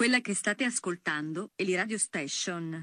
Quella che state ascoltando è li Radio Station.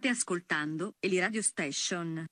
State ascoltando la Radio Station.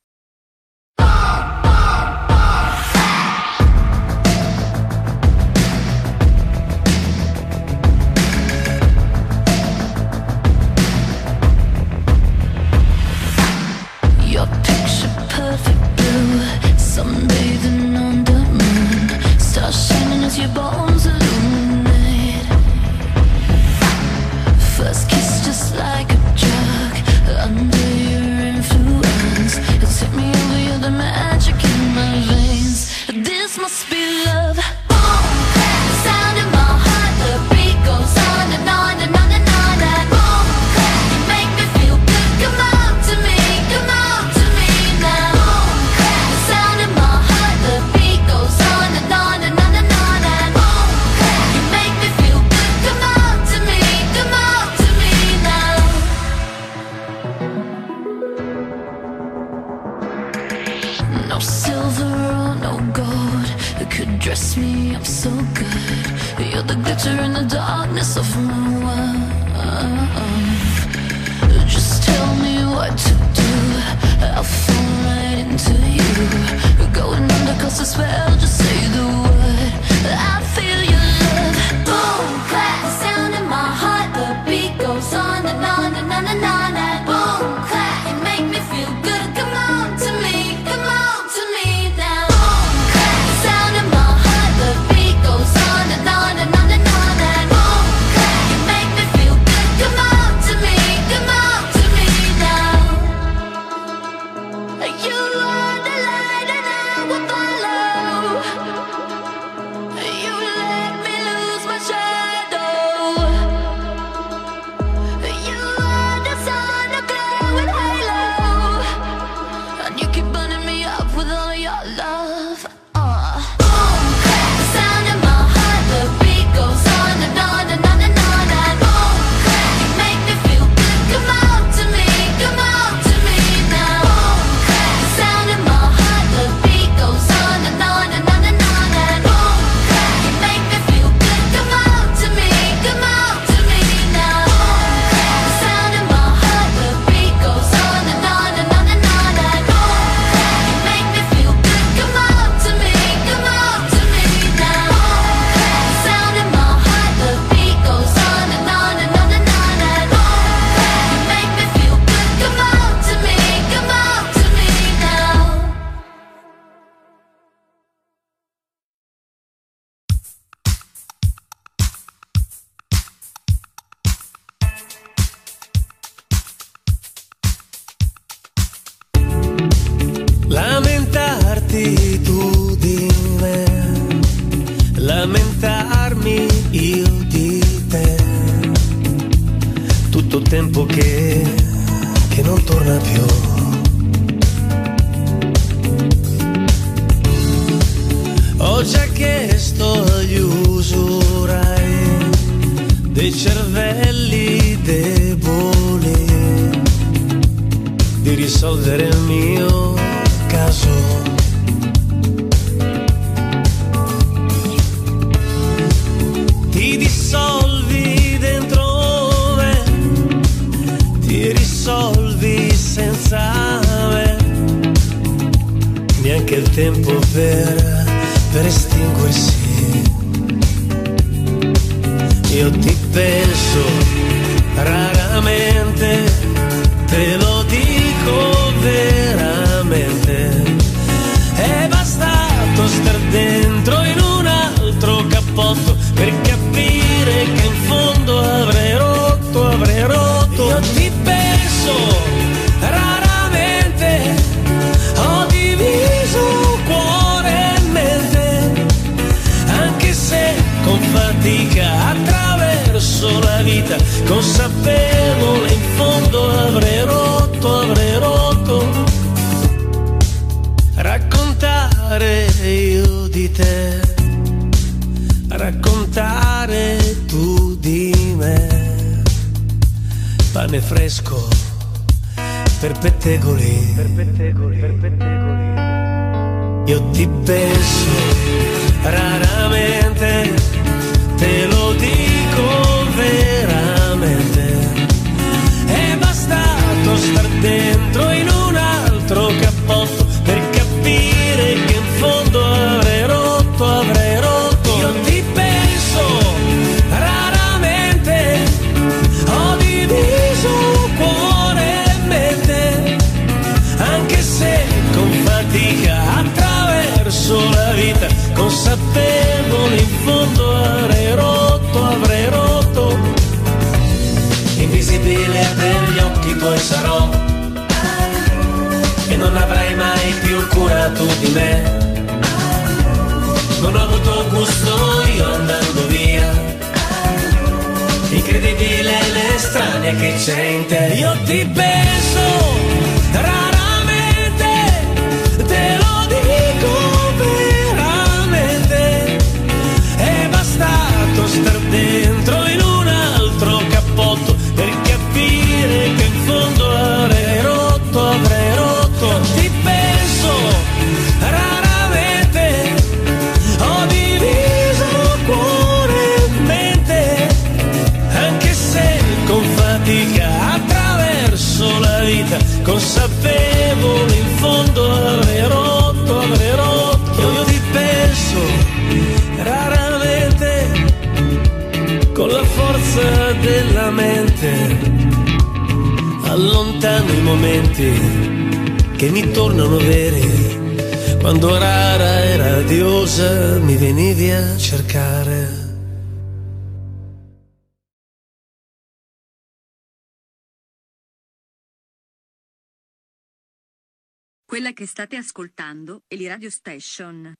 con la forza della mente allontano i momenti che mi tornano veri. Quando rara e radiosa mi venivi a cercare. Quella che state ascoltando è l'Iradio Station.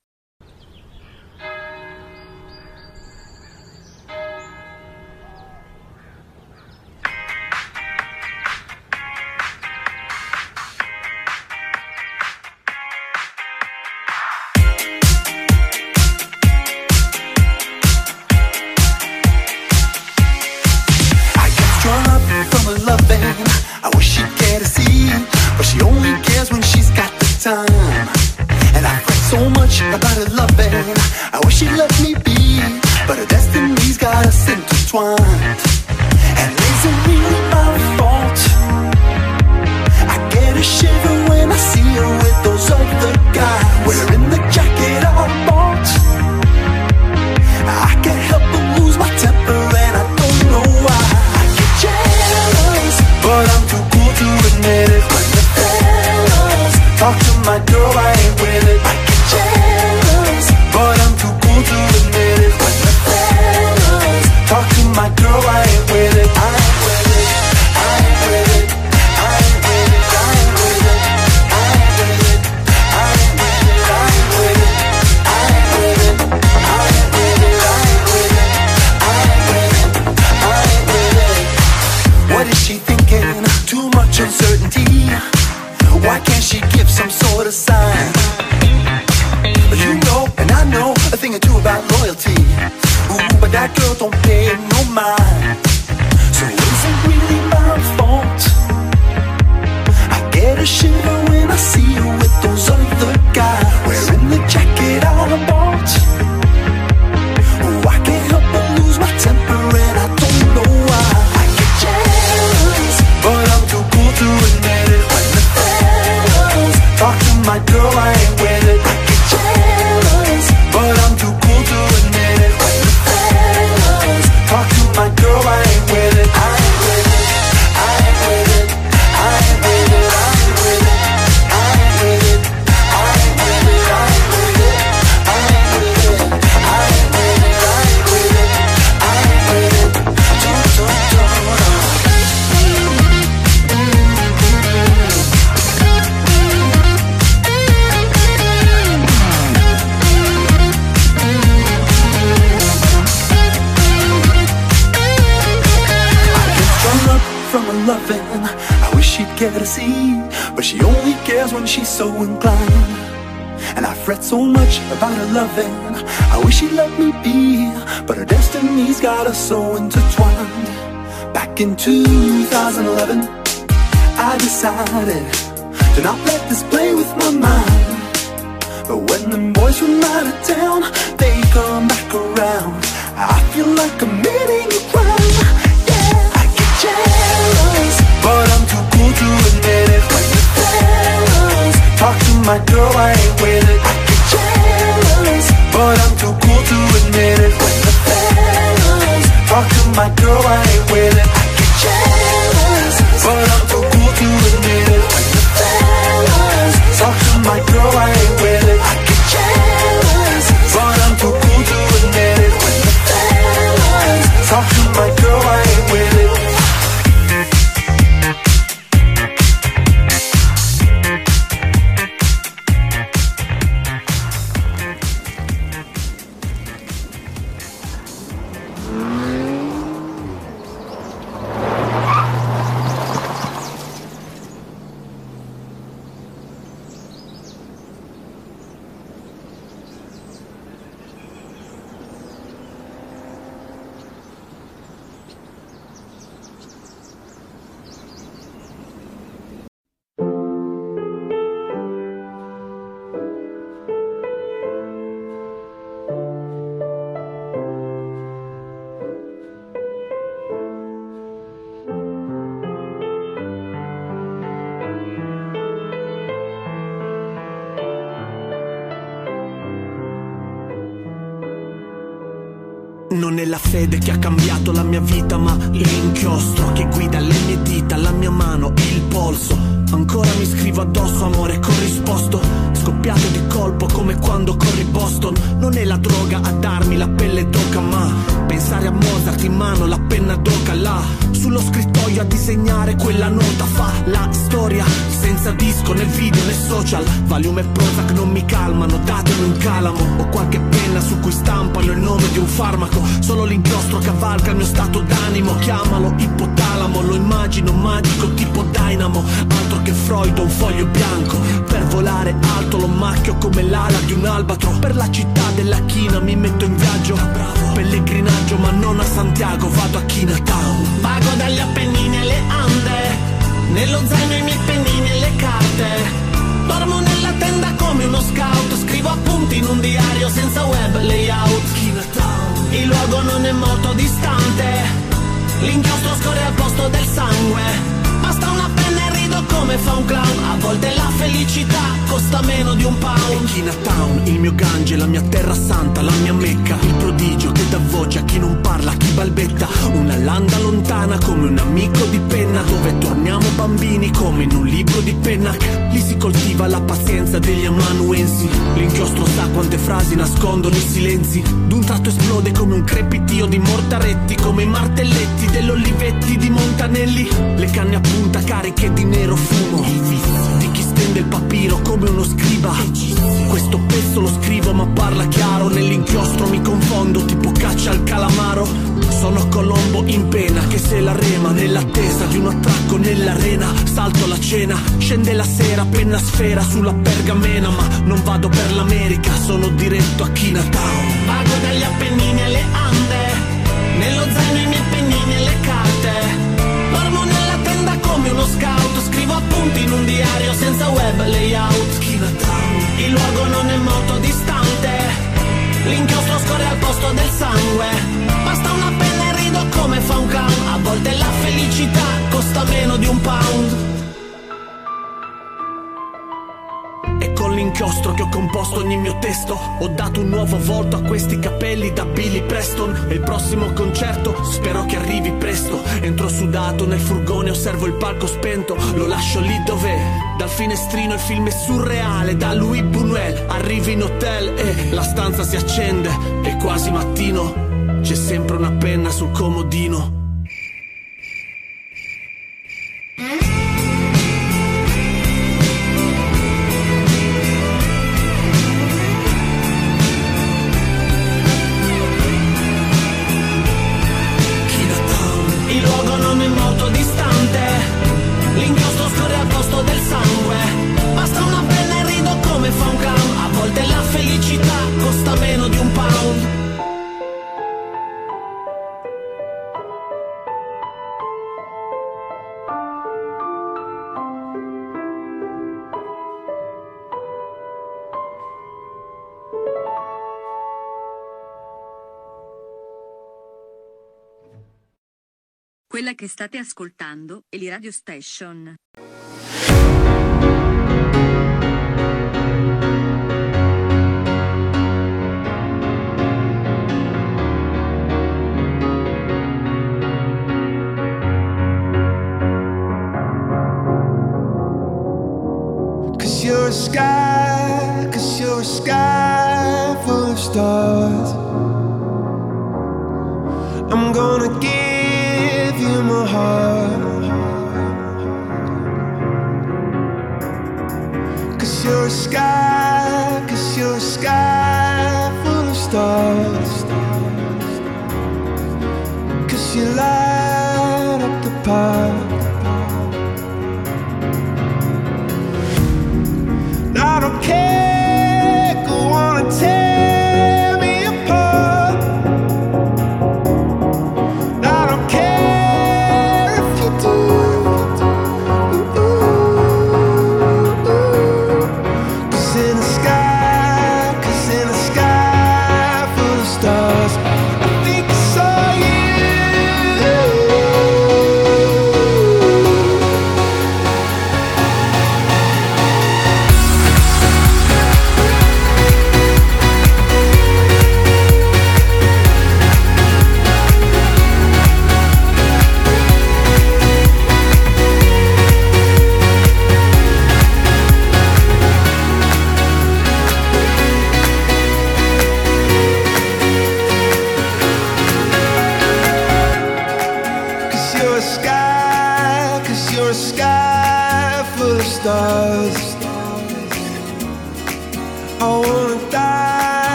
Ascoltando la Radio Station.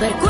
Per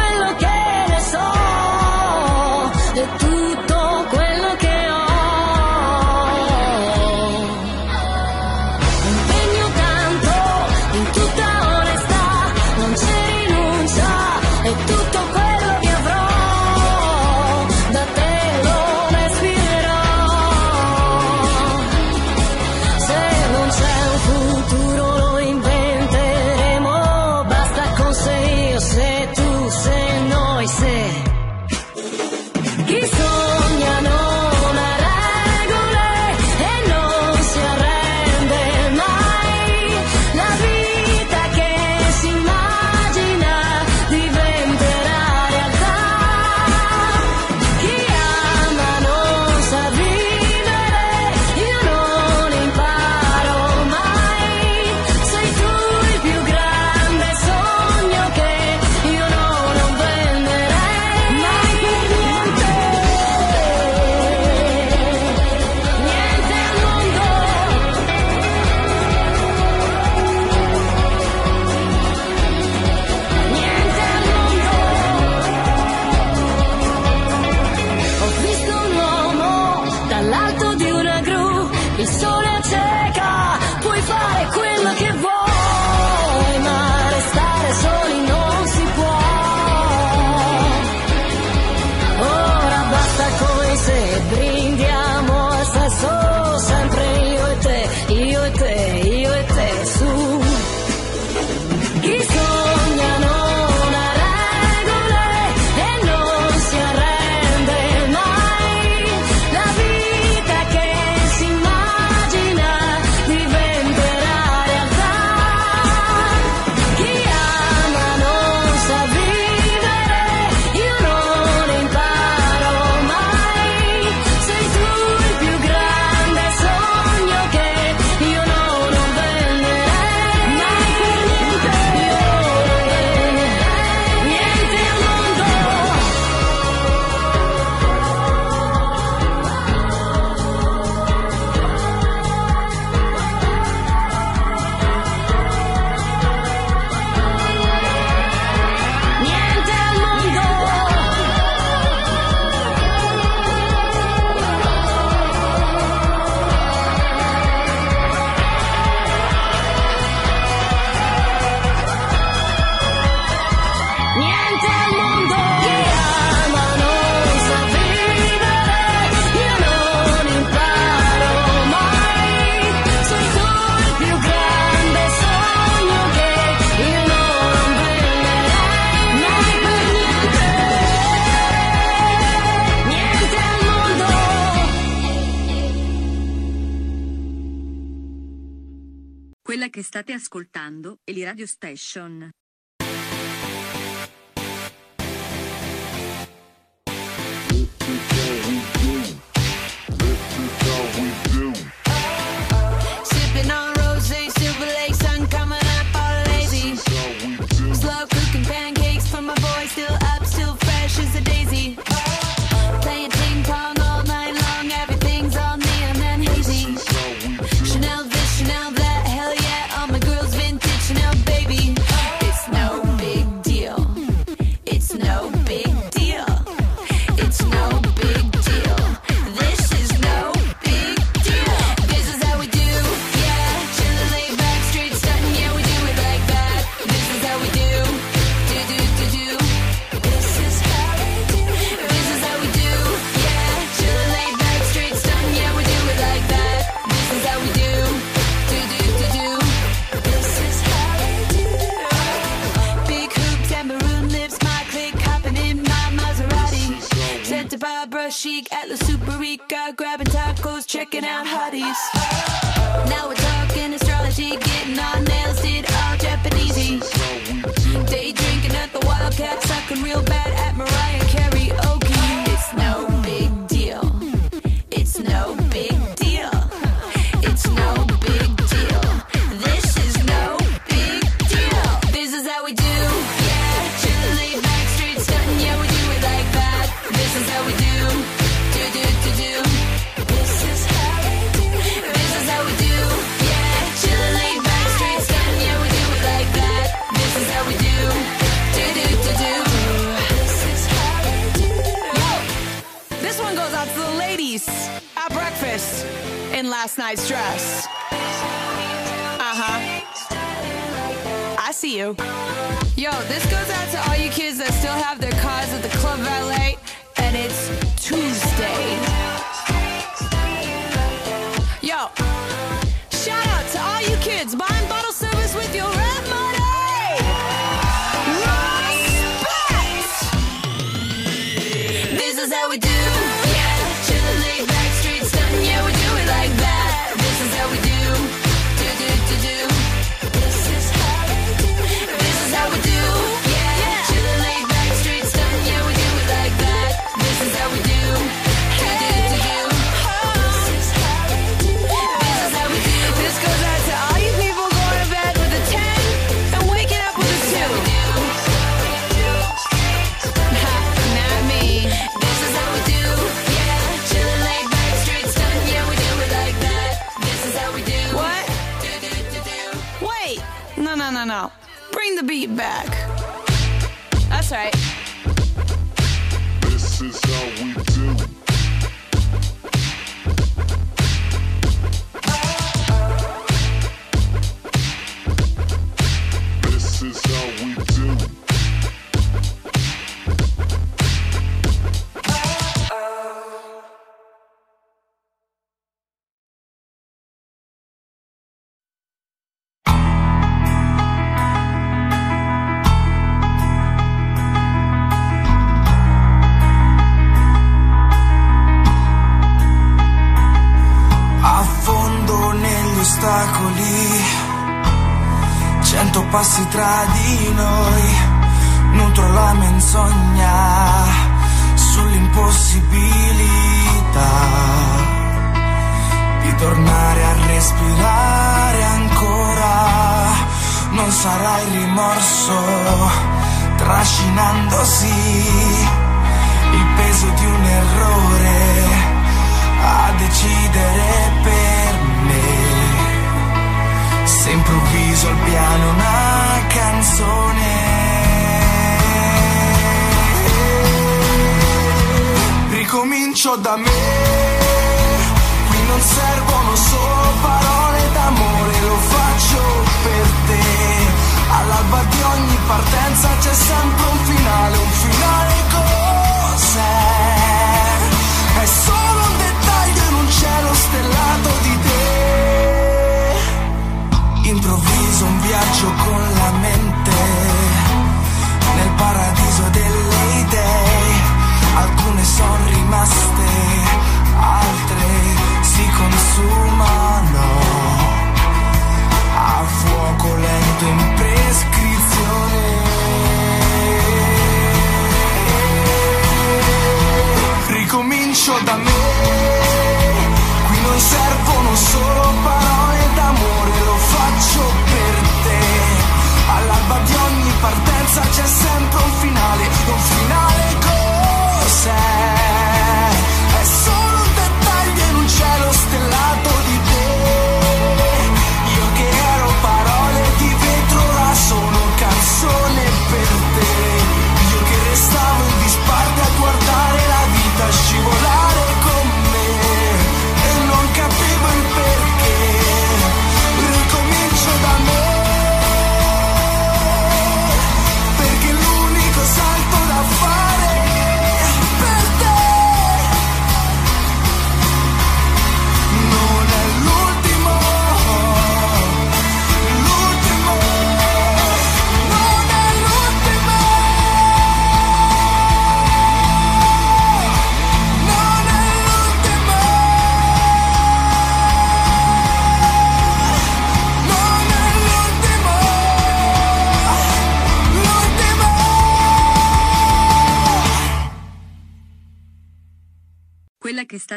state ascoltando è li Radio Station.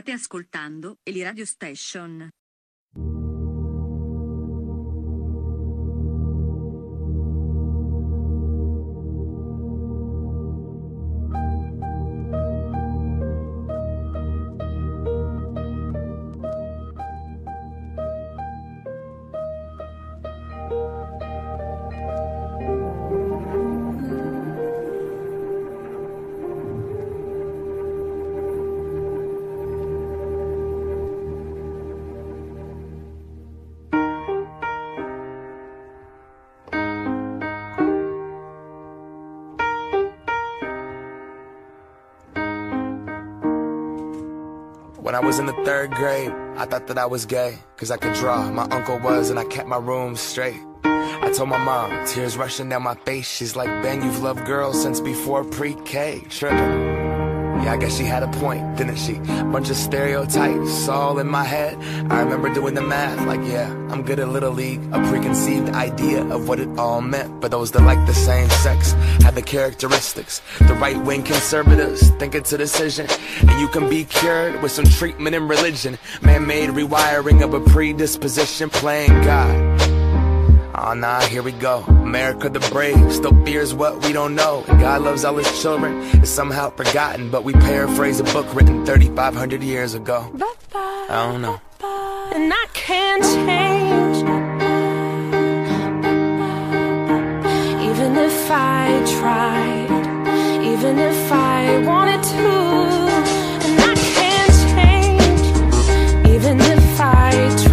State ascoltando la Radio Station. Was in the third grade, I thought that I was gay, cause I could draw. My uncle was, and I kept my room straight. I told my mom, tears rushing down my face. She's like, Ben, you've loved girls since before pre K. Tripping. Yeah, I guess she had a point, didn't she? Bunch of stereotypes all in my head. I remember doing the math, like, yeah, I'm good at Little League. A preconceived idea of what it all meant. But those that like the same sex had the characteristics. The right wing conservatives think it's a decision. And you can be cured with some treatment and religion. Man made rewiring of a predisposition, playing God. Oh nah, here we go. America the brave still fears what we don't know. And God loves all his children. It's somehow forgotten, but we paraphrase a book written 3,500 years ago. I don't know. and I can't change. Even if I tried, even if I wanted to, and I can't change. Even if I tried,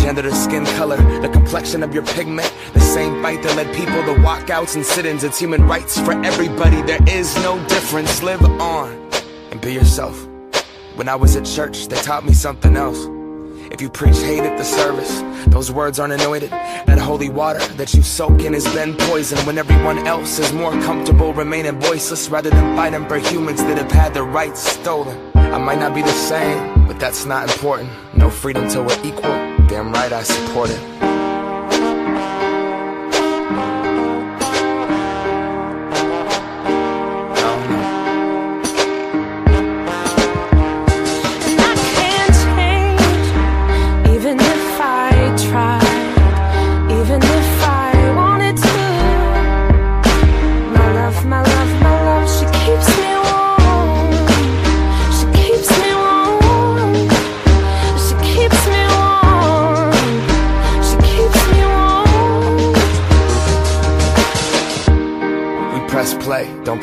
Gender to skin color, the complexion of your pigment. The same fight that led people to walkouts and sit ins. It's human rights for everybody. There is no difference. Live on and be yourself. When I was at church, they taught me something else. If you preach hate at the service, those words aren't anointed. That holy water that you soak in has been poisoned when everyone else is more comfortable remaining voiceless rather than fighting for humans that have had their rights stolen. I might not be the same, but that's not important. No freedom till we're equal. Damn right I support it.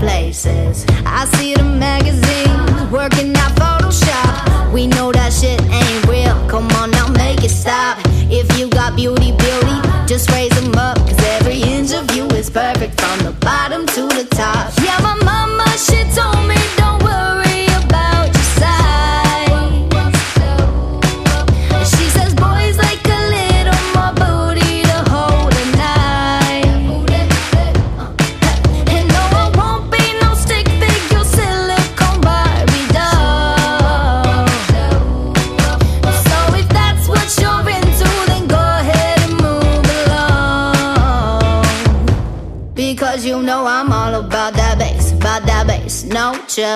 places.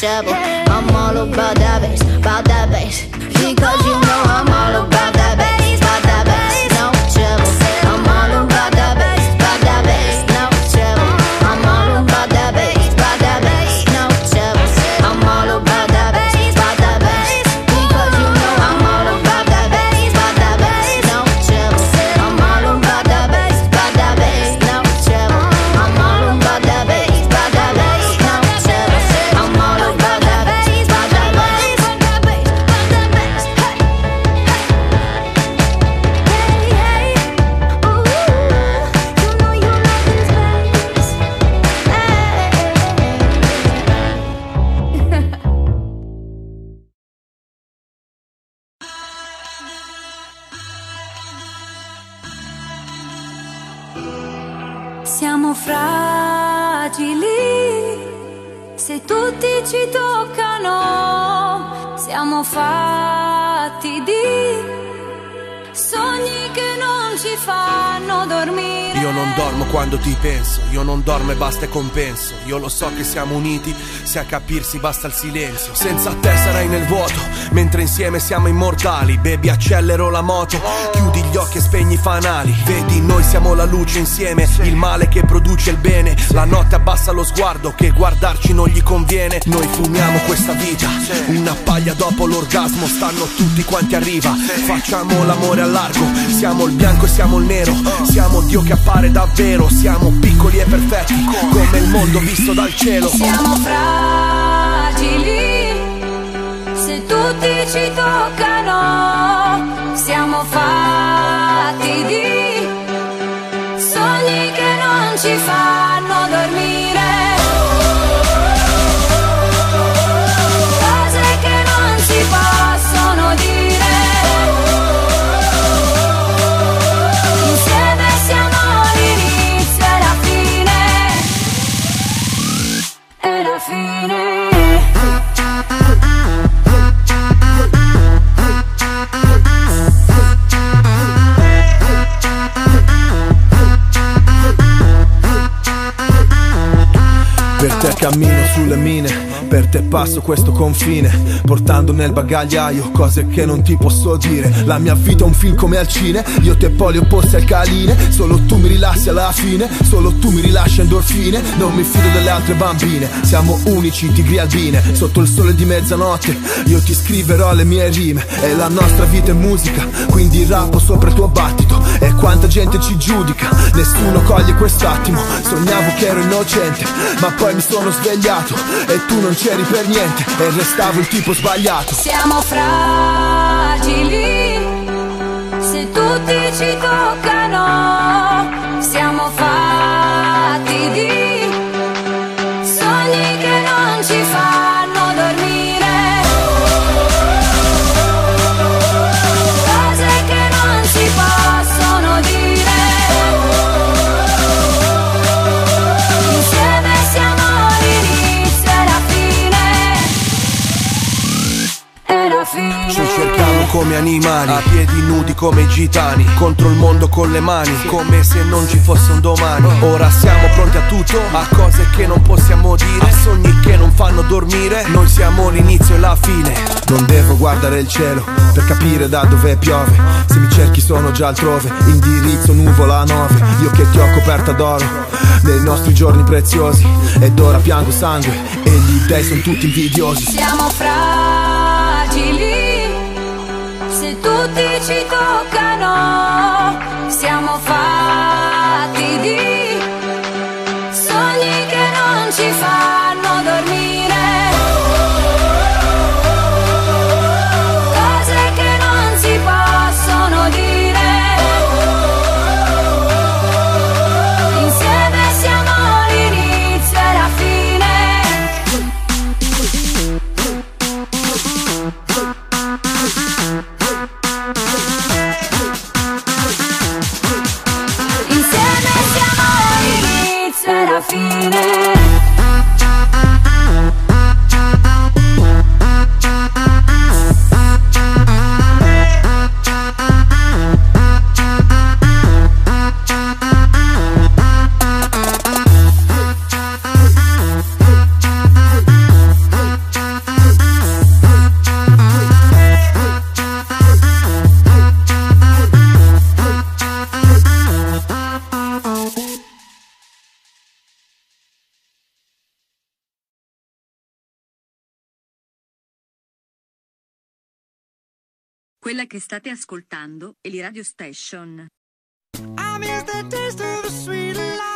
trouble. I'm all about that bass, about that bass. Because you know I'm all about basta e compenso. Io lo so che siamo uniti, se a capirsi basta il silenzio. Senza te sarai nel vuoto, mentre insieme siamo immortali. Baby, accelero la moto, chiudi gli occhi e spegni i fanali. Vedi, noi siamo la luce insieme, il male che produce il bene. La notte abbassa lo sguardo, che guardarci non gli conviene. Noi fumiamo questa vita, una paglia dopo l'orgasmo, stanno tutti quanti a riva. Facciamo l'amore a largo, siamo il bianco e siamo il nero. Siamo Dio che appare davvero, siamo piccoli e perfetti, come il mondo visto dal cielo. Siamo fragili, se tutti ci toccano, siamo fatti di sogni che non ci fanno te cammino sulle mine, per te passo questo confine, portando nel bagagliaio cose che non ti posso dire. La mia vita è un film come al cine, io te poli opposti alcaline, solo tu mi rilassi alla fine, solo tu mi rilasci endorfine, non mi fido delle altre bambine, siamo unici, tigri albine, sotto il sole di mezzanotte, io ti scriverò le mie rime, e la nostra vita è musica, quindi rappo sopra il tuo battito, e quanta gente ci giudica, nessuno coglie quest'attimo, sognavo che ero innocente, ma poi mi sono svegliato, e tu non c'eri per niente, e restavo il tipo sbagliato. Siamo fragili, se tutti ci toccano, siamo fatti come animali, a piedi nudi come i gitani, contro il mondo con le mani, come se non ci fosse un domani. Ora siamo pronti a tutto, a cose che non possiamo dire, a sogni che non fanno dormire. Noi siamo l'inizio e la fine. Non devo guardare il cielo per capire da dove piove. Se mi cerchi sono già altrove, indirizzo nuvola 9. Io che ti ho coperta d'oro nei nostri giorni preziosi. Ed ora piango sangue e gli dei sono tutti invidiosi. Siamo fragili, tutti ci toccano, che state ascoltando è la Radio Station. I miss the taste of the sweet life.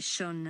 Station.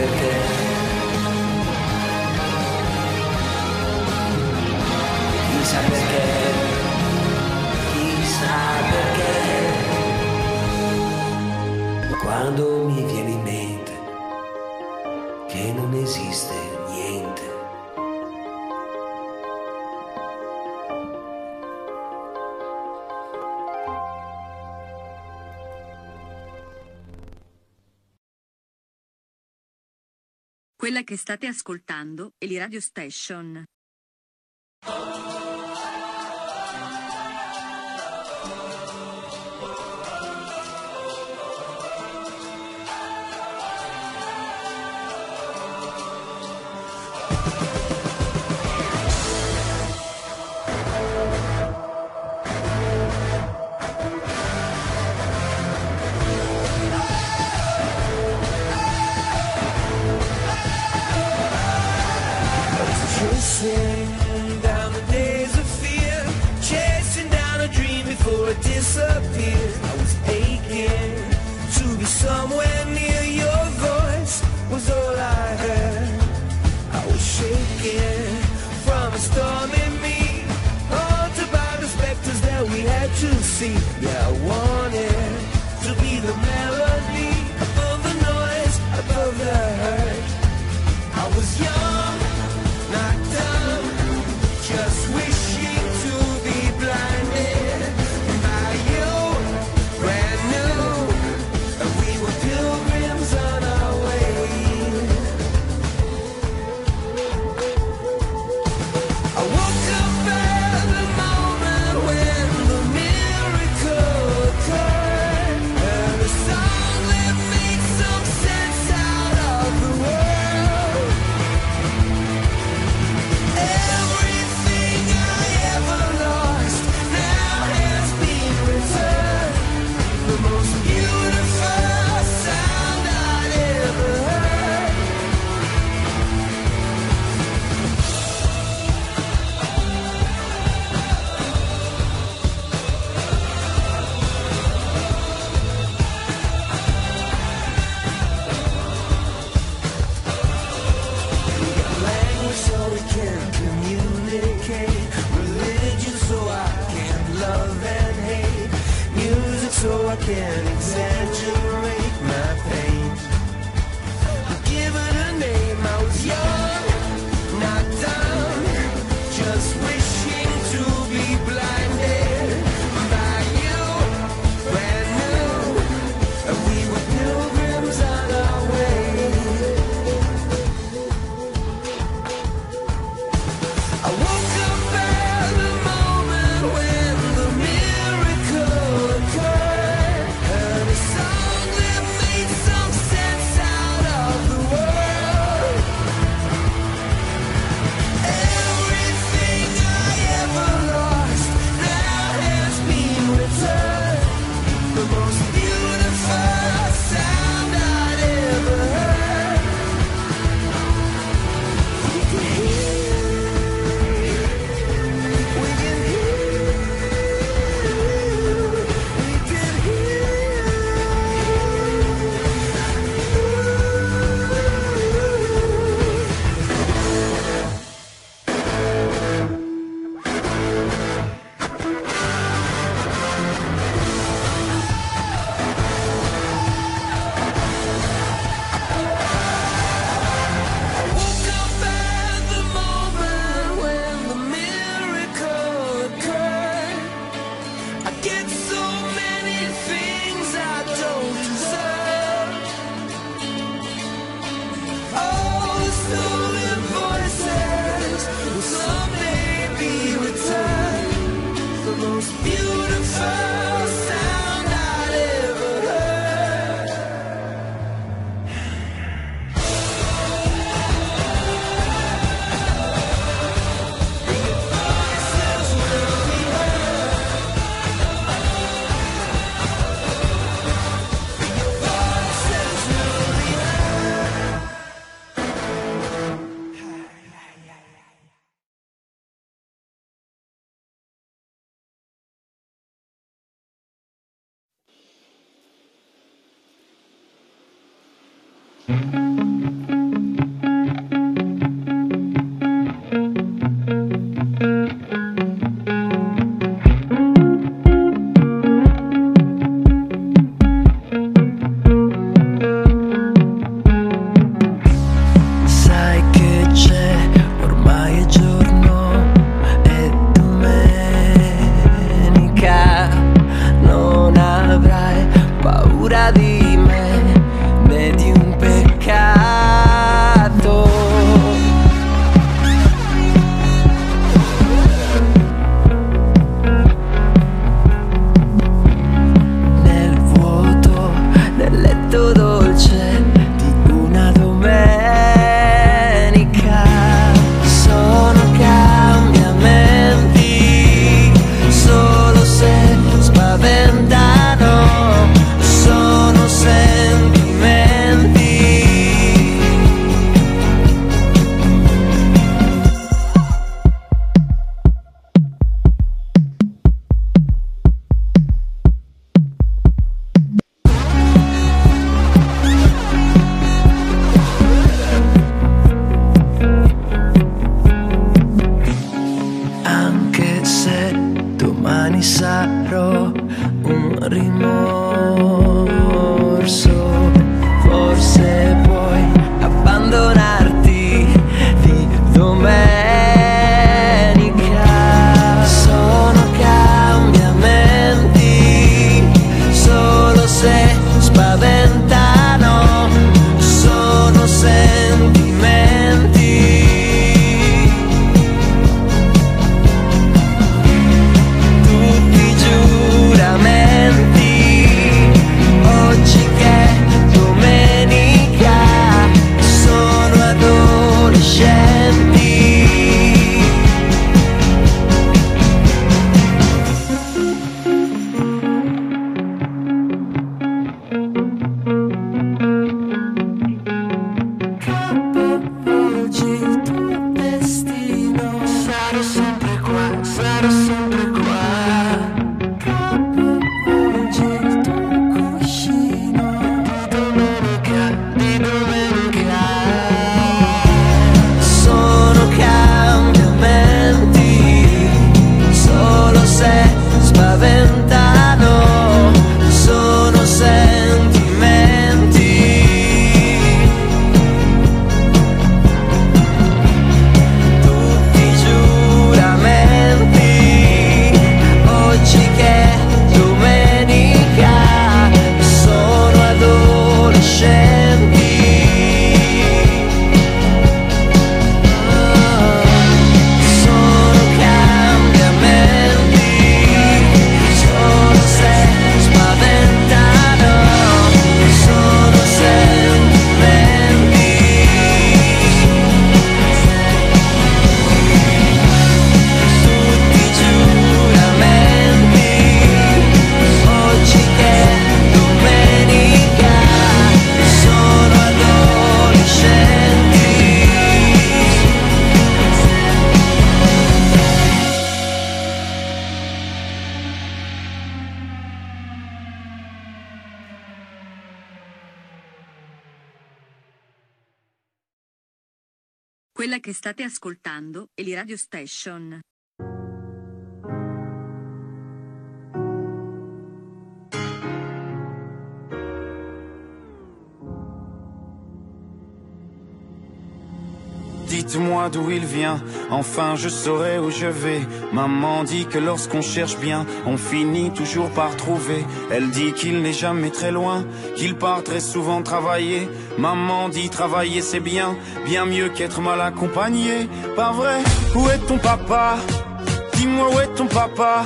perché chissà perché, chissà perché. Quando mi viene in mente che non esiste Quella che state ascoltando è l'Iradio Station. see their one. Can't ascoltando il Radio. Dites-moi d'où il vient, enfin je saurai où je vais. Maman dit que lorsqu'on cherche bien, on finit toujours par trouver. Elle dit qu'il n'est jamais très loin, qu'il part très souvent travailler. Maman dit travailler c'est bien, bien mieux qu'être mal accompagné. Pas vrai? Où est ton papa? Dis-moi où est ton papa?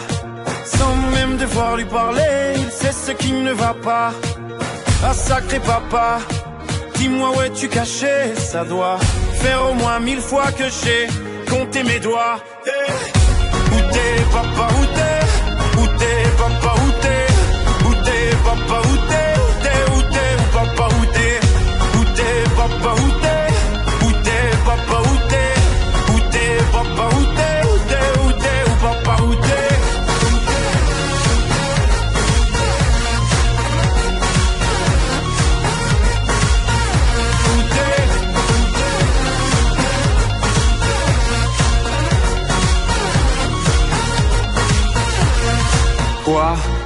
Sans même devoir lui parler, il ce qui ne va pas. Ah sacré papa, dis-moi où es-tu caché? Ça doit faire au moins mille fois que j'ai compté mes doigts. Eh, Où t'es papa, où t'es?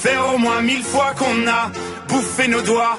faire au moins mille fois qu'on a bouffé nos doigts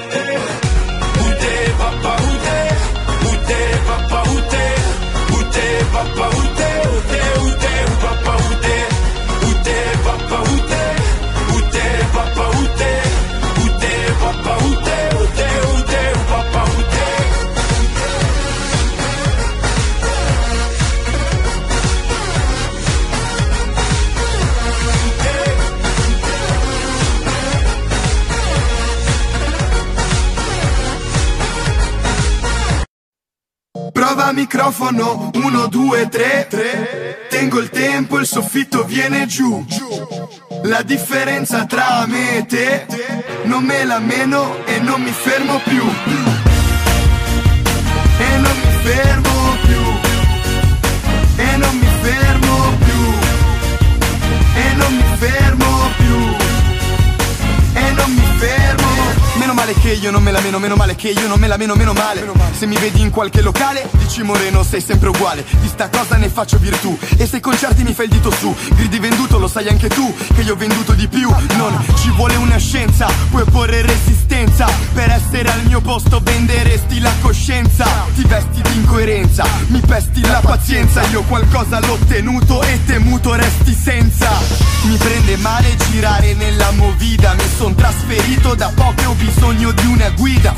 oh pa, Microfono, 1, 2, 3 Tengo il tempo, il soffitto viene giù. La differenza tra me e te Non me la meno e non mi fermo più. E non mi fermo più. E non mi fermo più. E non mi fermo più. E non mi fermo Meno male che io non me la meno, meno male che io non me la meno, meno male. Se mi vedi in qualche locale, dici Moreno sei sempre uguale. Di sta cosa ne faccio virtù. E se concerti mi fai il dito su Gridi venduto, lo sai anche tu Che io ho venduto di più. Non ci vuole una scienza Puoi porre resistenza. Per essere al mio posto venderesti la coscienza. Ti vesti di incoerenza Mi pesti la pazienza. Io qualcosa l'ho ottenuto e temuto resti senza. Mi prende male girare nella movida Mi son trasferito da poco e ho bisogno di una guida.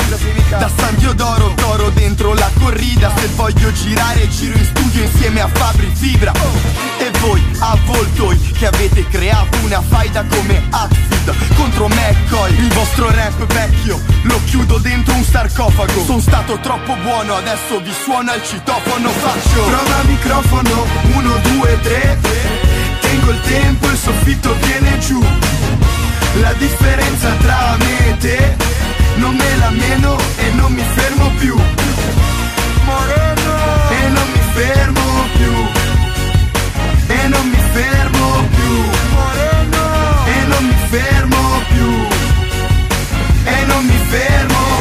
Da San Diodoro toro dentro la corrida. Se voglio girare giro in studio insieme a Fabri Fibra. E voi avvoltoi che avete creato una faida come Axid Contro McCoy. Il vostro rap vecchio lo chiudo dentro un sarcofago. Sono stato troppo buono adesso vi suona il citofono. Faccio. Prova microfono 1, 2, 3 Tengo il tempo il soffitto viene giù la differenza tra me e te non me la meno e non mi fermo più. Moreno! E non mi fermo più. E non mi fermo più. Moreno! E non mi fermo più. E non mi fermo.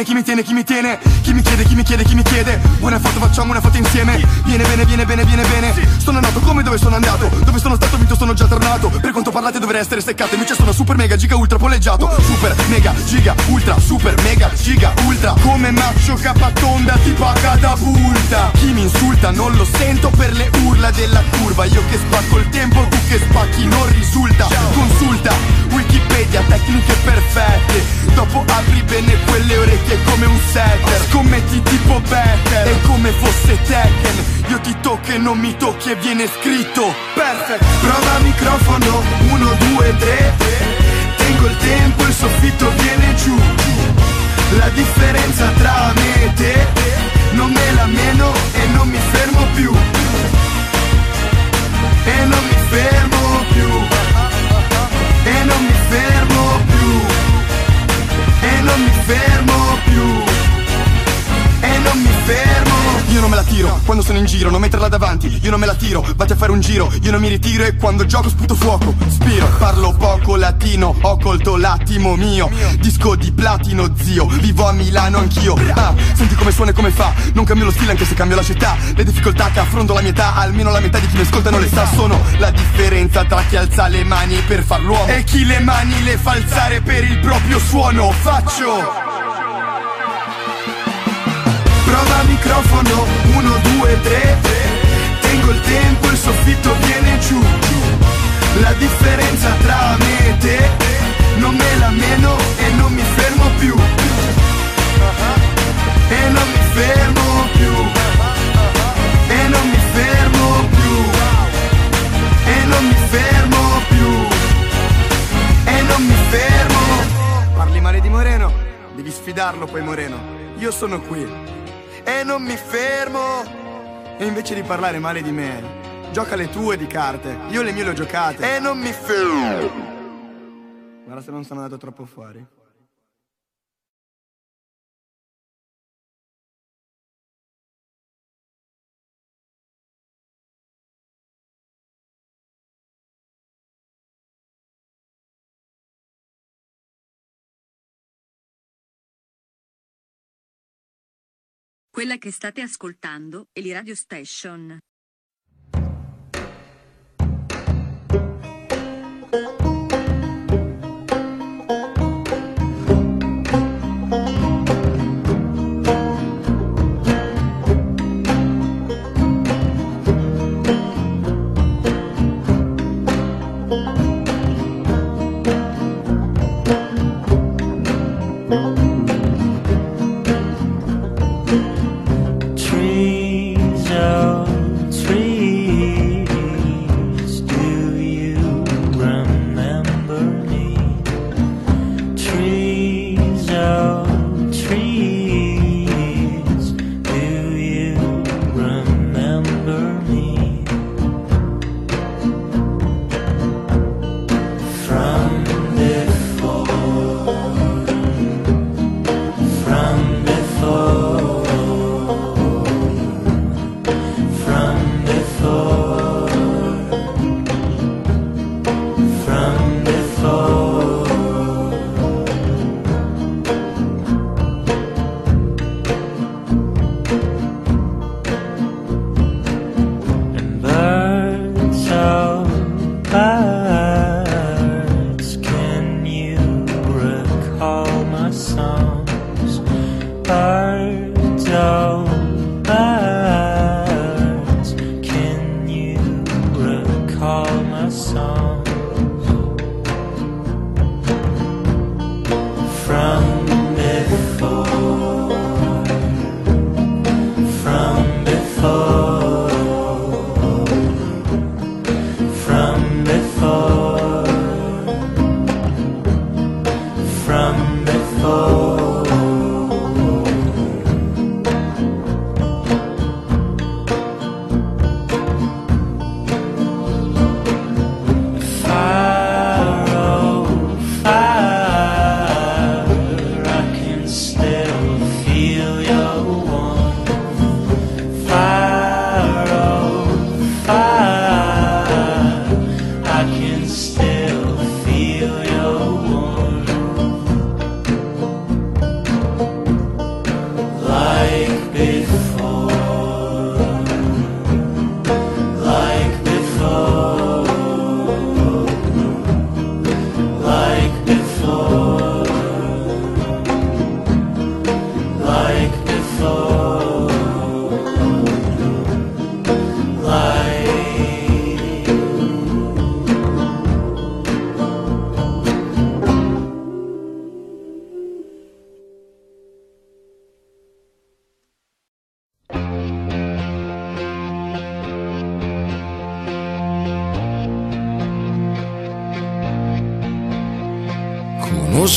Tiene, chi mi tiene, chi mi tiene? Chi mi chiede, chi mi chiede, chi mi chiede? Buona foto, facciamo una foto insieme. Viene bene, viene bene, viene bene. Sono nato come dove sono andato. Dove sono stato, vinto, sono già tornato. Per quanto parlate dovrei essere seccato. Invece sono super mega giga ultra polleggiato. Super mega giga ultra super mega giga ultra. Come maccio capatonda tipo a catapulta. Chi mi insulta non lo sento per le urla della curva. Io che spacco il tempo, tu che spacchi non risulta. Consulta Wikipedia, tecniche perfette. Dopo apri bene quelle orecchie come un setter. Scommetti tipo Becker. E come fosse Tekken. Io ti tocco e non mi tocchi e viene scritto Perfect. Prova microfono, 1, 2, 3. Tengo il tempo, il soffitto viene giù. La differenza tra me e te non me la meno e non mi fermo più. E non mi fermo più. E non mi fermo più. Non mi fermo più. Non mi fermo. Io non me la tiro quando sono in giro, non metterla davanti. Io non me la tiro, vatti a fare un giro. Io non mi ritiro e quando gioco sputo fuoco. Spiro, parlo poco latino, ho colto l'attimo mio. Disco di platino, zio. Vivo a Milano anch'io. Ah, senti come suona e come fa. Non cambio lo stile anche se cambio la città. Le difficoltà che affronto la mia età, almeno la metà di chi mi ascolta non le sa. Sono la differenza tra chi alza le mani per far l'uomo e chi le mani le fa alzare per il proprio suono. Faccio. Prova microfono, 1, 2, 3 Tengo il tempo, il soffitto viene giù. La differenza tra me e te Non me la meno e non mi fermo più. E non mi fermo più. E non mi fermo più. E non mi fermo più. E non mi fermo. Parli male di Moreno? Devi sfidarlo poi Moreno. Io sono qui e non mi fermo. E invece di parlare male di me, gioca le tue di carte. Io le mie le ho giocate. E non mi fermo. Guarda se non sono andato troppo fuori. Quella che state ascoltando è li Radio Station.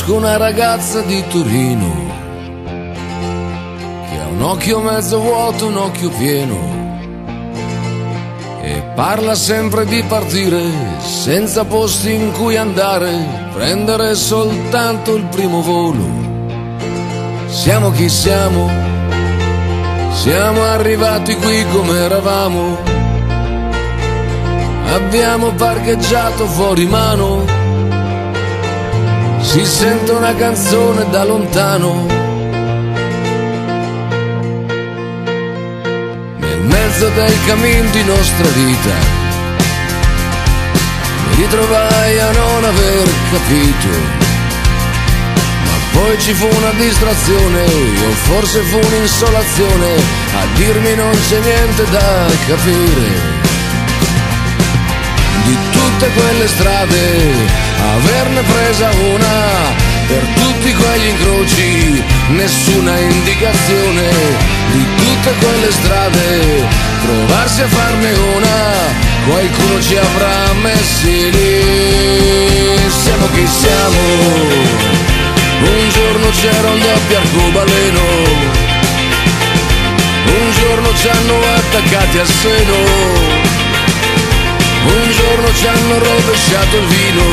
Conosco una ragazza di Torino che ha un occhio mezzo vuoto, un occhio pieno e parla sempre di partire senza posti in cui andare, prendere soltanto il primo volo. Siamo chi siamo, siamo arrivati qui come eravamo, abbiamo parcheggiato fuori mano, si sente una canzone da lontano. Nel mezzo del cammin di nostra vita. Mi ritrovai a non aver capito. Ma poi ci fu una distrazione o forse fu un'insolazione a dirmi non c'è niente da capire tutte quelle strade averne presa una per tutti quegli incroci nessuna indicazione di tutte quelle strade provarsi a farne una qualcuno ci avrà messi lì. Siamo chi siamo. Un giorno c'era un doppio arcobaleno un giorno ci hanno attaccati al seno un giorno ci hanno rovesciato il vino.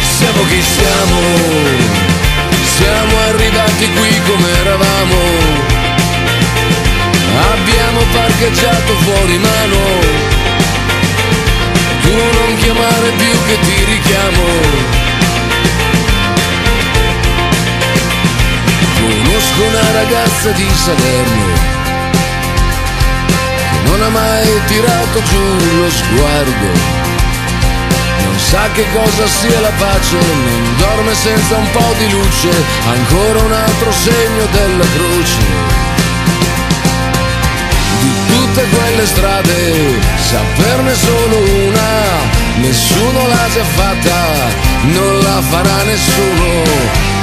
Siamo chi siamo, siamo arrivati qui come eravamo, abbiamo parcheggiato fuori mano, tu non chiamare più che ti richiamo. Conosco una ragazza di Salerno non ha mai tirato giù lo sguardo non sa che cosa sia la pace, non dorme senza un po' di luce, ancora un altro segno della croce. Di tutte quelle strade, saperne solo una, nessuno l'ha già fatta, non la farà nessuno.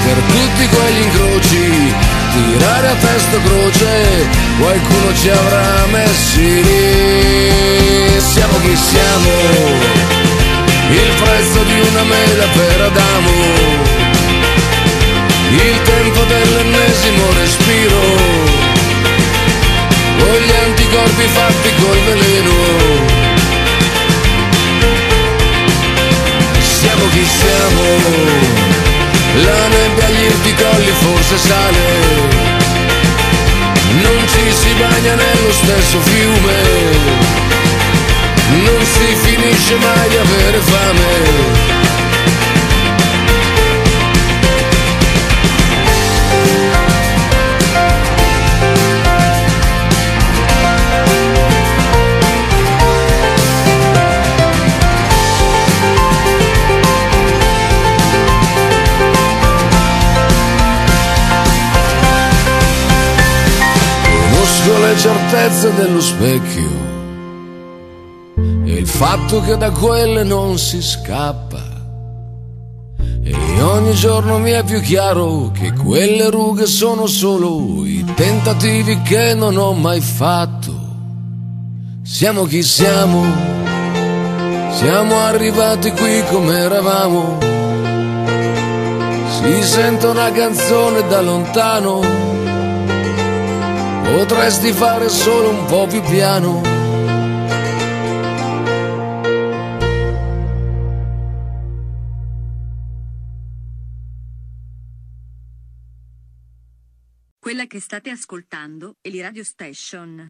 Per tutti quegli incroci, tirare a testa croce, qualcuno ci avrà messi lì. Siamo chi siamo il prezzo di una mela per Adamo, il tempo dell'ennesimo respiro, o gli anticorpi fatti col veleno. Siamo chi siamo, la nebbia agli irti colli forse sale, non ci si bagna nello stesso fiume non si finisce mai di avere fame. Certezze dello specchio e il fatto che da quelle non si scappa. E ogni giorno mi è più chiaro che quelle rughe sono solo i tentativi che non ho mai fatto. Siamo chi siamo, siamo arrivati qui come eravamo. Si sente una canzone da lontano, potresti fare solo un po' più piano. Quella che state ascoltando è li Radio Station.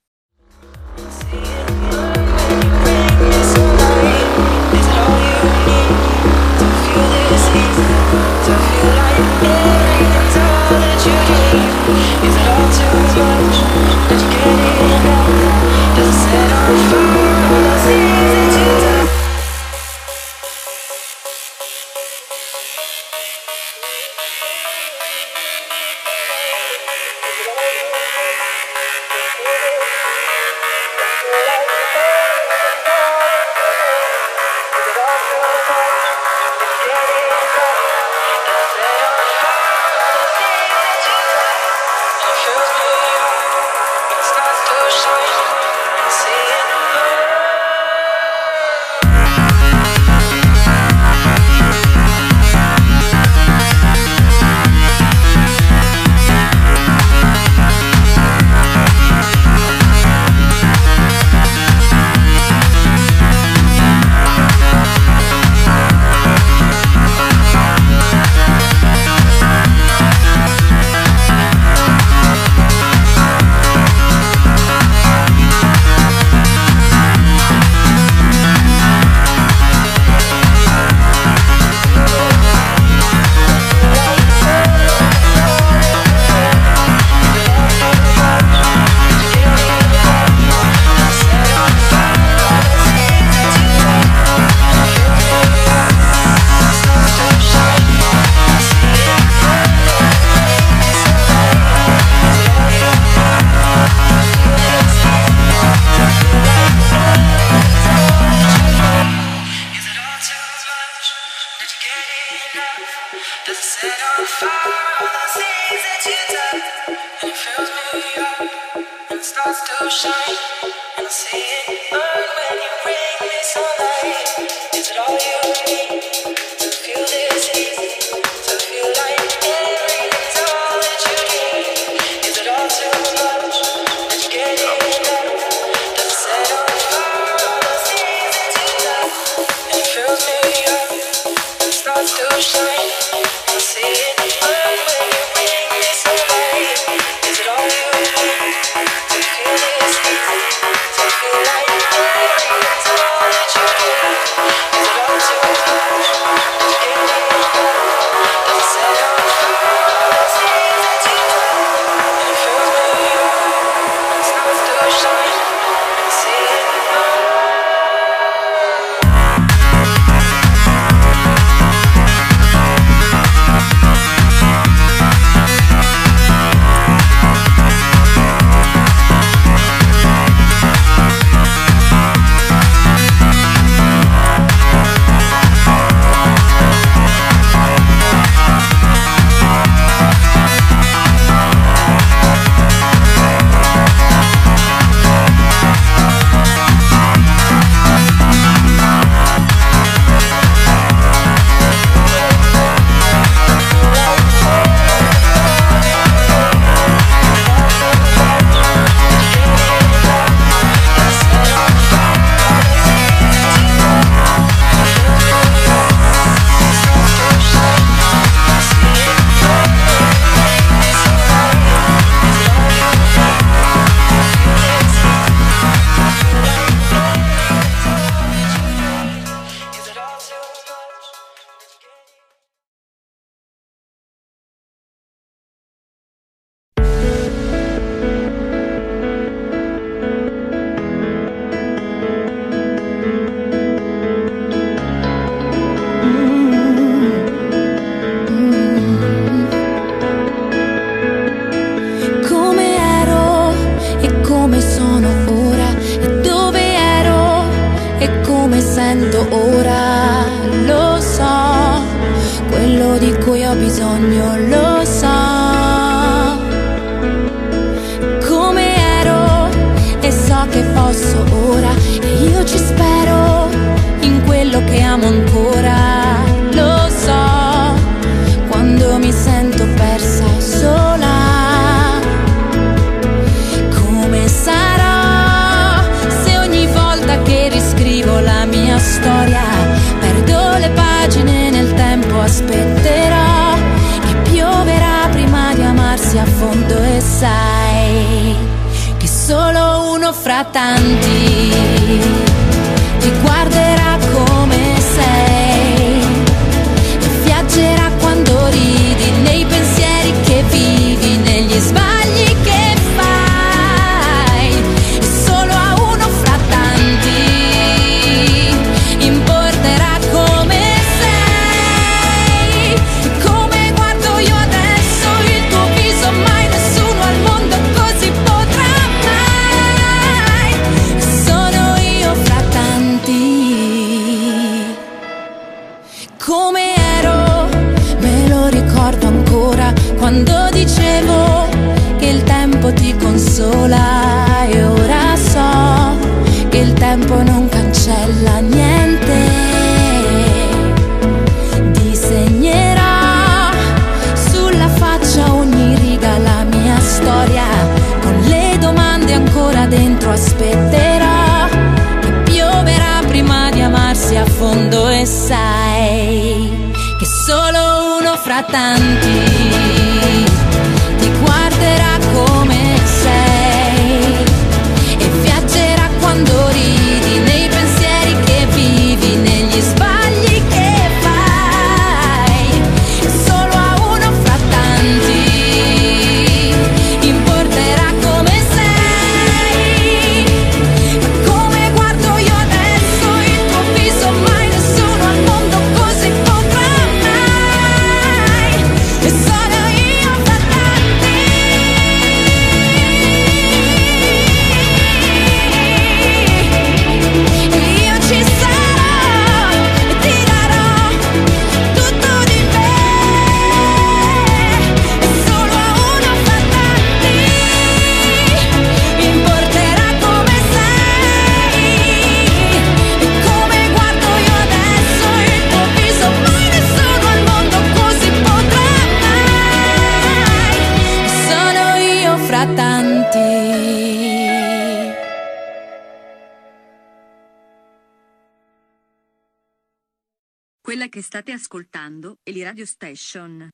Is it all too much? Did you get enough? Does it set off? Ascoltando la Radio Station.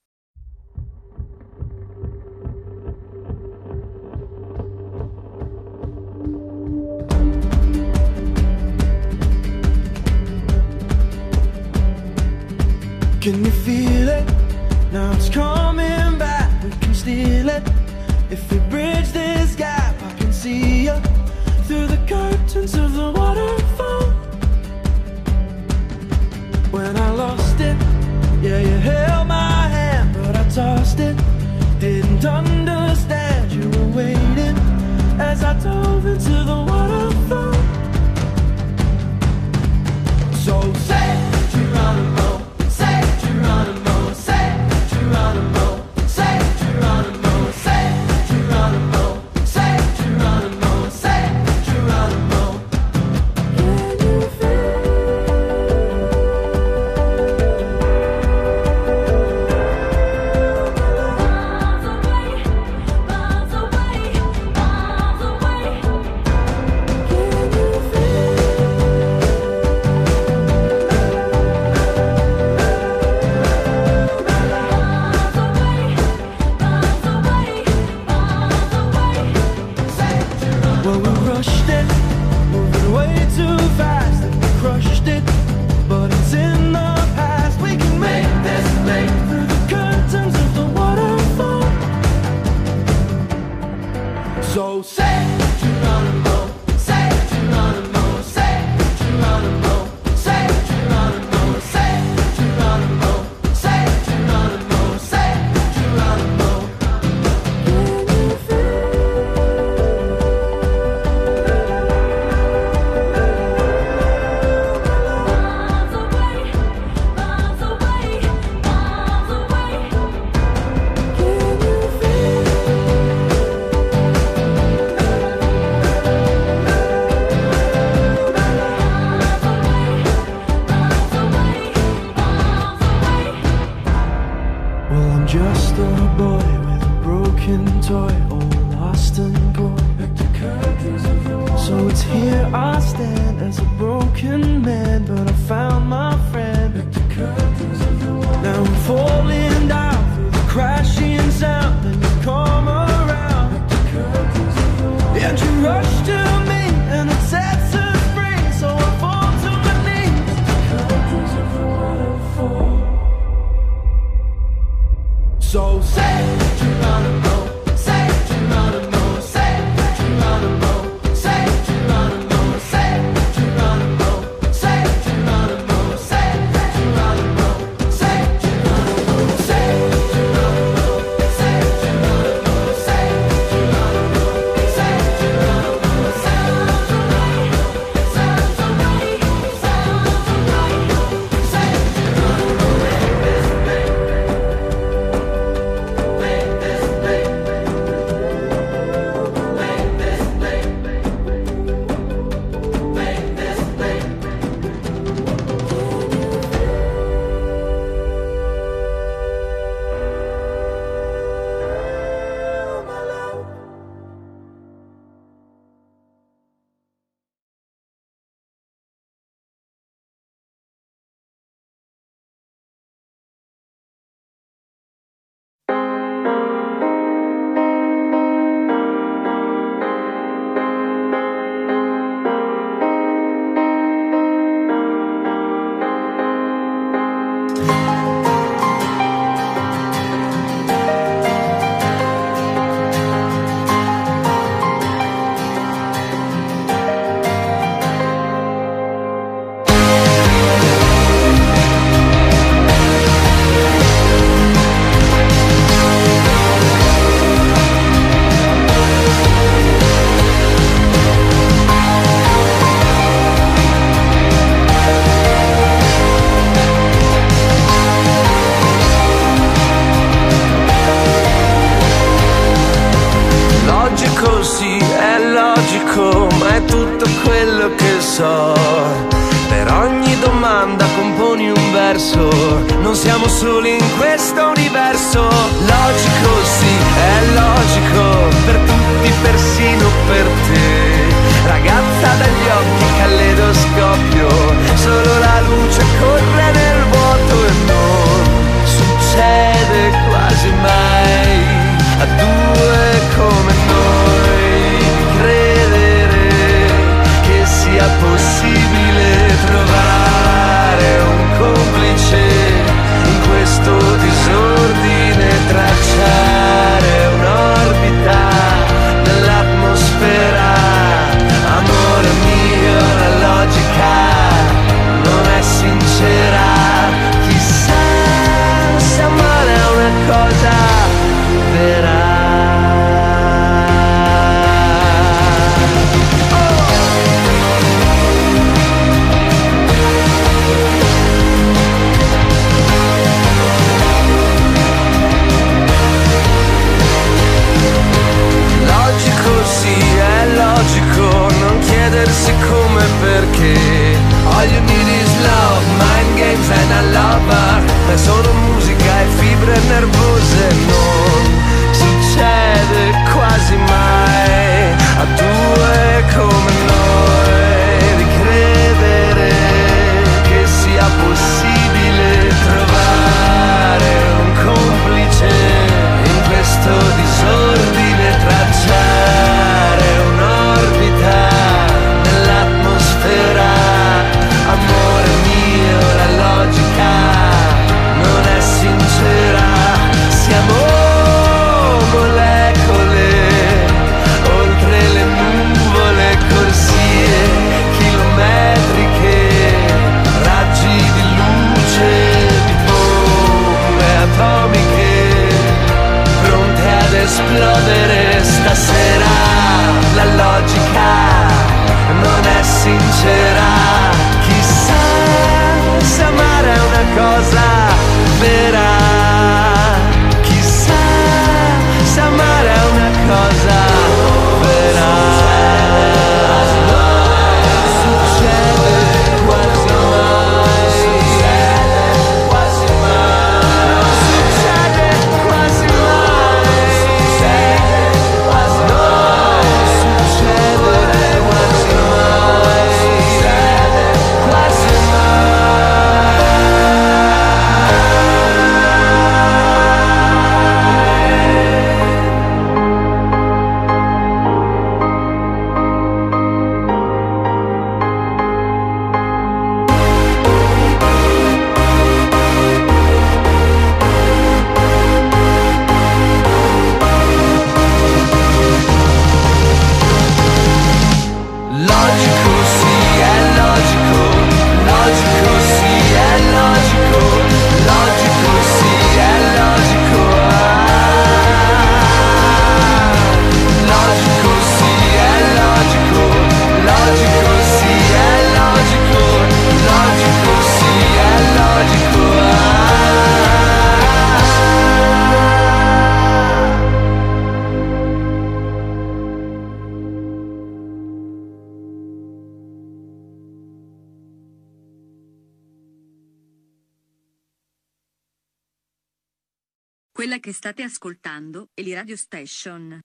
State ascoltando la Radio Station.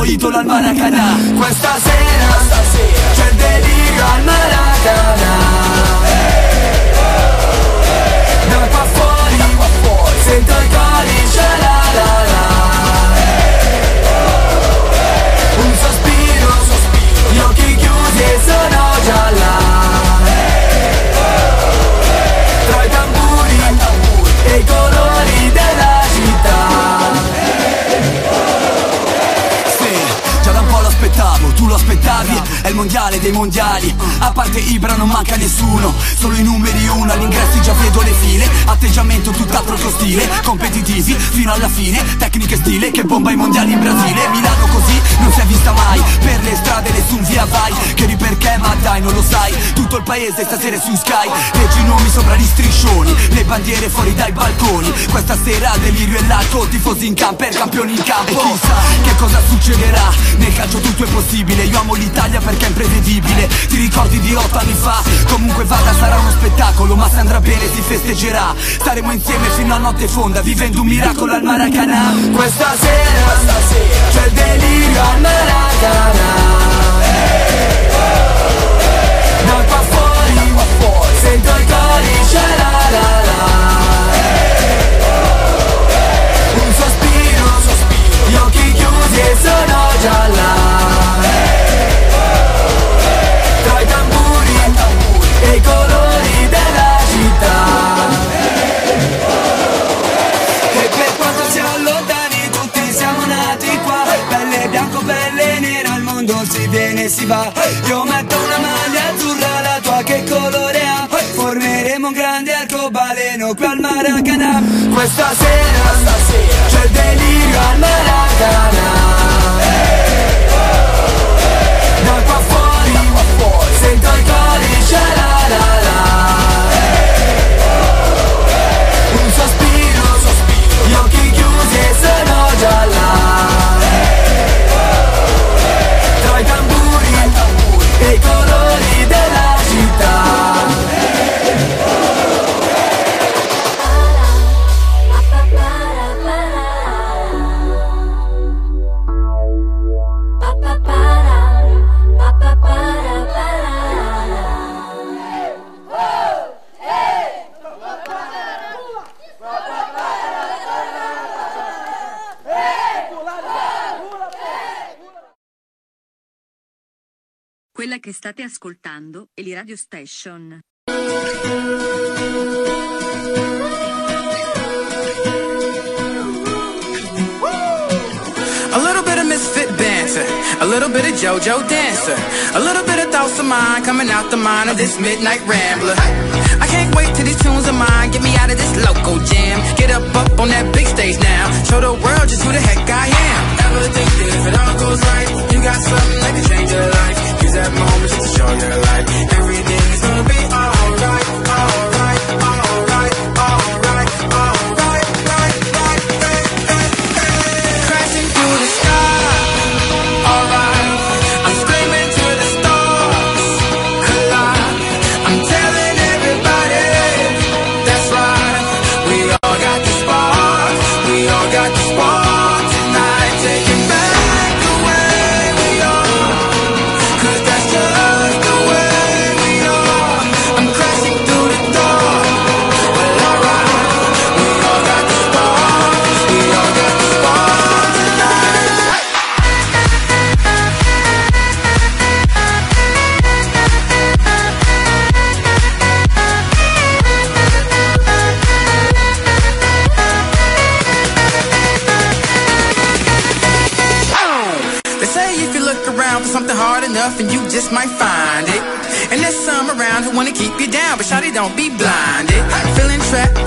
pollito al maracaná proteggerà. Staremo insieme fino a notte fonda Vivendo un miracolo al Maracanà Questa sera, questa sera C'è il delirio al Maracanà hey, oh, hey. Dal qua fuori, qua fuori Sento i cori, c'è la la la. Hey, oh, Un sospiro, un sospiro. Gli occhi chiusi e sono già là un grande arcobaleno qui al Maracanã. Questa sera, stasera, c'è il delirio al Maracanã. che state ascoltando è Li Radio Station. A little bit of misfit banter, a little bit of JoJo dancer, a little bit of thoughts of mine coming out the mind of this midnight rambler. I can't wait till these tunes of mine get me out of this local jam. Get up up on that big stage now, show the world just who the heck I am. Ever think if it all goes right, you got something that can change your life. that moment, she's a younger like every day. Don't be blinded. Feeling trapped,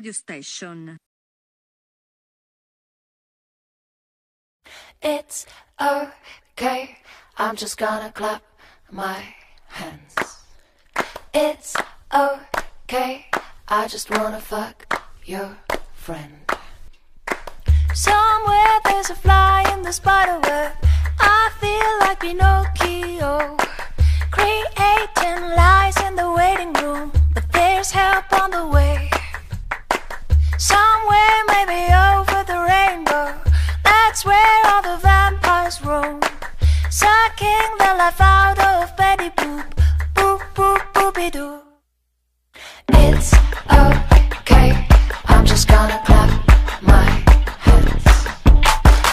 Radio Station. It's okay, I'm just gonna clap my hands. It's okay, I just wanna fuck your friend. Somewhere there's a fly in the spider web. I feel like Pinocchio, creating lies in the waiting room, but there's help on the way. Somewhere maybe over the rainbow, that's where all the vampires roam, sucking the life out of Betty Boop, boop boop boopy doo. It's okay, I'm just gonna clap my hands.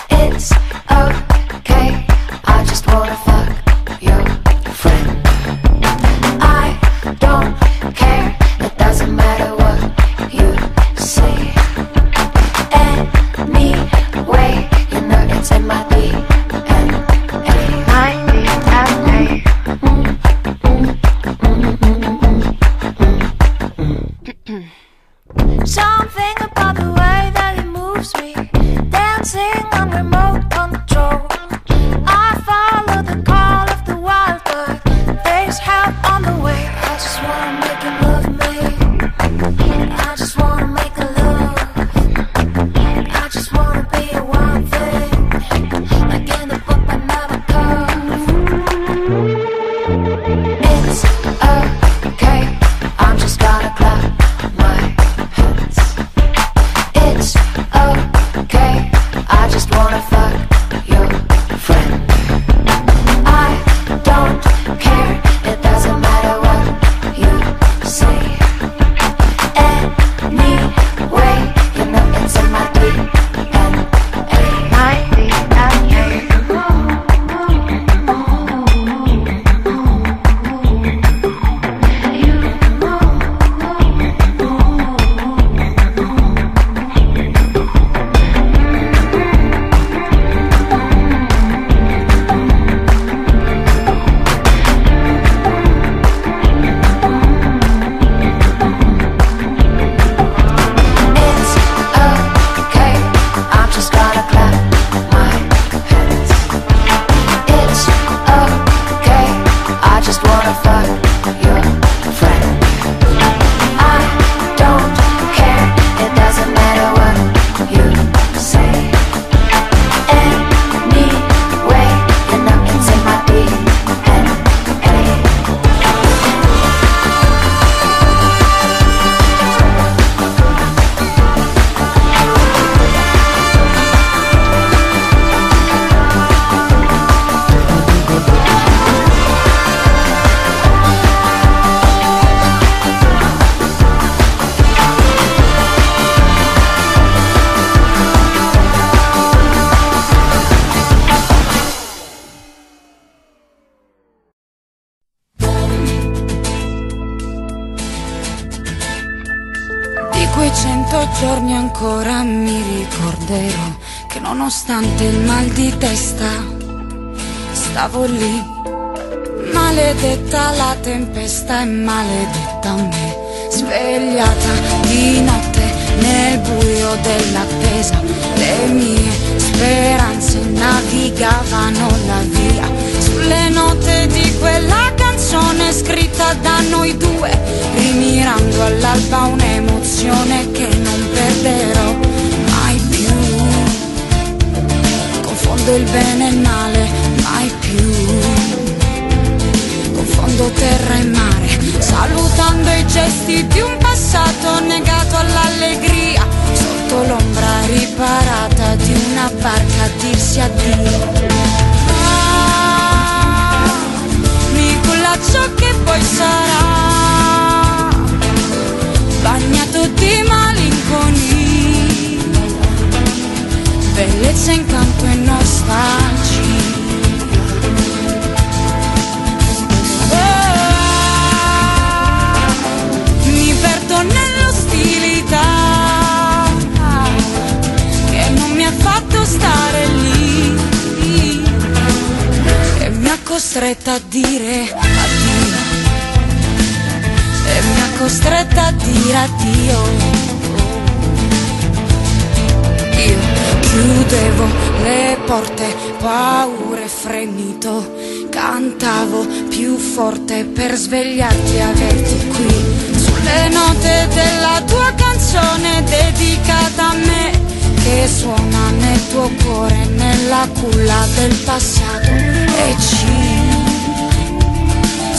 It's okay, I just wanna fuck your friend. I don't care, it doesn't matter Something lì. Maledetta la tempesta e maledetta me, svegliata di notte nel buio dell'attesa. Le mie speranze navigavano la via sulle note di quella canzone scritta da noi due, rimirando all'alba un'emozione che non perderò mai più. Confondo il bene e il gesti di un passato negato all'allegria, sotto l'ombra riparata di una barca a dirsi addio. Ah, mi culla ciò che poi sarà, bagnato di malinconia, bellezza, incanto e nostalgia. costretta a dire addio. E mi ha costretta a dire addio. Io chiudevo le porte paure frenito. Cantavo più forte per svegliarti e averti qui. Sulle note della tua canzone dedicata a me che suona nel tuo cuore, nella culla del passato. E ci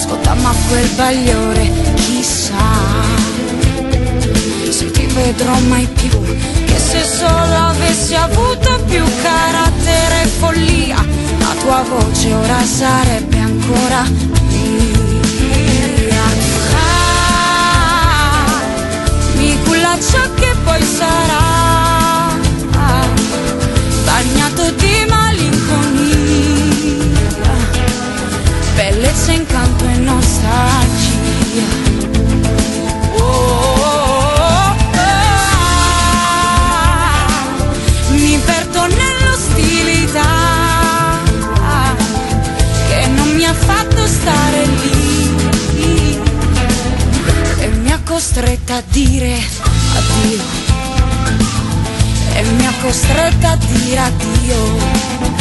scottamma quel bagliore, chissà se ti vedrò mai più. Che se solo avessi avuto più carattere e follia, la tua voce ora sarebbe ancora mia. Ah, mi culla ciò che poi sarà. forse incanto oh, e nostalgia costretta a dire addio. E mi ha costretta a dire addio.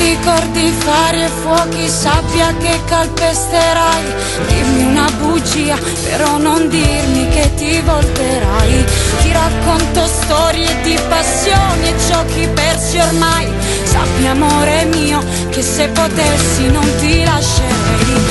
ricordi fare fuochi sappia che calpesterai dimmi una bugia però non dirmi che ti volterai. Ti racconto storie di passioni e giochi persi ormai. Sappi amore mio che se potessi non ti lascerei.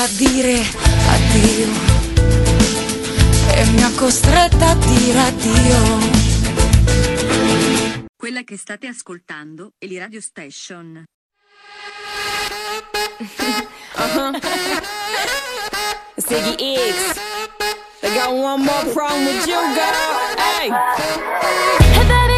costretta a dire addio e mi ha costretta a dire addio. Quella che state ascoltando è la Radio Station. uh-huh. X. I got one more problem with you, girl. Hey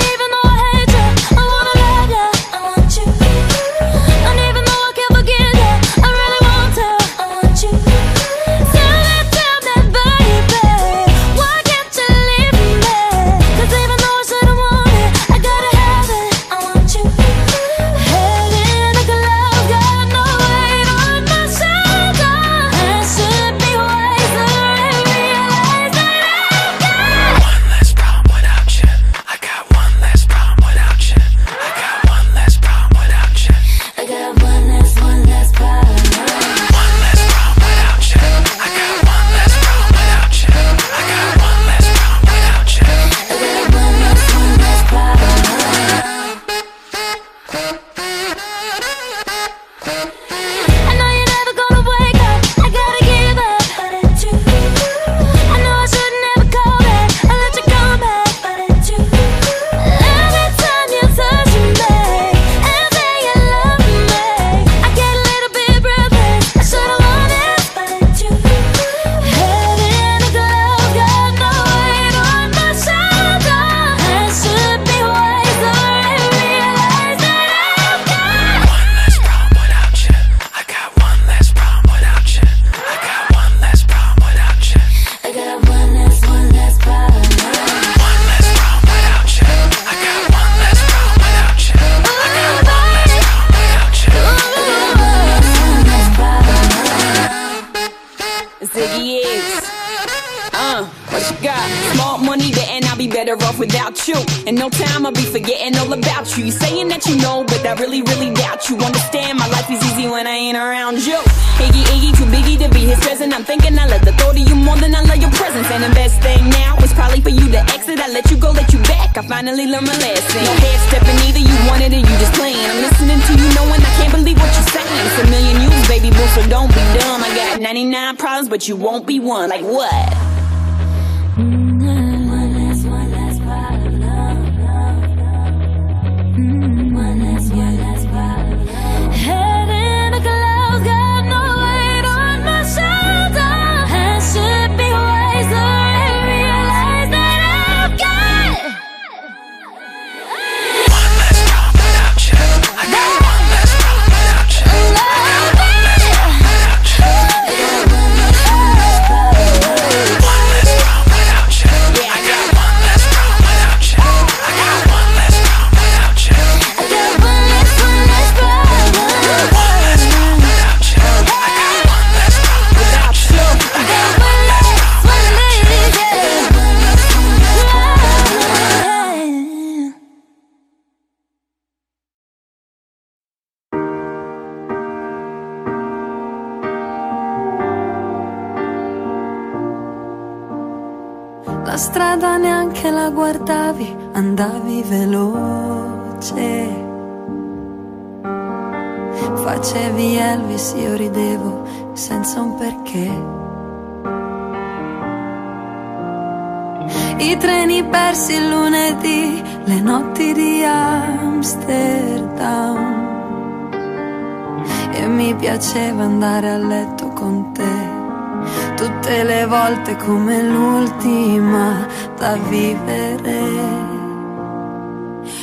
come l'ultima da vivere.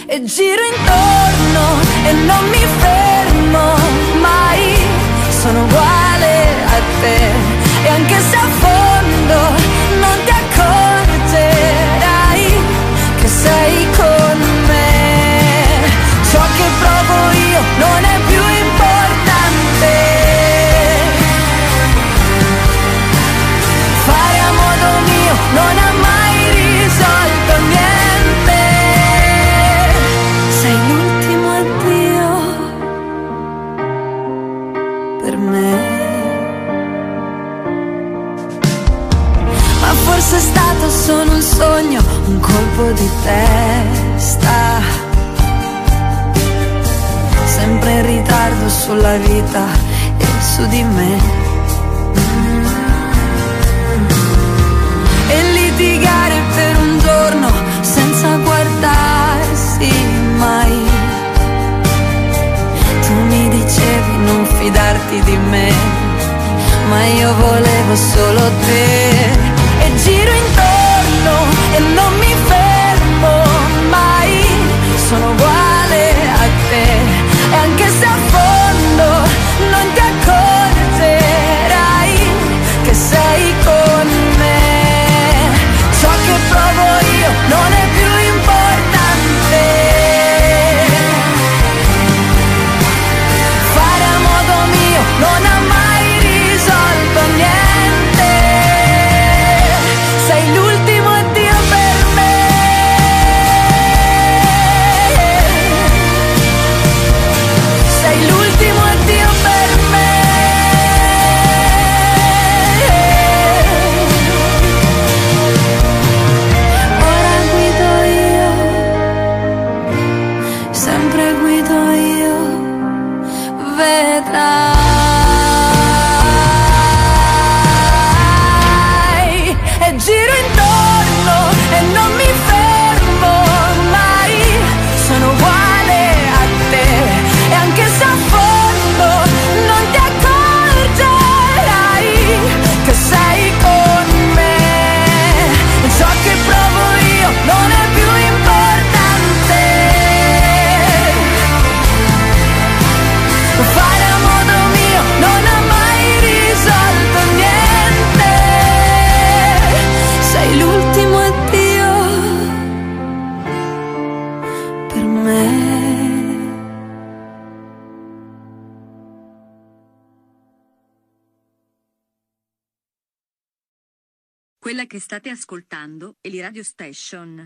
E giro intorno e non mi fermo mai, sono uguale a te. E anche se affondo, fondo colpo di testa. Sempre in ritardo sulla vita e su di me. E litigare per un giorno senza guardarsi mai. Tu mi dicevi non fidarti di me, ma io volevo solo te. E giro intorno e non mi State ascoltando Eli Radio Station.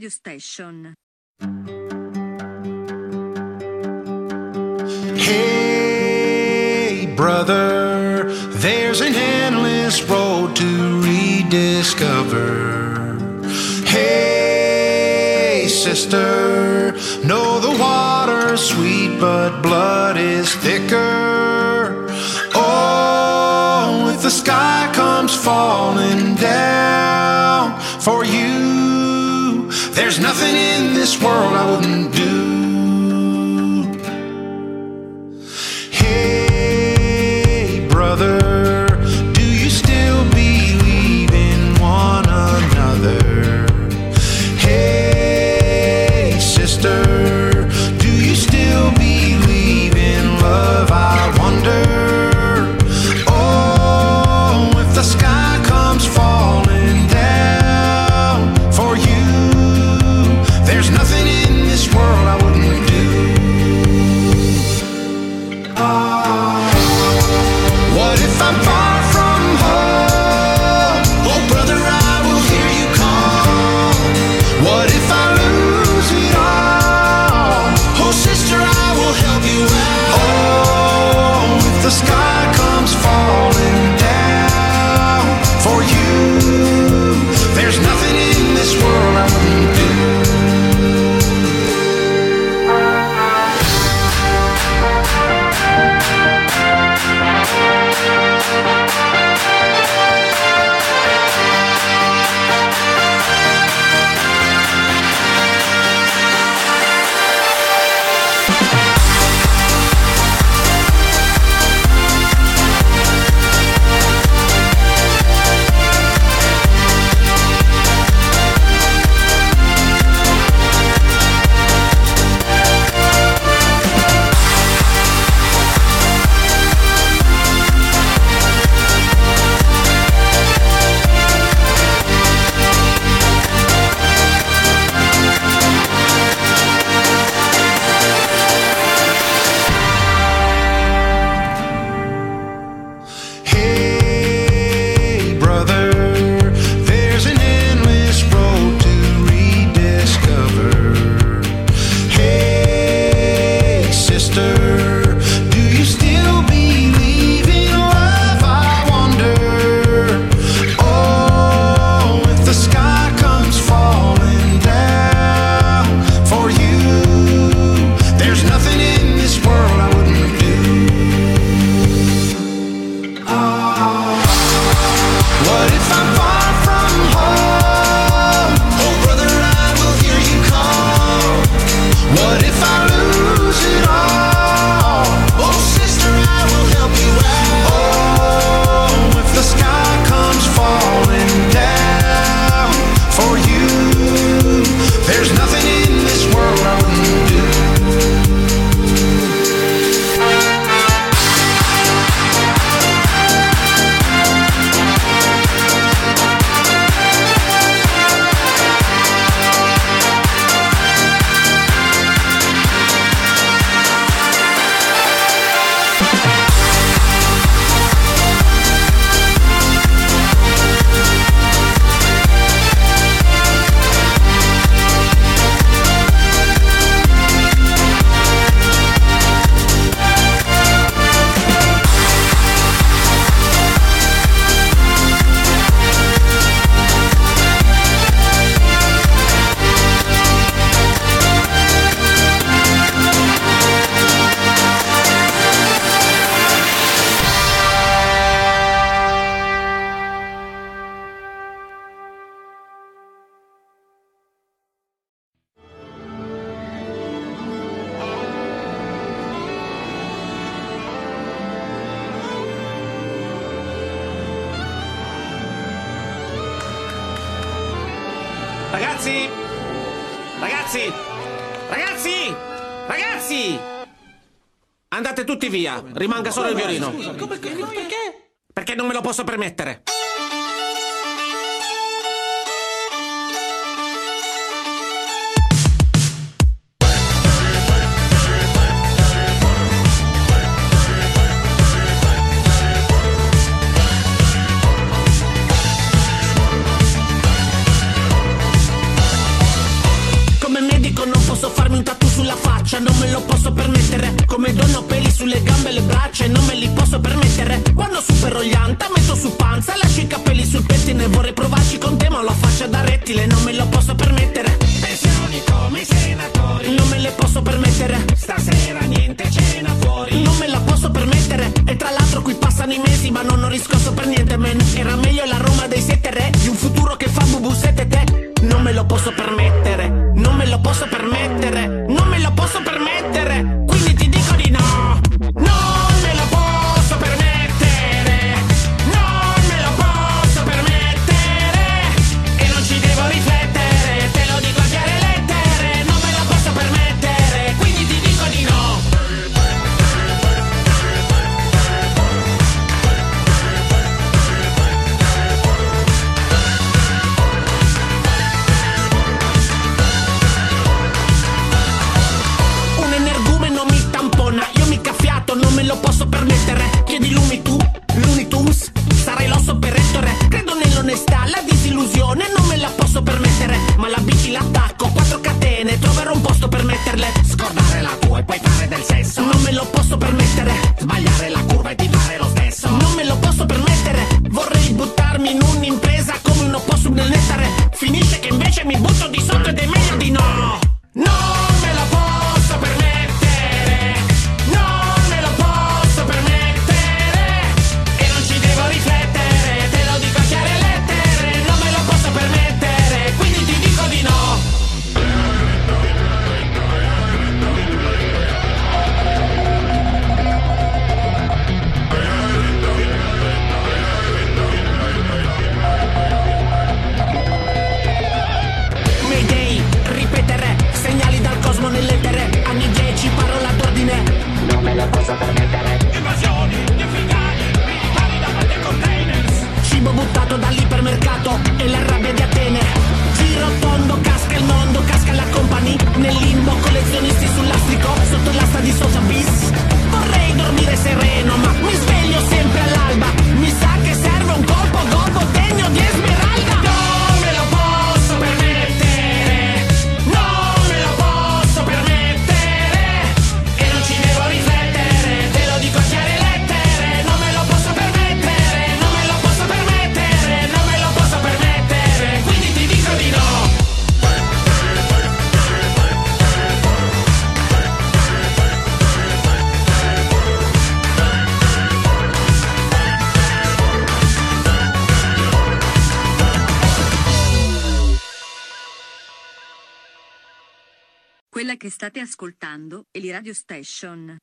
Ascoltando è l'Iradio Station. Rimanga solo il violino. Come, perché? Perché non me lo posso permettere. ferroglianta Metto su panza, lascio i capelli sul pettine Vorrei provarci con te ma ho la faccia da rettile Non me lo posso permettere. Pensioni come i senatori Non me le posso permettere. Stasera niente cena fuori Non me la posso permettere. E tra l'altro qui passano i mesi ma non ho riscosso per niente men. Era meglio la Roma dei sette re Di un futuro che fa bubu sette te. Non me lo posso permettere Non me lo posso permettere. State ascoltando Eli Radio Station.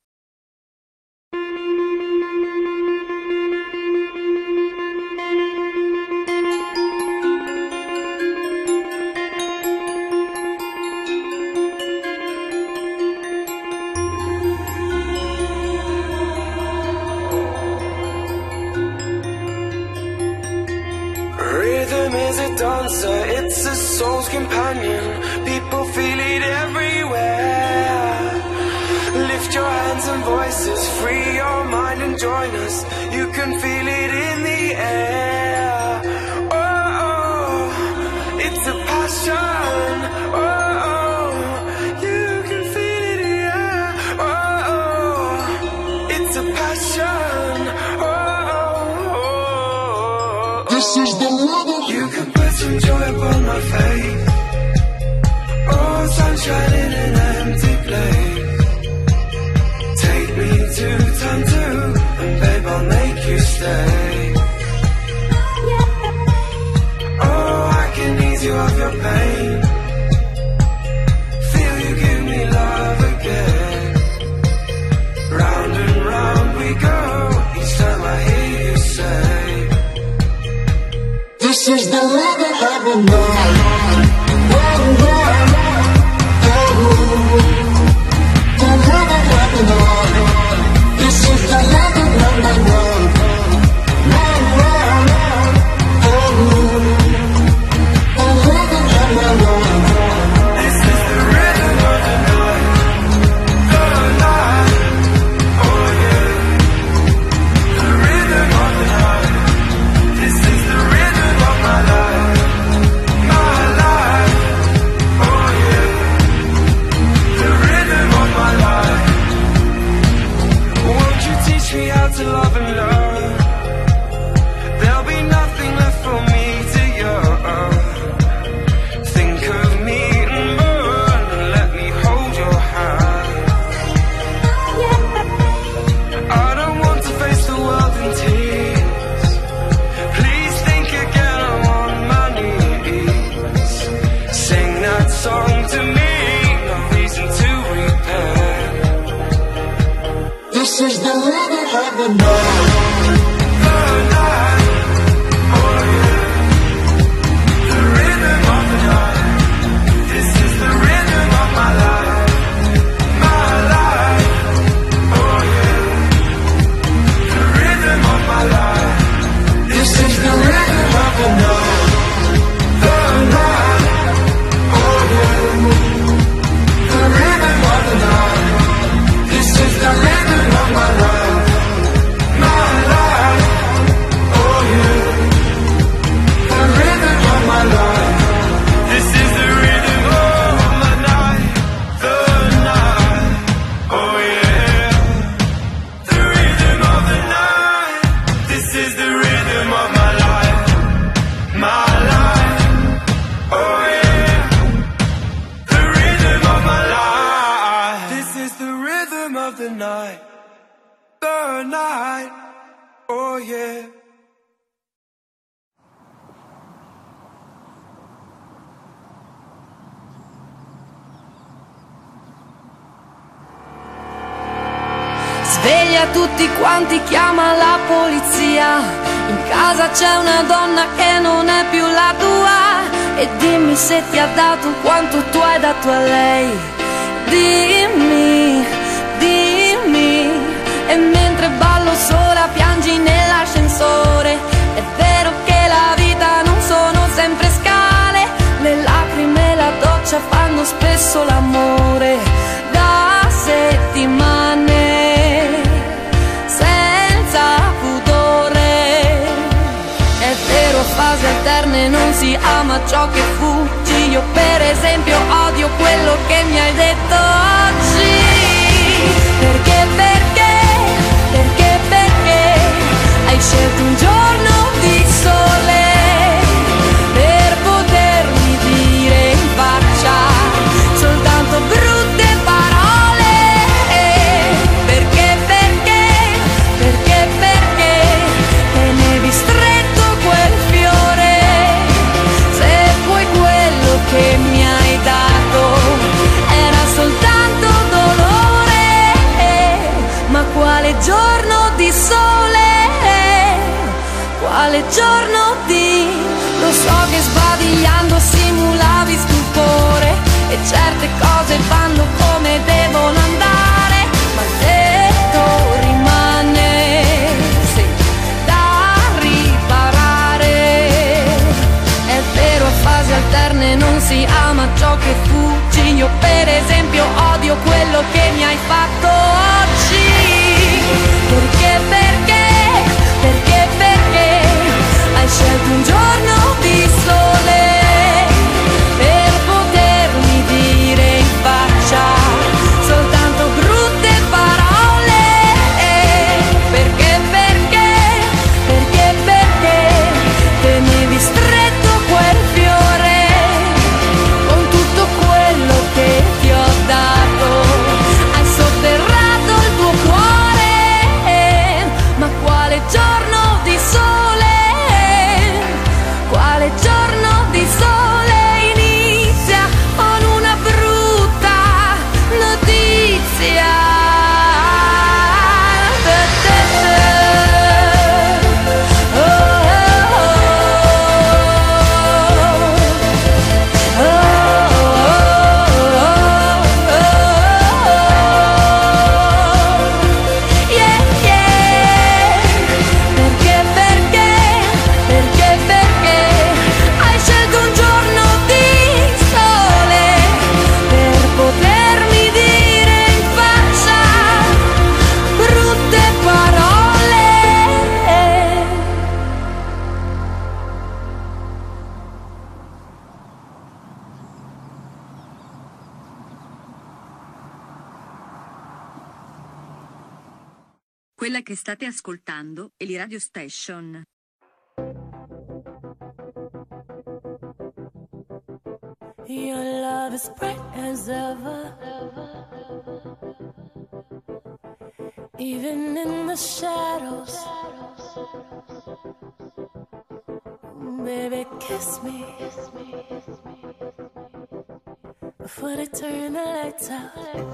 c'è una donna che non è più la tua. E dimmi se ti ha dato quanto tu hai dato a lei. Dimmi, dimmi. E mentre ballo sola piangi nell'ascensore. È vero che la vita non sono sempre scale. Le lacrime e la doccia fanno spesso l'amore. ama ciò che fuggi, io per esempio odio quello che mi hai detto oggi. Perché, perché, perché, perché hai scelto un giorno? Io per esempio odio quello che mi hai fatto oggi. Perché, perché, perché, perché hai scelto un giorno? ascoltando Eli Radio Station. Your love is bright as ever. Even in the shadows. Baby, kiss me. Before they turn the lights out.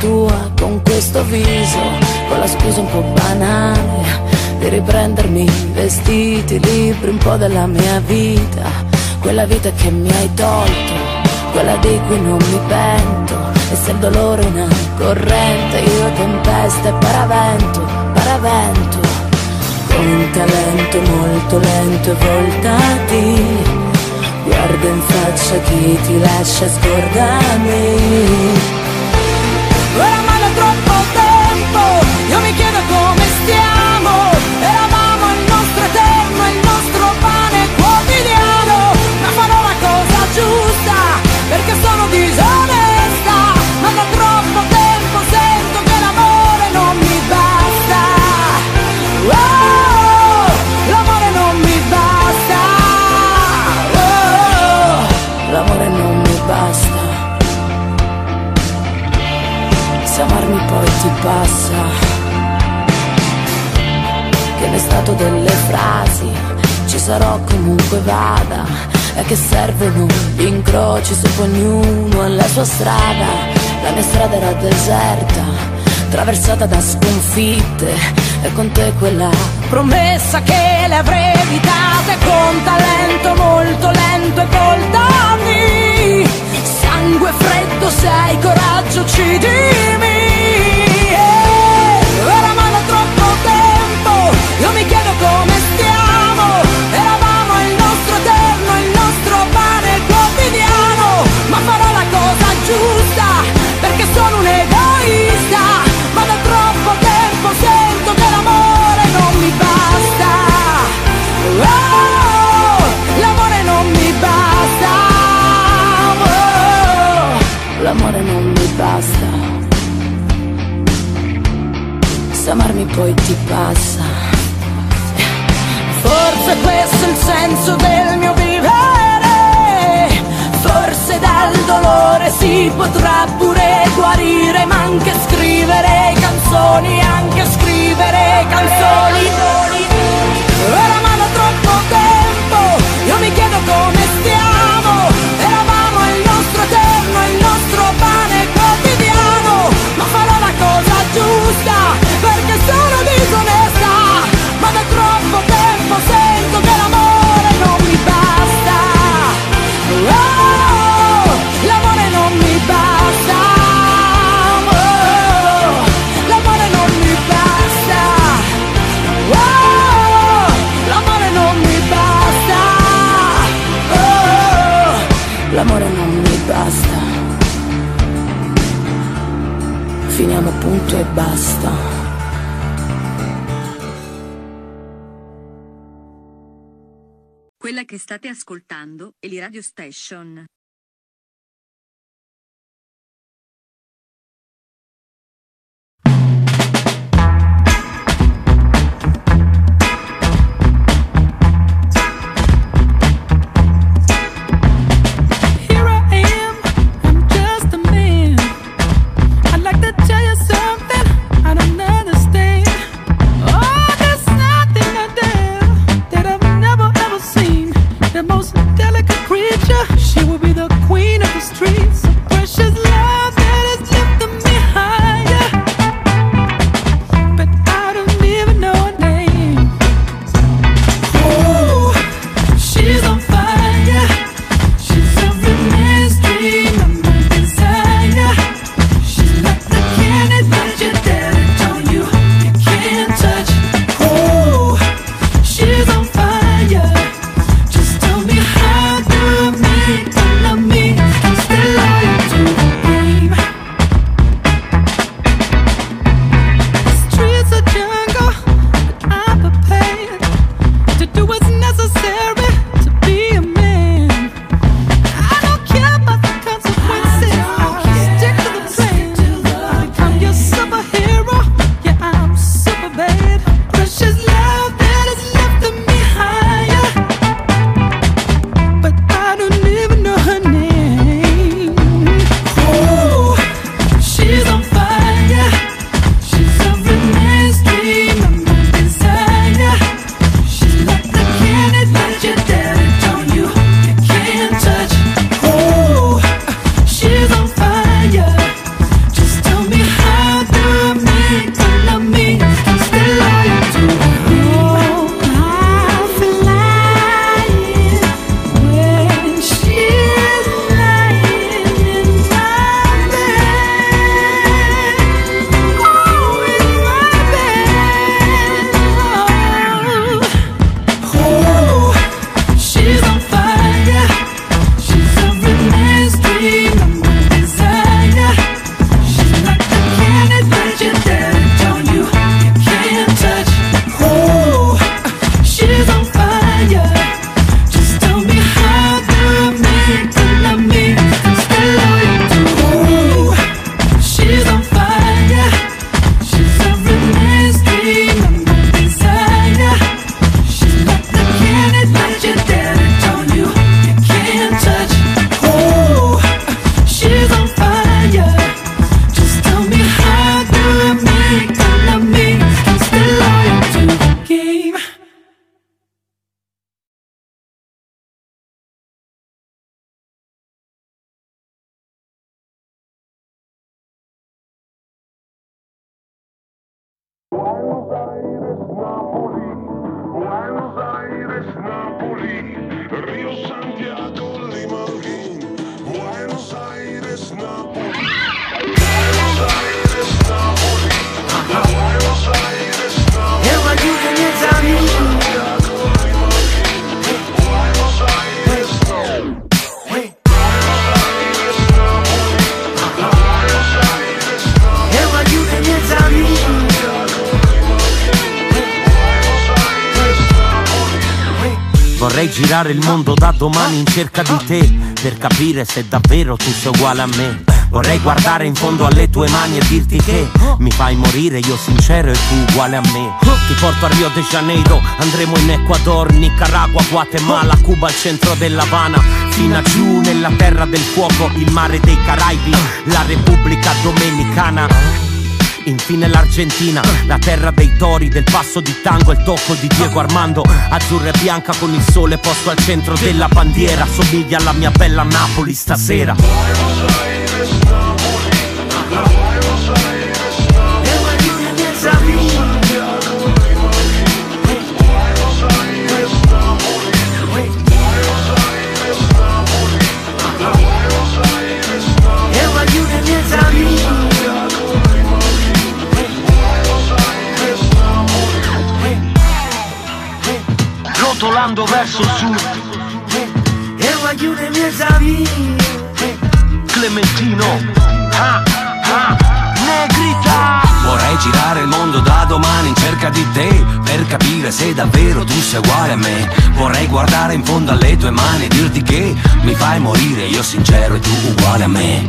Tua con questo viso, con la scusa un po' banale di riprendermi vestiti, libri, un po' della mia vita, quella vita che mi hai tolto, quella di cui non mi pento, e se il dolore è una corrente, io tempesta e paravento, paravento. Con un talento molto lento e voltati Guarda in faccia chi ti lascia scordami disonesta Ma da troppo tempo sento che l'amore non mi basta. Oh, l'amore non mi basta. Oh, L'amore non mi basta. Se amarmi poi ti passa. Che stato delle frasi Ci sarò comunque vada E che servono gli incroci Se ognuno ha la sua strada. La mia strada era deserta Traversata da sconfitte. E con te quella promessa che le avrei evitate con talento molto lento e col danni. Sangue freddo se hai coraggio uccidimi L'amore non mi basta. Se amarmi poi ti passa. Forse questo è il senso del mio vivere. Forse dal dolore si potrà pure guarire Ma anche scrivere canzoni, anche scrivere canzoni. Oramai da troppo tempo io mi chiedo come stiamo L'amore non mi basta. Finiamo punto e basta. Quella che state ascoltando è l'Iradio Station. domani in cerca di te per capire se davvero tu sei uguale a me. Vorrei guardare in fondo alle tue mani e dirti che mi fai morire io sincero e tu uguale a me. Ti porto a Rio de Janeiro, andremo in Ecuador, Nicaragua, Guatemala, Cuba, al centro dell'Havana, fino a giù nella terra del fuoco, il mare dei Caraibi, la Repubblica Dominicana. Infine l'Argentina, la terra dei tori, del passo di tango e il tocco di Diego Armando. Azzurra e bianca con il sole posto al centro della bandiera. Somiglia alla mia bella Napoli stasera. Buenos guardando verso sud. Eh, e voglio i miei savine eh. Clementino. Ah, ha, ha, negrita Vorrei girare il mondo da domani in cerca di te Per capire se davvero tu sei uguale a me. Vorrei guardare in fondo alle tue mani e dirti che Mi fai morire io sincero e tu uguale a me.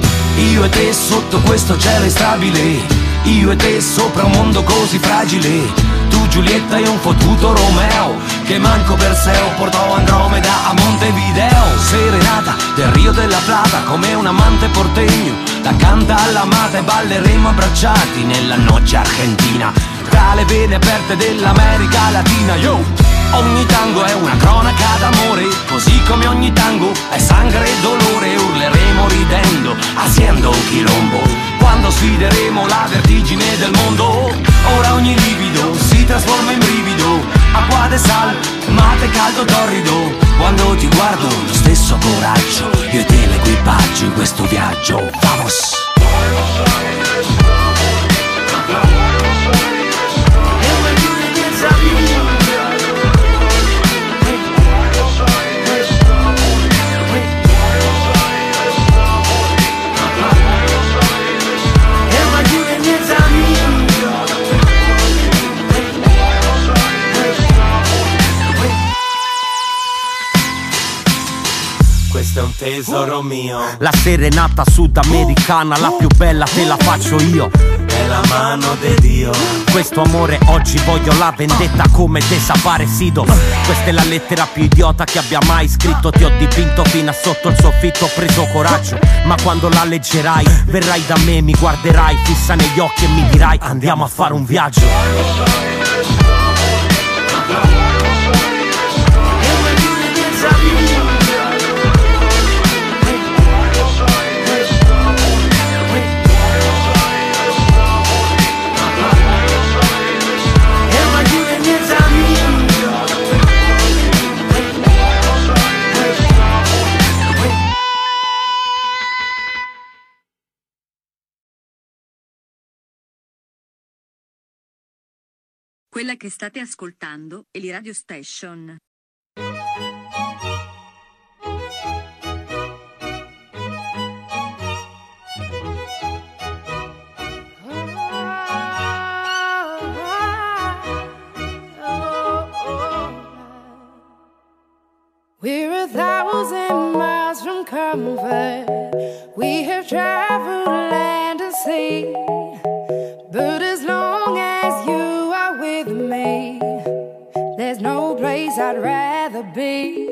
Io e te sotto questo cielo instabile io e te sopra un mondo così fragile. Tu Giulietta e un fottuto Romeo. Che manco Perseo portò Andromeda a Montevideo Serenata del Rio della Plata come un amante portegno La canta all'amata e balleremo abbracciati nella noce argentina Tra le vene aperte dell'America Latina Yo! Ogni tango è una cronaca d'amore Così come ogni tango è sangue e dolore Urleremo ridendo, haciendo un quilombo Quando sfideremo la vertigine del mondo Ora ogni livido si trasforma in brivido. Acqua de sal, mate caldo torrido. Quando ti guardo lo stesso coraggio. Io e te l'equipaggio in questo viaggio. Vamos! Tesoro mio. La serenata sudamericana, la più bella te la faccio io. È la mano di Dio. Questo amore oggi voglio la vendetta come desaparecido. Questa è la lettera più idiota che abbia mai scritto. Ti ho dipinto fino a sotto il soffitto, ho preso coraggio. Ma quando la leggerai, verrai da me, mi guarderai fissa negli occhi e mi dirai andiamo a fare un viaggio. Che state ascoltando è la Radio Station. I'd rather be.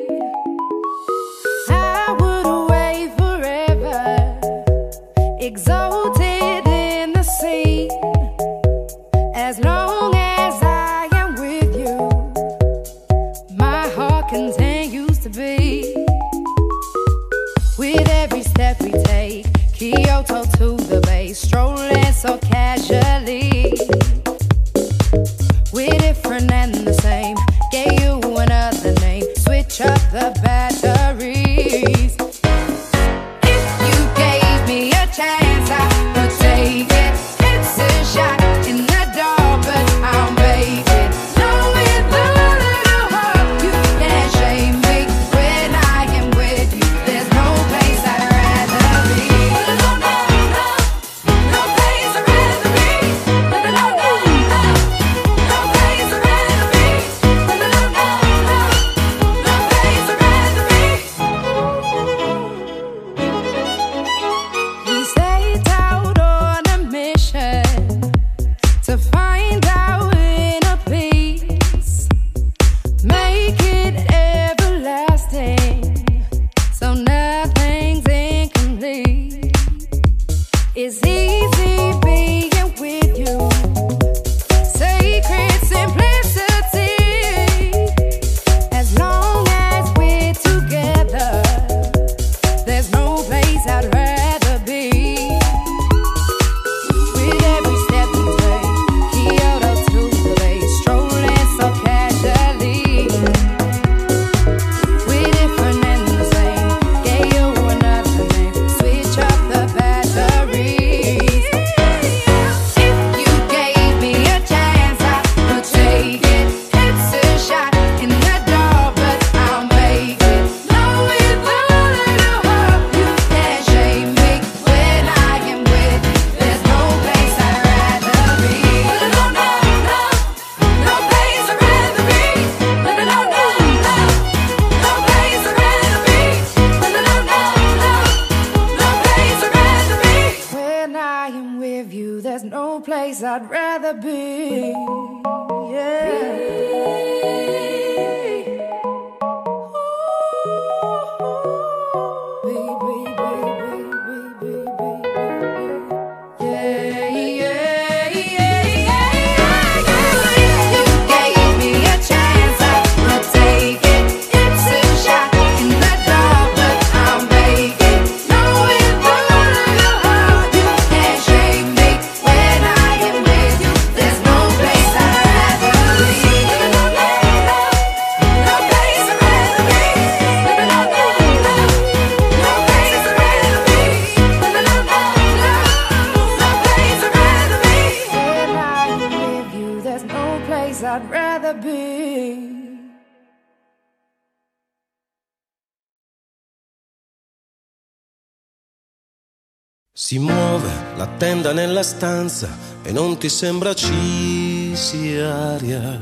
Nella stanza e non ti sembra ci sia aria.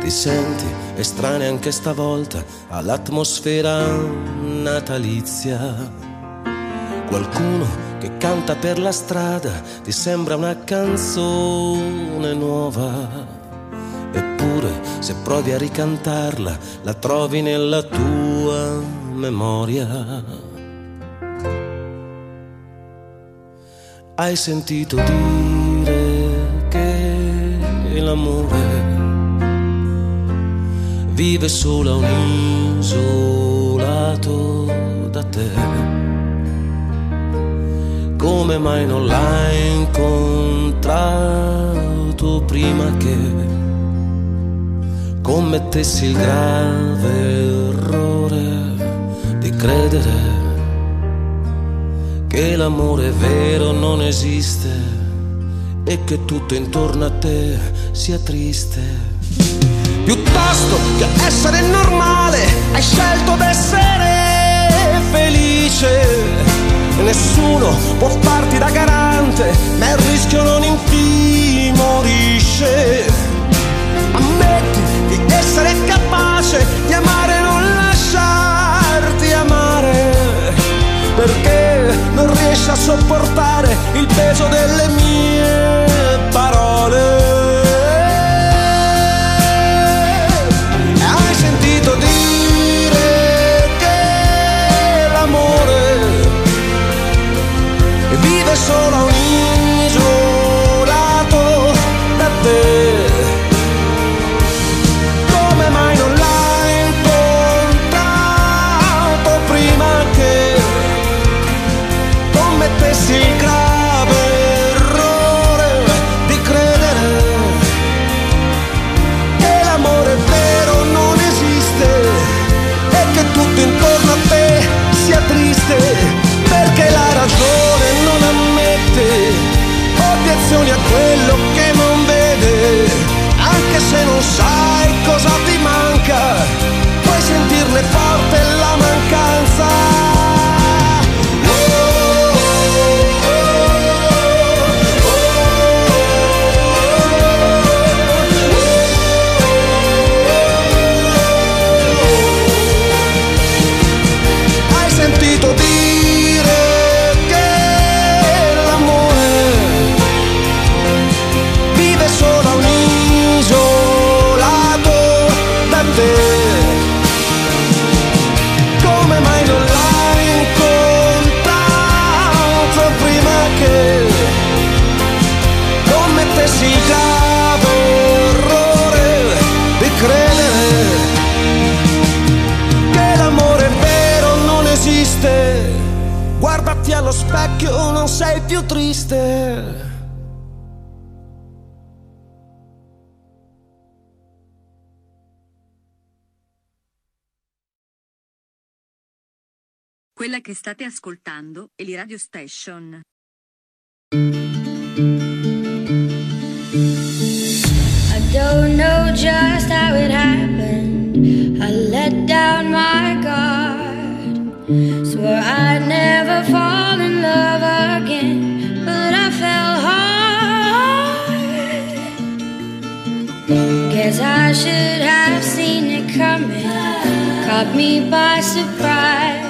Ti senti estranea anche stavolta all'atmosfera natalizia. Qualcuno che canta per la strada ti sembra una canzone nuova. Eppure se provi a ricantarla la trovi nella tua memoria. Hai sentito dire che l'amore vive solo a un isolato da te. Come mai non l'hai incontrato prima che commettessi il grave errore di credere che l'amore vero non esiste e che tutto intorno a te sia triste. Piuttosto che essere normale, hai scelto d'essere felice. Nessuno può farti da garante, ma il rischio non intimorisce. Ammetti di essere capace di amare perché non riesci a sopportare il peso delle mie parole. Se non sai cosa che state ascoltando è l'Iradio Station. I don't know just how it happened. I let down my guard. Swore I'd never fall in love again, but I fell hard. Guess I should have seen it coming. Caught me by surprise.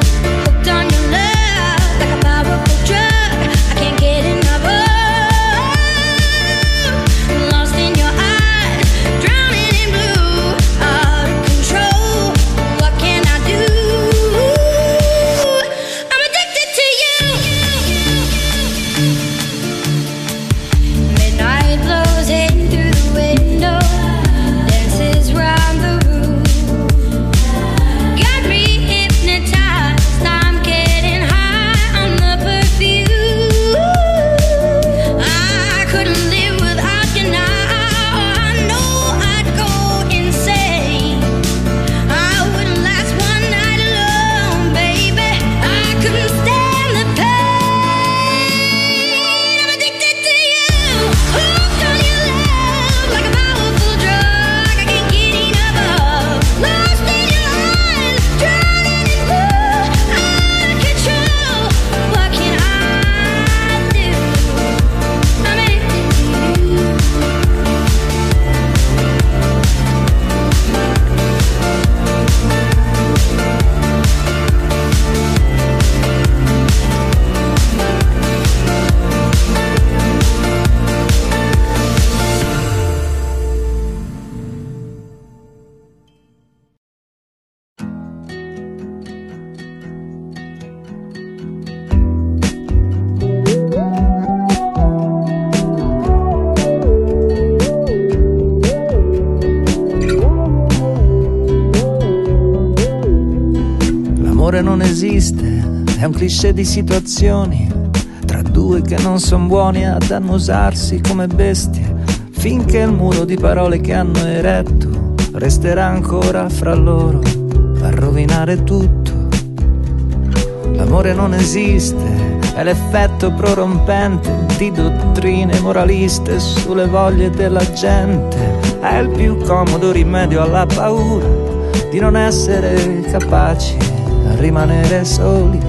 cliché di situazioni tra due che non sono buoni ad annusarsi come bestie, finché il muro di parole che hanno eretto resterà ancora fra loro a rovinare tutto. L'amore non esiste, è l'effetto prorompente di dottrine moraliste sulle voglie della gente, è il più comodo rimedio alla paura di non essere capaci a rimanere soli.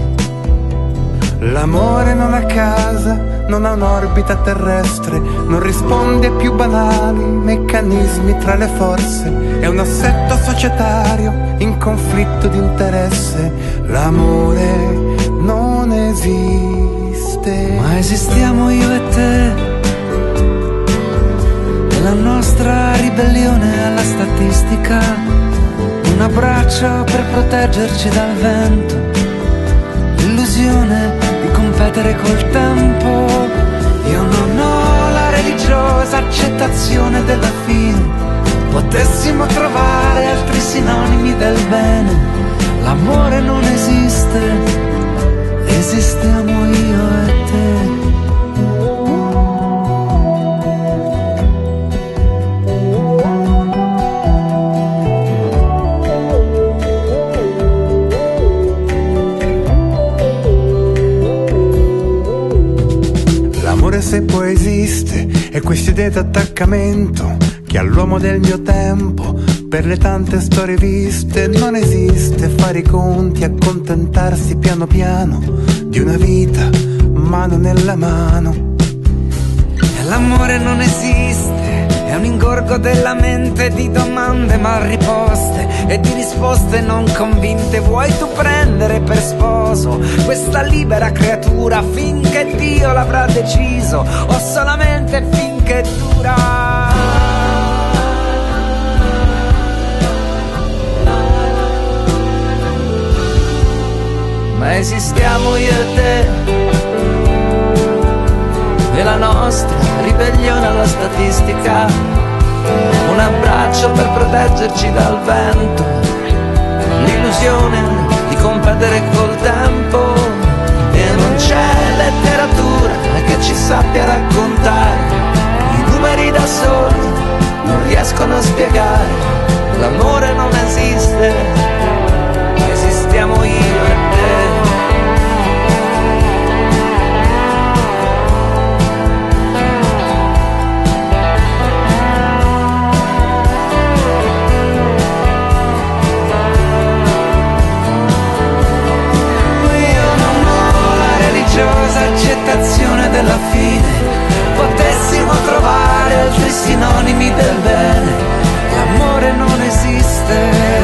L'amore non ha casa, non ha un'orbita terrestre, non risponde ai più banali meccanismi tra le forze, è un assetto societario in conflitto di interesse. L'amore non esiste. Ma esistiamo io e te, e la nostra ribellione alla statistica, un abbraccio per proteggerci dal vento, l'illusione competere col tempo. Io non ho la religiosa accettazione della fine, potessimo trovare altri sinonimi del bene, l'amore non esiste, esistiamo io e te. È quest'idea d'attaccamento che all'uomo del mio tempo, per le tante storie viste, non esiste fare i conti, accontentarsi piano piano di una vita, mano nella mano. E l'amore non esiste, è un ingorgo della mente di domande mal riposte e di risposte non convinte. Vuoi tu prendere per sposo questa libera creatura finché Dio l'avrà deciso o solamente finché dura? Ma esistiamo io e te. E la nostra ribellione alla statistica, un abbraccio per proteggerci dal vento, l'illusione di competere col tempo. E non c'è letteratura che ci sappia raccontare, numeri da soli non riescono a spiegare, l'amore non esiste, esistiamo io e te. Io non ho la religiosa accettazione della fine trovare altri sinonimi del bene. L'amore non esiste.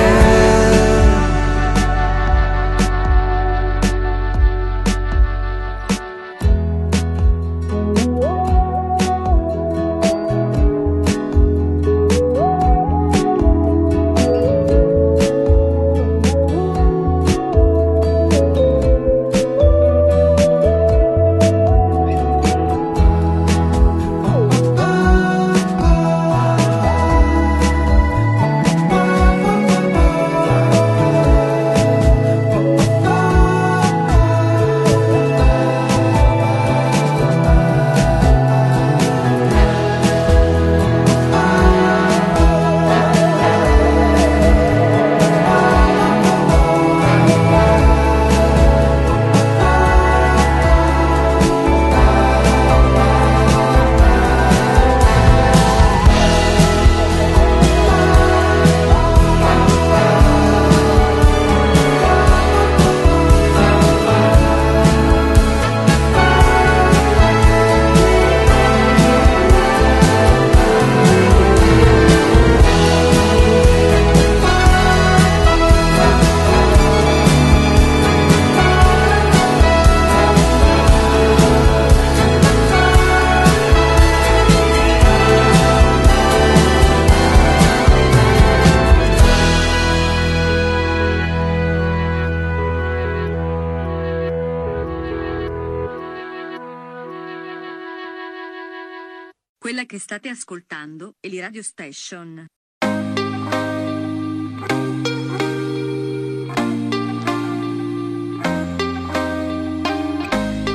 State ascoltando Eli Radio Station.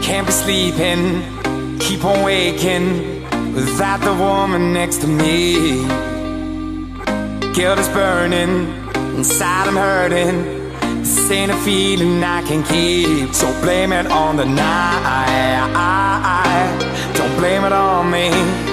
Can't be sleeping, keep on waking without the woman next to me. Guilt is burning, inside I'm hurting. This ain't a feeling I can keep. So blame it on the night. Don't blame it on me.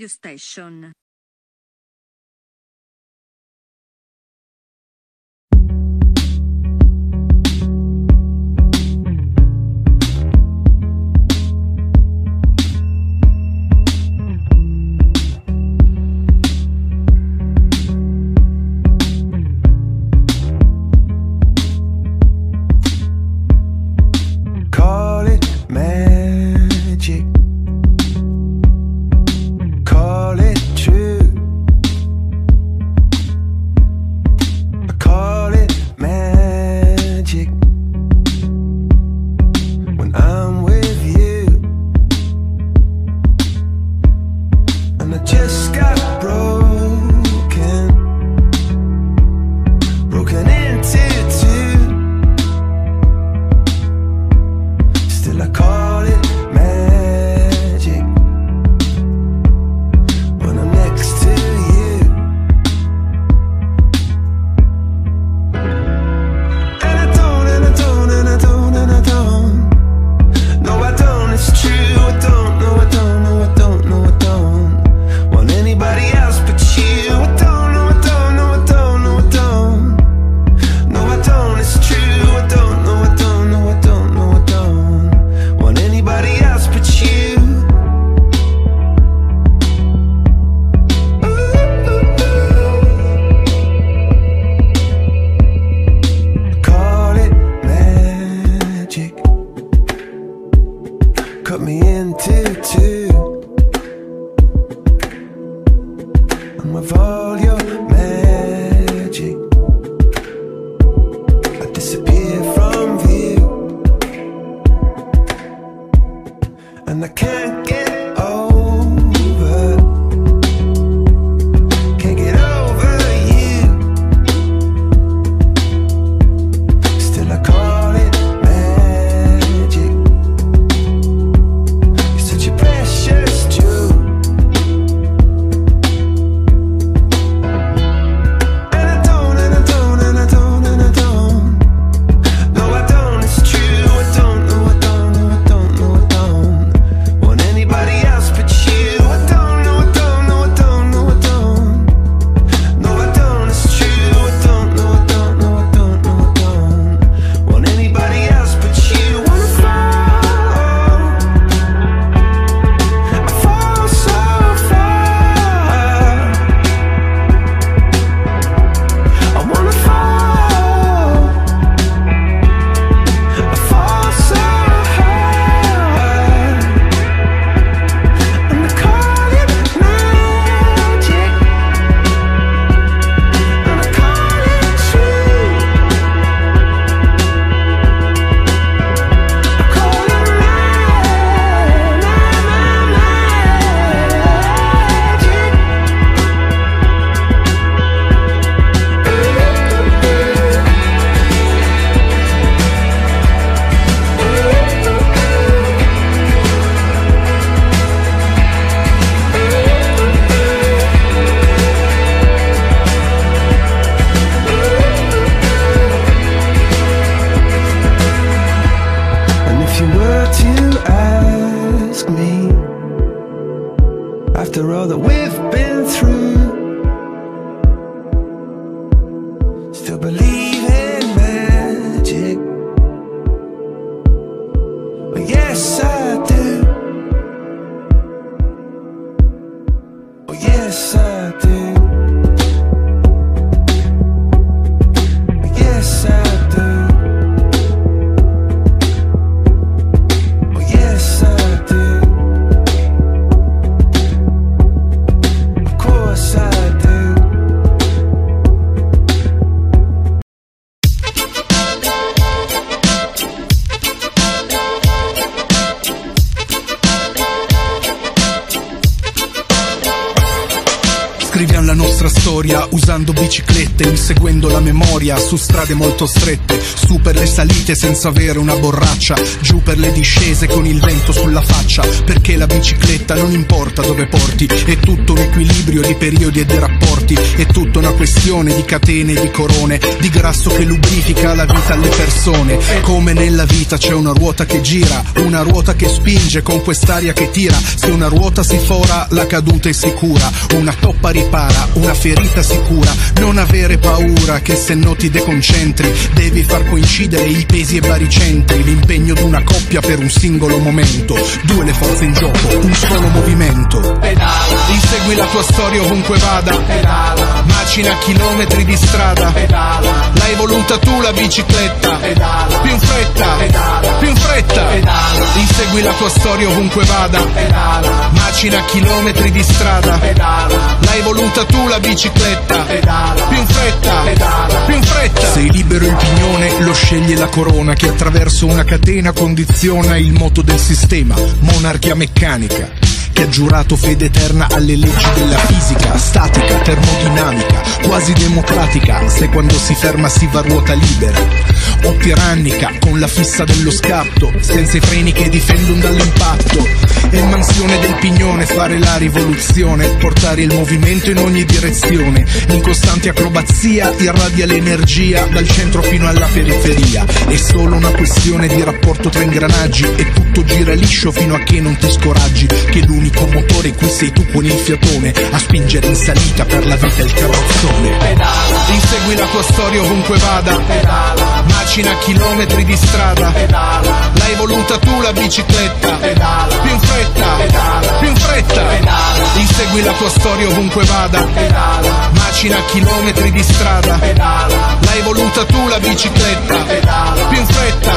Radio Station. Memoria su strade molto strette, salite senza avere una borraccia, giù per le discese con il vento sulla faccia, perché la bicicletta non importa dove porti, è tutto un equilibrio di periodi e di rapporti, è tutta una questione di catene e di corone, di grasso che lubrifica la vita alle persone, come nella vita c'è una ruota che gira, una ruota che spinge con quest'aria che tira, se una ruota si fora la caduta è sicura, una toppa ripara, una ferita sicura, non avere paura che se no ti deconcentri, devi far coincidere i pesi e baricentri, l'impegno di una coppia per un singolo momento, due le forze in gioco, un solo movimento. Pedala, insegui la tua storia ovunque vada, pedala, macina chilometri di strada, pedala, l'hai voluta tu la bicicletta, pedala, più in fretta, pedala, più in fretta, pedala, insegui la tua storia ovunque vada, pedala, macina chilometri di strada, pedala, l'hai voluta tu la bicicletta, pedala, più in fretta, pedala, più in fretta. Sei libero il pignone, lo sceglie la corona che attraverso una catena condiziona il moto del sistema, monarchia meccanica che ha giurato fede eterna alle leggi della fisica, statica, termodinamica, quasi democratica, se quando si ferma si va a ruota libera, o tirannica, con la fissa dello scatto, senza i freni che difendono dall'impatto, e mansione del pignone, fare la rivoluzione, portare il movimento in ogni direzione, in costante acrobazia irradia l'energia dal centro fino alla periferia, è solo una questione di rapporto tra ingranaggi e tutto gira liscio fino a che non ti scoraggi, che l'unico motore qui sei tu con il fiatone, a spingere in salita per la vita il carrozzone. Pedala, insegui la tua storia ovunque vada, pedala, macina chilometri di strada, pedala, l'hai voluta tu la bicicletta, pedala, più in fretta, pedala, più in fretta, pedala, insegui la tua storia ovunque vada, pedala, macina chilometri di strada, pedala, L'hai voluta tu la bicicletta. Più in fretta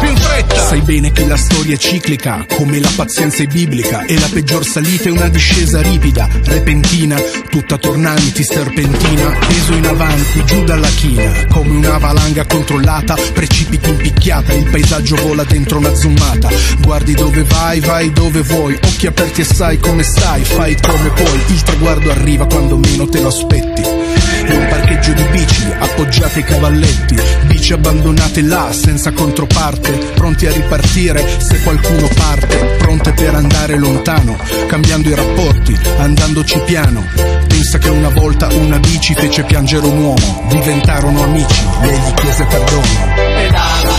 Più in fretta. Sai bene che la storia è ciclica Come la pazienza è biblica E la peggior salita è una discesa ripida Repentina. Tutta tornanti serpentina Peso in avanti giù dalla china Come una valanga controllata Precipiti in picchiata Il paesaggio vola dentro una zoomata. Guardi dove vai, vai dove vuoi Occhi aperti e sai come stai Fai come puoi. Il traguardo arriva quando meno te lo aspetti È un parcheggio di bici appoggiate ai cavalletti. Bici abbandonate là senza controparte. Pronti a ripartire se qualcuno parte. Pronte per andare lontano Cambiando i rapporti, andandoci piano. Pensa che una volta una bici fece piangere un uomo. Diventarono amici, lei gli chiese perdono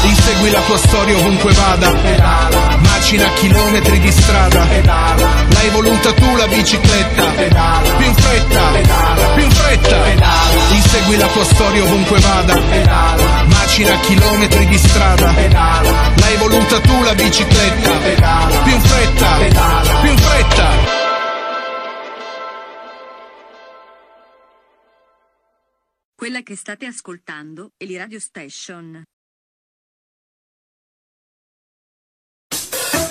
Insegui la tua storia ovunque vada. Macina chilometri di strada. L'hai voluta tu la bicicletta. Più in fretta Più in fretta. Insegui la tua storia ovunque vada. Macina chilometri di strada. L'hai voluta tu la bicicletta. Più in fretta Più in fretta. Quella che state ascoltando è li Radio Station.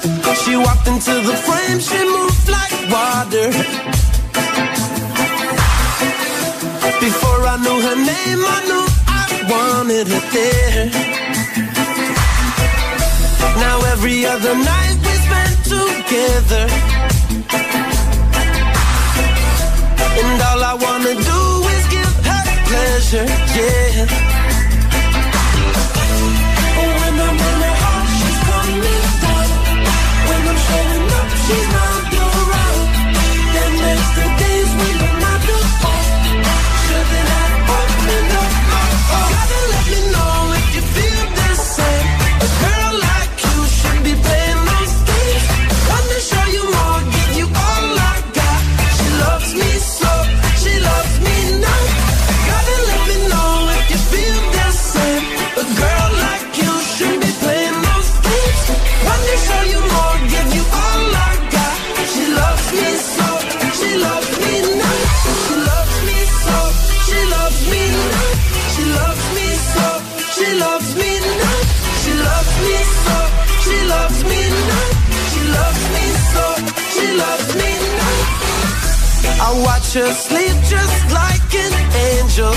She walked into the frame, she moved like water. Before I knew her name, I knew I wanted her there. Now every other night we spend together. And all I wanna do is give her pleasure, yeah. She's not loves me now. She loves me so, she loves me now. I watch her sleep just like an angel.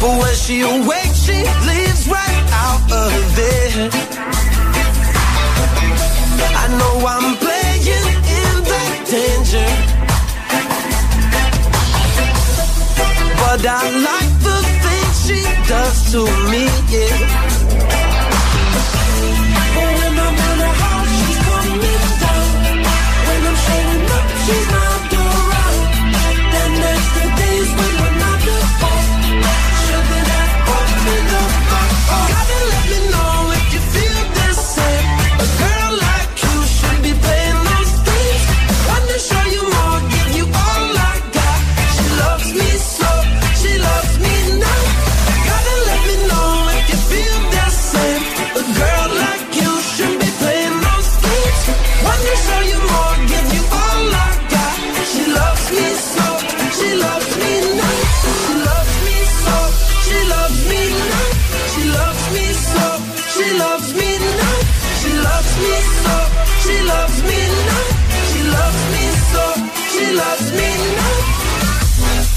But when she awakes, she leaves right out of there. I know I'm playing in that danger. But I like the things she does to me, yeah. She's my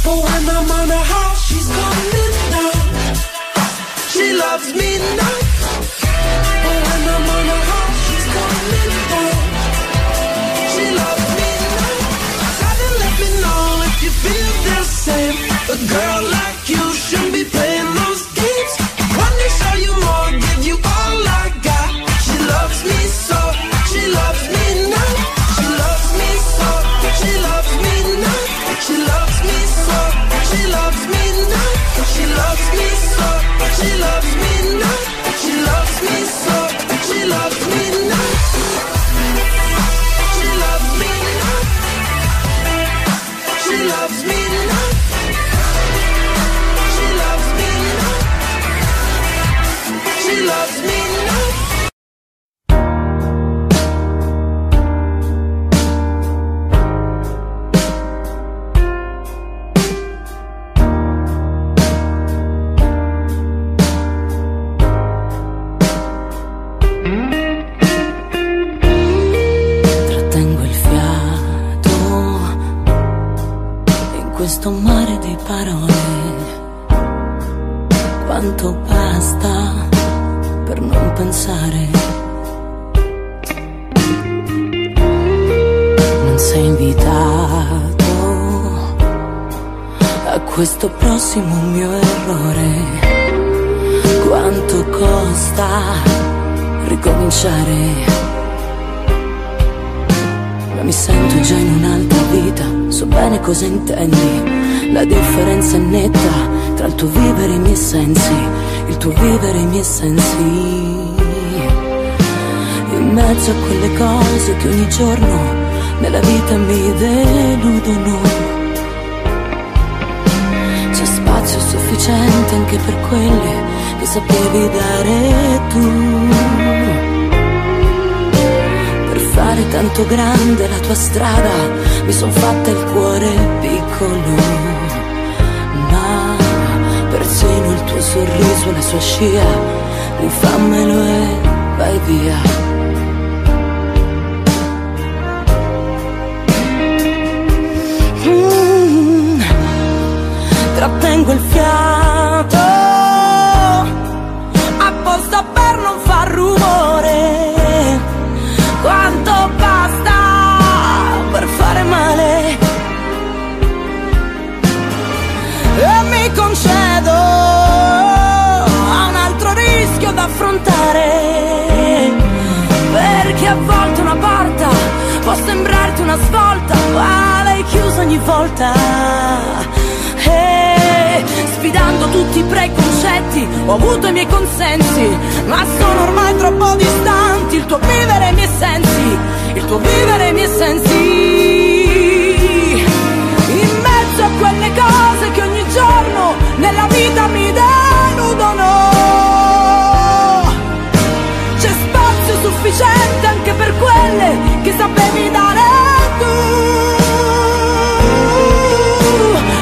But when I'm on her high, she's coming down. She loves me now. But when I'm on high, she's coming down. She loves me now. Gotta let me know if you feel the same. A girl like questo mare di parole. Quanto basta per non pensare. Non sei invitato a questo prossimo mio errore. Quanto costa ricominciare? Mi sento già in un'altra vita, so bene cosa intendi. La differenza è netta tra il tuo vivere e i miei sensi, il tuo vivere e i miei sensi. In mezzo a quelle cose che ogni giorno nella vita mi deludono. C'è spazio sufficiente anche per quelle che sapevi dare tu fare tanto grande la tua strada. Mi son fatta il cuore piccolo ma persino il tuo sorriso la sua scia. Rifammelo e vai via. Mm, trattengo il fiato apposta per non far rumore. Quanto una svolta ma l'hai chiusa ogni volta. E sfidando tutti i preconcetti ho avuto i miei consensi ma sono ormai troppo distanti. Il tuo vivere e i miei sensi il tuo vivere e i miei sensi. In mezzo a quelle cose che ogni giorno nella vita mi deludono. C'è spazio sufficiente anche per quelle che sapevi dare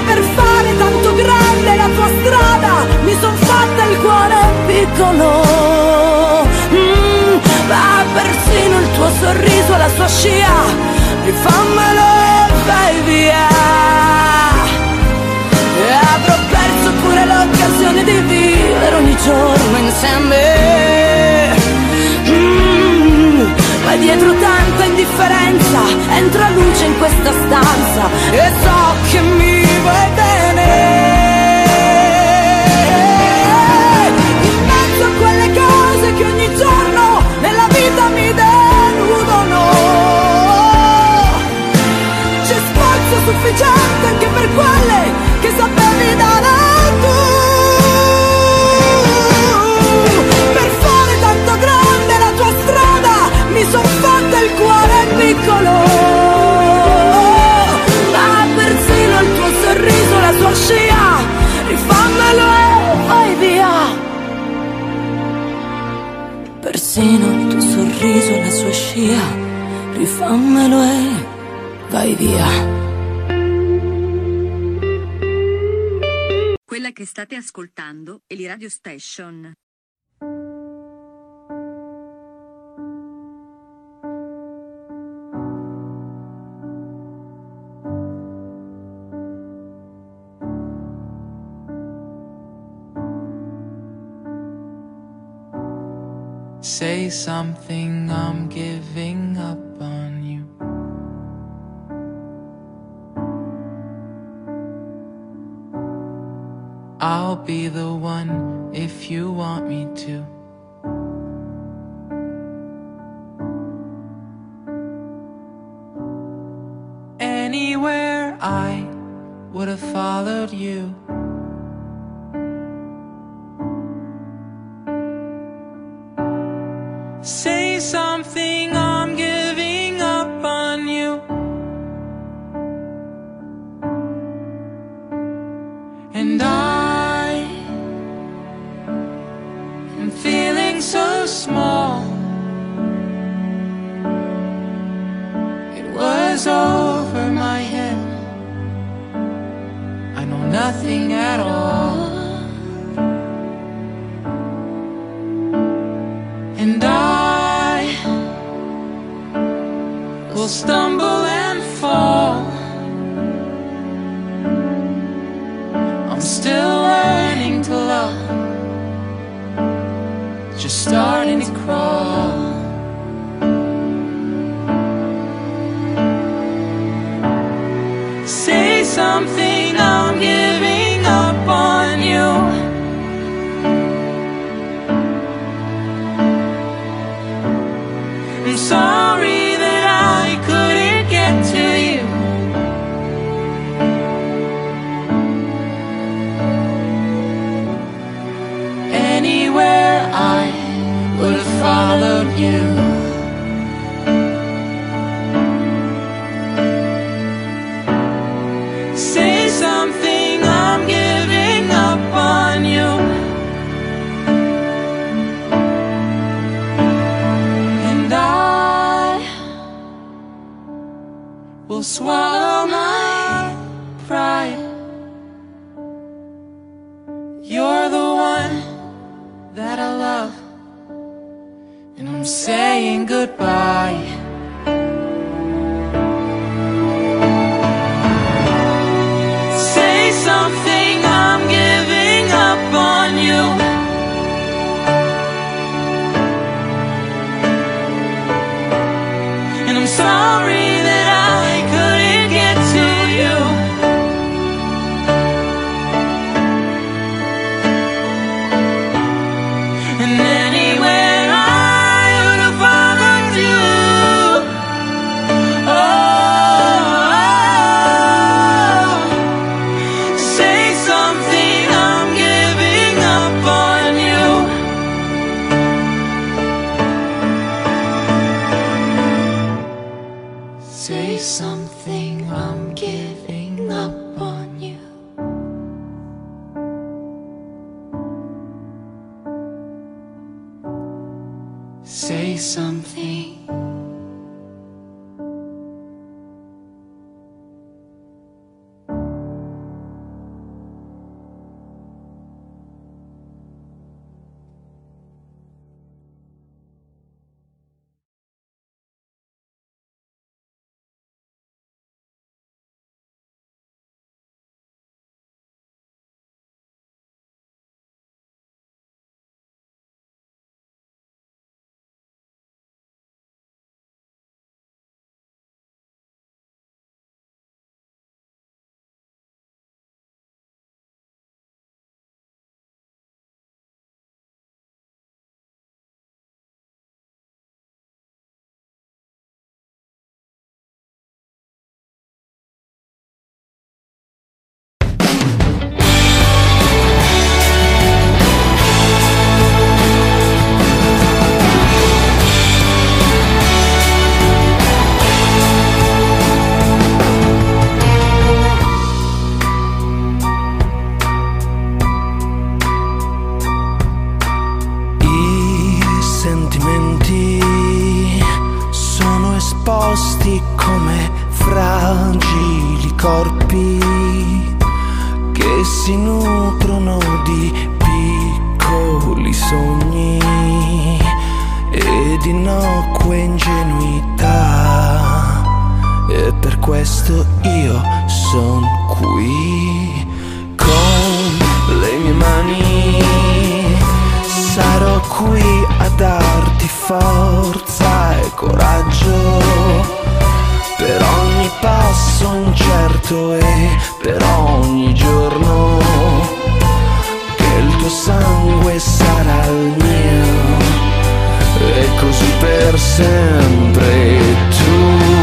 per fare tanto grande la tua strada. Mi son fatta il cuore piccolo. Mm, persino il tuo sorriso la sua scia. Rifammelo e vai via avrò perso pure l'occasione di vivere ogni giorno insieme entra luce in questa stanza e so che mi vuoi bene. In mezzo a quelle cose che ogni giorno nella vita mi deludono. C'è spazio sufficiente anche per quelle scia rifammelo e vai via Quella che state ascoltando è la Radio Station. Something, I'm giving up on you. I'll be the one if you want me to. esposti come fragili corpi che si nutrono di piccoli sogni ed innocue ingenuità. E per questo io son qui con le mie mani. Sarò qui a darti forza c'è coraggio per ogni passo incerto e per ogni giorno che il tuo sangue sarà il mio e così per sempre tu.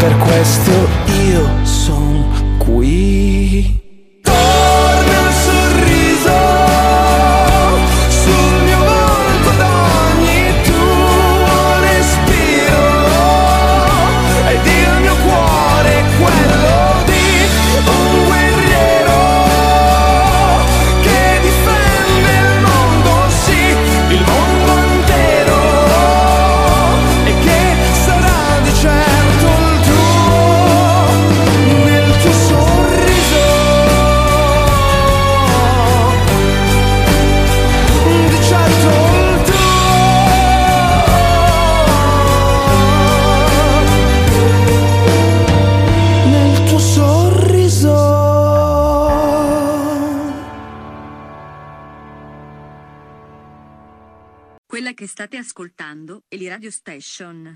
per questo io ascoltando Eli Radio Station.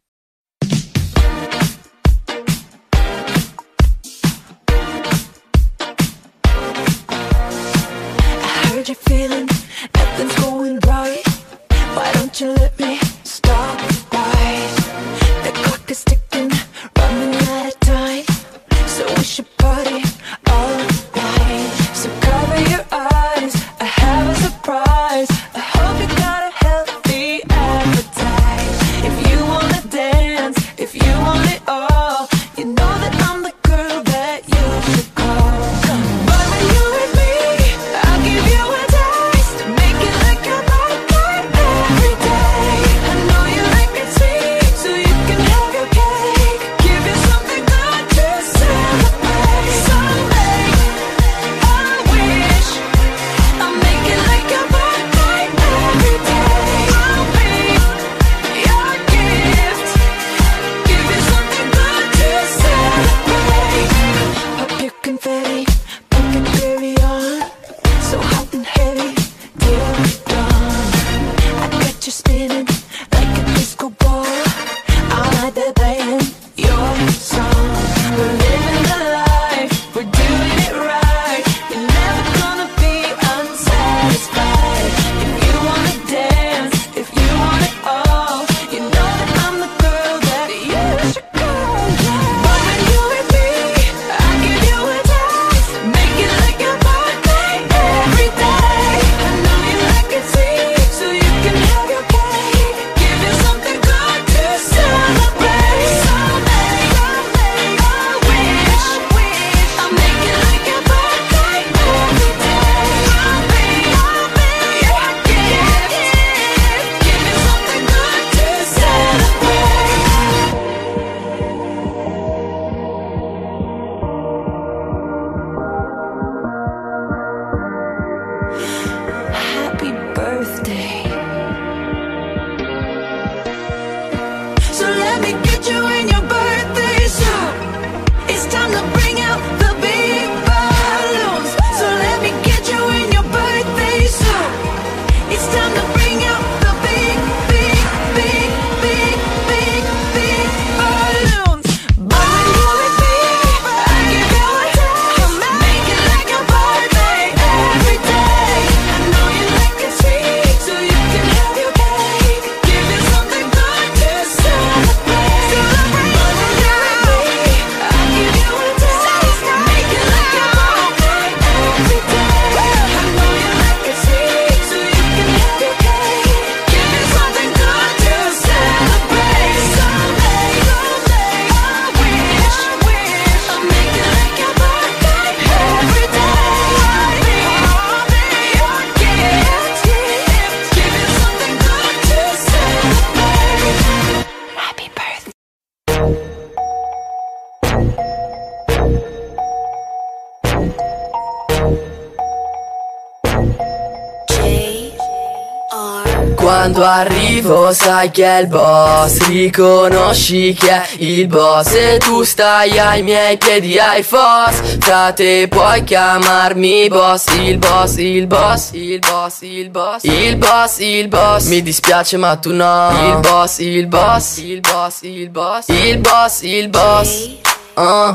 Che è il boss Riconosci che è il boss. E tu stai ai miei piedi ai foss Frate puoi chiamarmi boss. Il boss, il boss, il boss, il boss. Il boss, il boss. Mi dispiace ma tu no. Il boss, il boss, il boss, il boss. Il boss, il boss. Uh,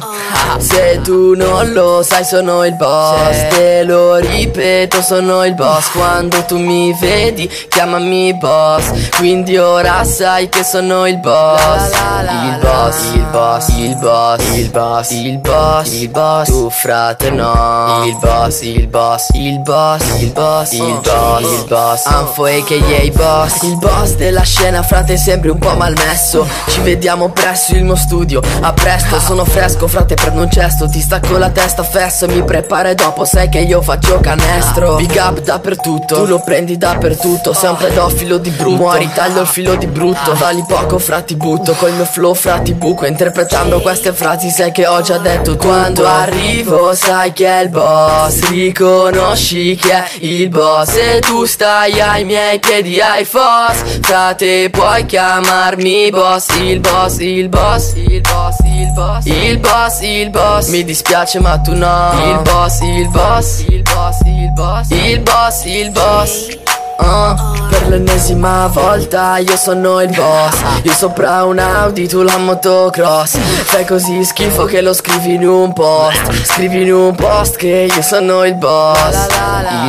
se tu non lo sai sono il boss. Te lo ripeto sono il boss. Quando tu mi vedi chiamami boss. Quindi ora sai che sono il boss. Il boss, il boss, il boss, il boss, il boss, il boss. Tu frate no. Il boss, il boss, il boss, il boss, il boss, il boss. Anfo a.k.a. boss. Il boss della scena frate sembri un po' malmesso. Ci vediamo presso il mio studio. A presto sono fresco frate prendo un cesto Ti stacco la testa fesso Mi prepara e dopo. Sai che io faccio canestro. Big up dappertutto. Tu lo prendi dappertutto. Sei un pedofilo di brutto. Muori taglio il filo di brutto. Vali poco frati butto. Col mio flow frati buco Interpretando queste frasi. Sai che ho già detto Quando arrivo sai che è il boss. Riconosci che è il boss. E tu stai ai miei piedi ai foss Frate puoi chiamarmi boss. Il boss, il boss, il boss, il boss. Il boss, il boss. Mi dispiace ma tu no. Il boss, il boss, il boss, il boss. Il boss, il boss. Uh, per l'ennesima volta io sono il boss. Io sopra un Audi, tu la motocross. Fai così schifo che lo scrivi in un post. Scrivi in un post che io sono il boss.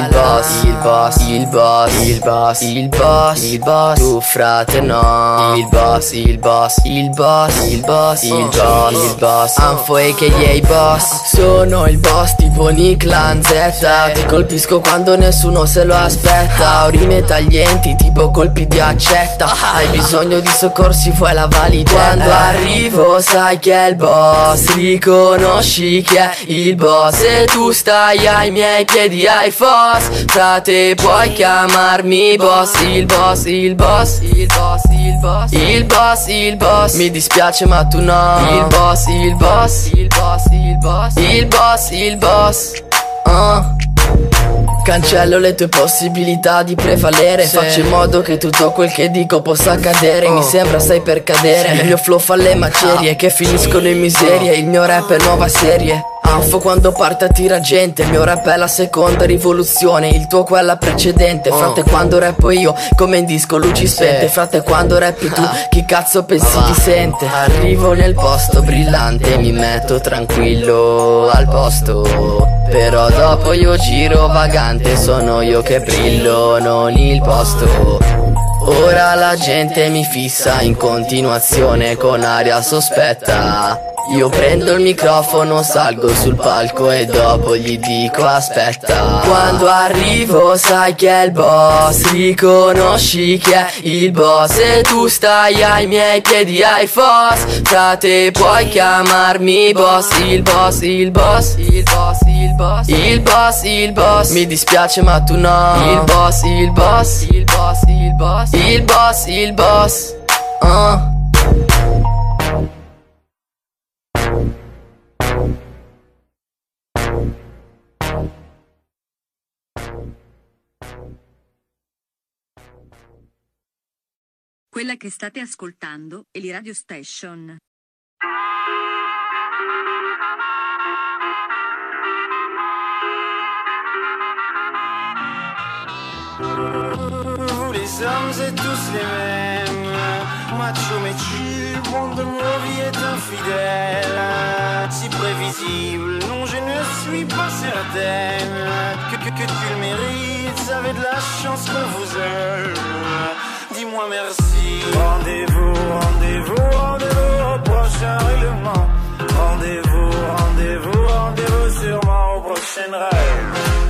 Il boss, il boss, il boss, il boss, il boss, il boss. Tu frate no. Il boss, il boss, il boss, il boss, il boss, il boss. Anfo a.k.a. boss. Sono il boss tipo Nick Lanzetta. Ti colpisco quando nessuno se lo aspetta. Rime taglienti tipo colpi di accetta. Hai bisogno di soccorsi vuoi la validità. Quando arrivo sai che è il boss. Riconosci che è il boss. E tu stai ai miei piedi ai foss. Frate puoi chiamarmi boss. Il boss, il boss, il boss, il boss. Il boss, il boss. Mi dispiace ma tu no. Il boss, il boss, il boss, il boss. Il boss, il boss. Uh. Cancello le tue possibilità di prevalere Faccio in modo che tutto quel che dico possa accadere. Mi sembra stai per cadere. Il mio flow fa le macerie che finiscono in miseria Il mio rap è nuova serie Anfo quando parte attira gente Il mio rap è la seconda rivoluzione Il tuo quella precedente. Frate quando rappo io come in disco luci spente Frate quando rappi tu chi cazzo pensi ti sente? Arrivo nel posto brillante Mi metto tranquillo al posto. Però dopo io giro vagante Sono io che brillo non il posto Ora la gente mi fissa in continuazione con aria sospetta. Io prendo il microfono, salgo sul palco e dopo gli dico aspetta. Quando arrivo sai che è il boss Riconosci che è il boss. E tu stai ai miei piedi ai foss Frate puoi chiamarmi boss Il boss, il boss, il boss, il boss. Il boss, il boss. Mi dispiace ma tu no. Il boss, il boss, il boss, il boss Il boss, il boss uh. Quella che state ascoltando è li Radio Station. Hommes êtes tous les mêmes. Macho mais tu, monde de nos vies est infidèle. Si prévisible, non je ne suis pas certaine. Que, que, tu le mérites, avez de la chance qu'on vous aime. Dis-moi merci. Rendez-vous, rendez-vous, rendez-vous au prochain règlement. Rendez-vous, rendez-vous, rendez-vous sûrement au prochain rêve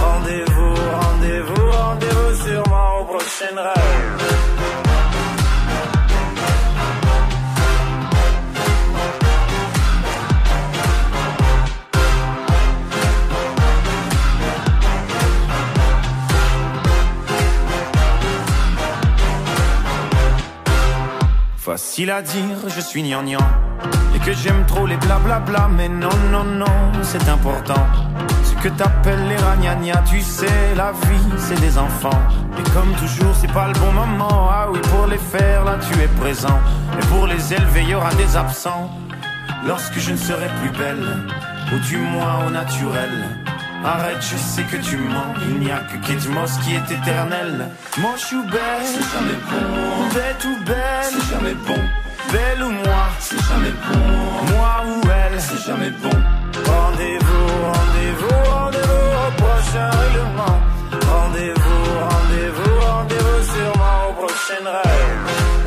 Rendez-vous, rendez-vous, rendez-vous sûrement au prochain rêve. Facile à dire, je suis gnangnan Et que j'aime trop les blablabla Mais non, non, non, c'est important que t'appelles les ragnagnas Tu sais, la vie, c'est des enfants Et comme toujours, c'est pas le bon moment Ah oui, pour les faire, là, tu es présent Et pour les élever, y aura des absents Lorsque je ne serai plus belle Ou du moins au naturel Arrête, je sais que tu mens. Il n'y a que Kate Moss qui est éternel. Moi, je suis belle. C'est jamais bon. Bête ou belle. C'est jamais bon. Belle ou moi. C'est jamais bon. Moi ou elle. C'est jamais bon. Rendez-vous, Rendez-vous, rendez-vous, rendez-vous sûrement au prochain rêve.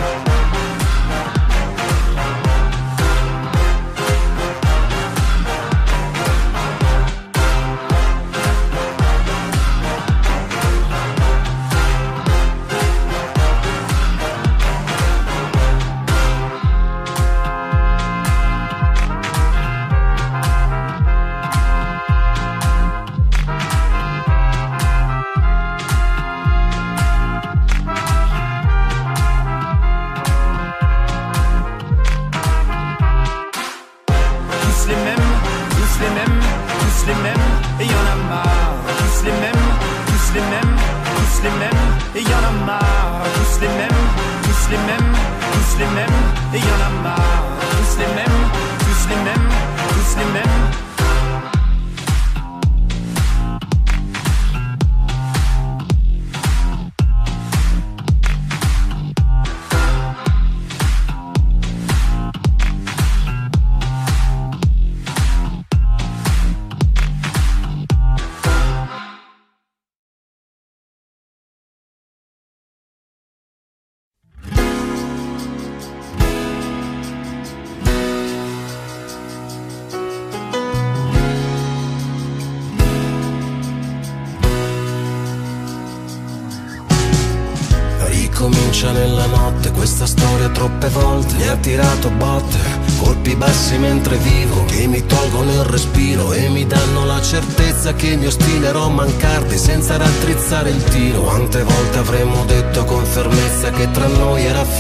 Certezza Che mi ostinerò a mancarti senza raddrizzare il tiro. Quante volte avremmo detto con fermezza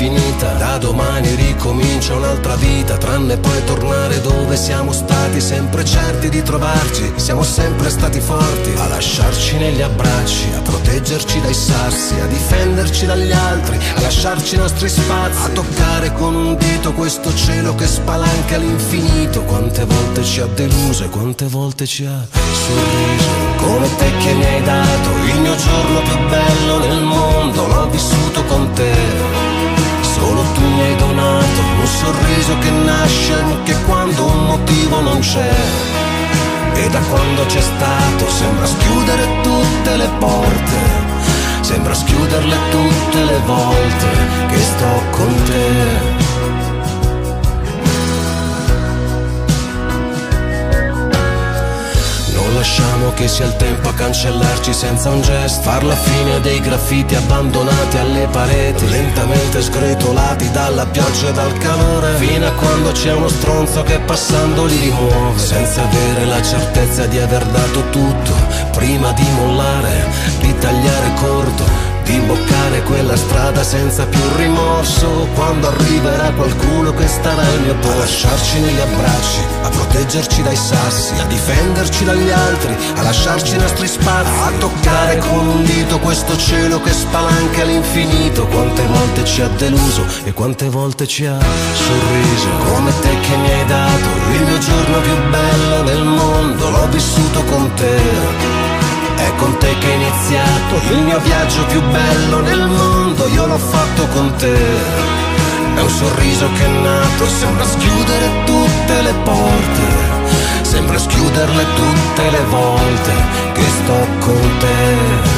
finita Da domani ricomincia un'altra vita Tranne poi tornare dove siamo stati Sempre certi di trovarci. Siamo sempre stati forti A lasciarci negli abbracci A proteggerci dai sassi A difenderci dagli altri A lasciarci i nostri spazi. A toccare con un dito questo cielo che spalanca all'infinito Quante volte ci ha deluso e quante volte ci ha sorriso. Come te che mi hai dato il mio giorno più bello nel mondo L'ho vissuto con te tu mi hai donato un sorriso che nasce anche quando un motivo non c'è. E da quando c'è stato sembra schiudere tutte le porte, sembra schiuderle tutte le volte che sto con te. Lasciamo che sia il tempo a cancellarci senza un gesto. Far la fine dei graffiti abbandonati alle pareti. Lentamente sgretolati dalla pioggia e dal calore. Fino a quando c'è uno stronzo che passando li rimuove. Senza avere la certezza di aver dato tutto Prima di mollare, di tagliare corto di imboccare quella strada senza più rimorso. Quando arriverà qualcuno che starà al mio posto. A lasciarci negli abbracci, a proteggerci dai sassi A difenderci dagli altri, a lasciarci i nostri spazi A toccare con un dito questo cielo che spalanca all'infinito Quante volte ci ha deluso e quante volte ci ha sorriso. Come te che mi hai dato il mio giorno più bello nel mondo L'ho vissuto con te è con te che è iniziato il mio viaggio più bello nel mondo, io l'ho fatto con te. È un sorriso che è nato, sembra schiudere tutte le porte, sembra schiuderle tutte le volte che sto con te.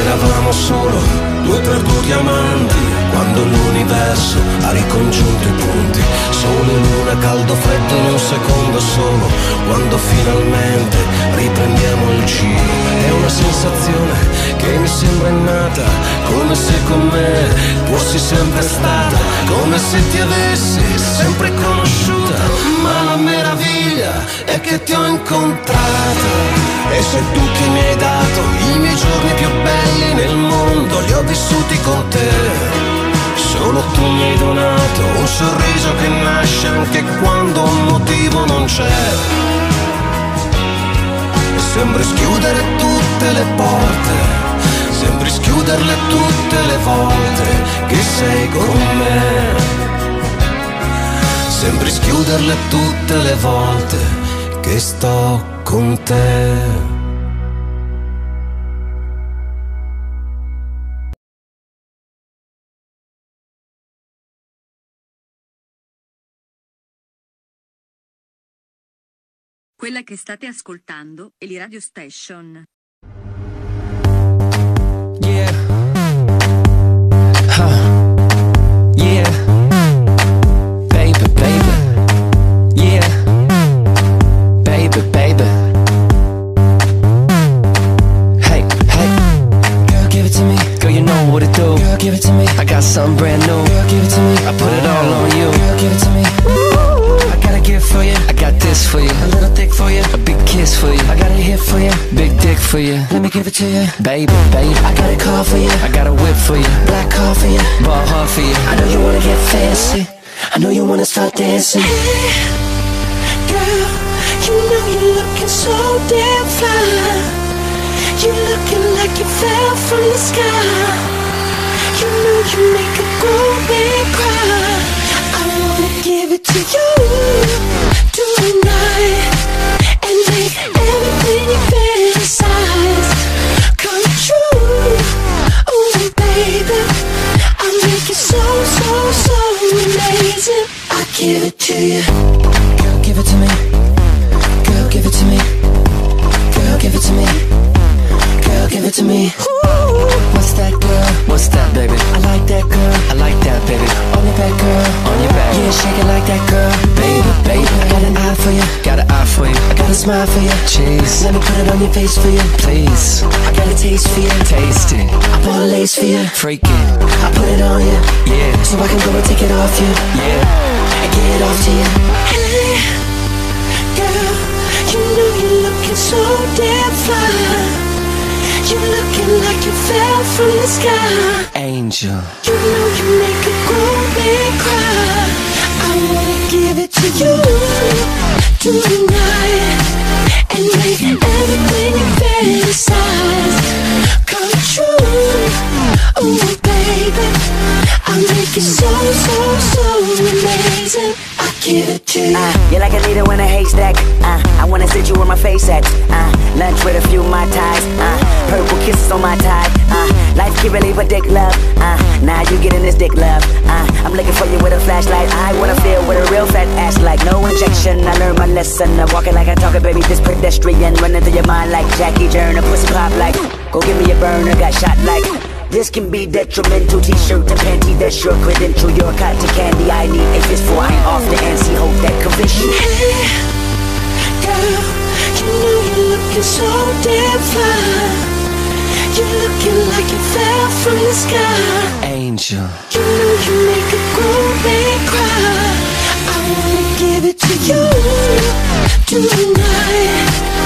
Eravamo solo due perduti amanti quando l'universo ha ricongiunto i punti. Sole, luna, caldo, freddo in un secondo solo, quando finalmente riprendiamo il giro. È una sensazione che mi sembra innata, come se con me fossi sempre stata, come se ti avessi sempre conosciuta. Ma la meraviglia è che ti ho incontrata e se tu che mi hai dato i miei giorni più belli nel mondo li ho vissuti con te. Solo tu mi hai donato un sorriso che nasce anche quando un motivo non c'è. E sembri schiudere tutte le porte, sembri schiuderle tutte le volte che sei con me. Sembri schiuderle tutte le volte che sto con te. Quella che state ascoltando è la Radio Station. Something brand new. Girl, give it to me. I put it all on you. Girl, give it to me. I got a gift for you. I got this for you. A little thick for you. A big kiss for you. I got a hit for you. Big dick for you. Let me give it to you. Baby, baby. I got a car for you. I got a whip for you. Black car for you. Ball hard for you. I know you wanna get fancy. I know you wanna start dancing. Hey, Girl, you know you're looking so damn fine. You're looking like you fell from the sky. You know you make a grown man cry. I wanna give it to you tonight and make everything you fantasize come true. Oh, baby, I make so, so, so amazing. I give it to you. Girl, give it to me. Girl, give it to me. Girl, give it to me. Girl, give it to me. What's that, girl? What's that, baby? I like that, girl. I like that, baby. On your back, girl. On your back. Yeah, shake it like that, girl. Baby, baby. I got an eye for you. Got an eye for you. I got a smile for you. Cheese. Let me put it on your face for you. Please. I got a taste for you. Taste it. I bought a lace for you. Freak it. I put it on you. Yeah. So I can go and take it off you. Yeah. And get it off to you. Hey, girl, you know you're looking so damn fine. You're looking like you fell from the sky. Angel. You know you make a grown man cry. I wanna give it to you tonight and make everything you fantasize come true. Oh, baby, I make it so, so, so amazing. I give it to you. Uh, you're like a needle in a haystack. Uh, I wanna sit you where my face at. Uh, lunch with a few my ties. Uh, purple kisses on my tie. Uh, life can really but dick love. Uh, now you getting this dick love. Uh, I'm looking for you with a flashlight. I wanna feel with a real fat ass like. No injection. I learned my lesson. I'm walking like I talk it, baby. This pedestrian running through your mind like Jackie Turner. Pussy pop like. Go give me a burner. Got shot like. This can be detrimental. T-shirt and panty. That's your credential. Your cotton candy. I need a fist for. I ain't off the NC. Hope that convince you. Hey, girl, you know you're looking so damn fine. You're looking like you fell from the sky. Angel. You know you make a grown man cry. I wanna give it to you tonight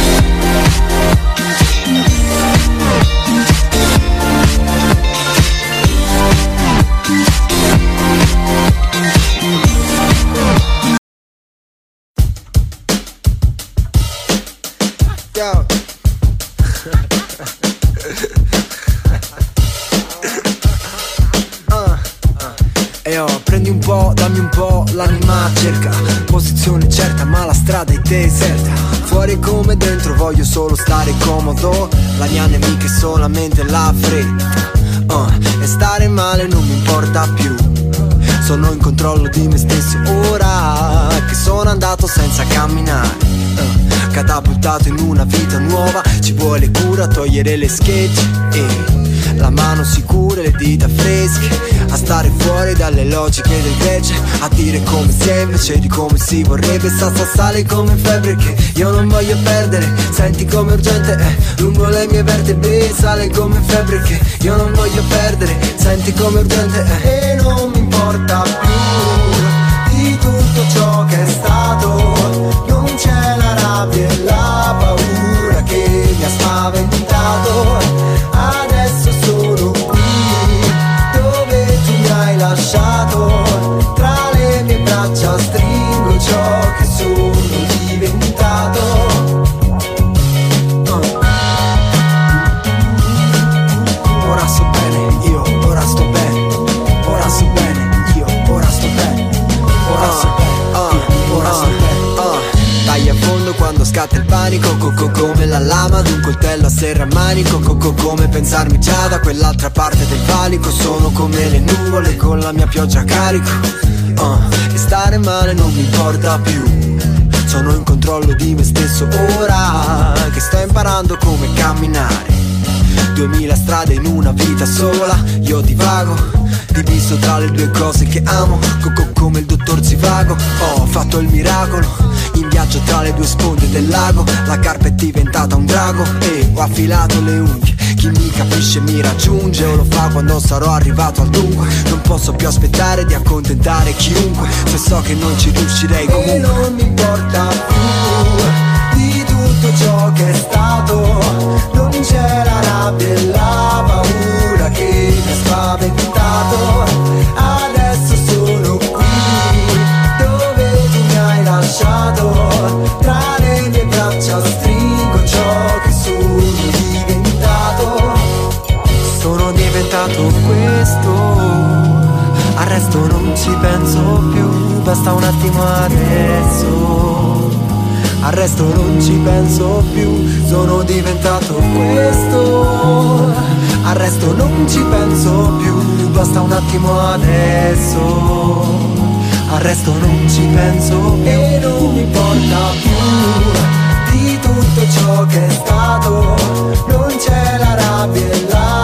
E oh, prendi un po', dammi un po', l'anima cerca Posizione certa ma la strada è deserta. Fuori come dentro voglio solo stare comodo. La mia nemica è solamente la fretta Oh, E stare male non mi importa più. Sono in controllo di me stesso ora Che sono andato senza camminare Oh, Catapultato in una vita nuova. Ci vuole cura, togliere le schegge e la mano sicura, le dita fresche. A stare fuori dalle logiche del gregge. A dire come si è invece di come si vorrebbe. Sta sale come febbre che io non voglio perdere. Senti come urgente è lungo le mie vertebre Sale come febbre che io non voglio perdere. Senti come urgente è E non mi importa più di tutto ciò che è stato. Non c'è la rabbia e la paura che mi ha spaventato braccia stringo ciò che sono quando scatta il panico Coco come la lama d'un coltello a serramanico Coco come pensarmi già da quell'altra parte del valico Sono come le nuvole con la mia pioggia a carico uh. E stare male non mi importa più sono in controllo di me stesso ora Che sto imparando come camminare Duemila strade in una vita sola Io divago Diviso tra le due cose che amo. Coco come il dottor Zivago. Ho fatto il miracolo In viaggio tra le due sponde del lago. La carpa è diventata un drago E ho affilato le unghie. Chi mi capisce mi raggiunge O lo fa quando sarò arrivato al dunque. Non posso più aspettare di accontentare chiunque. Se so che non ci riuscirei comunque. E non mi importa più di tutto ciò che è stato. Non c'è la rabbia e la paura che mi ha resto non ci penso più Basta un attimo adesso. Al resto non ci penso più Sono diventato questo. Al resto non ci penso più Basta un attimo adesso. Al resto non ci penso E non mi importa più Di tutto ciò che è stato. Non c'è la rabbia e la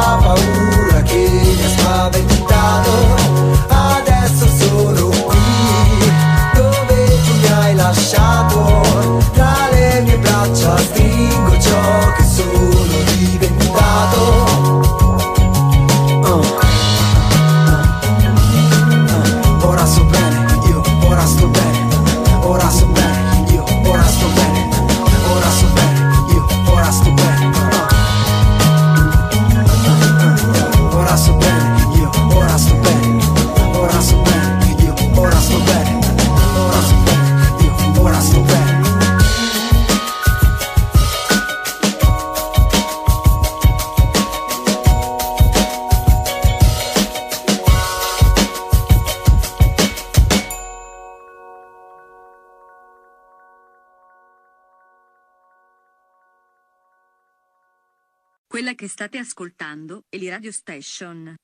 state ascoltando la Radio Station.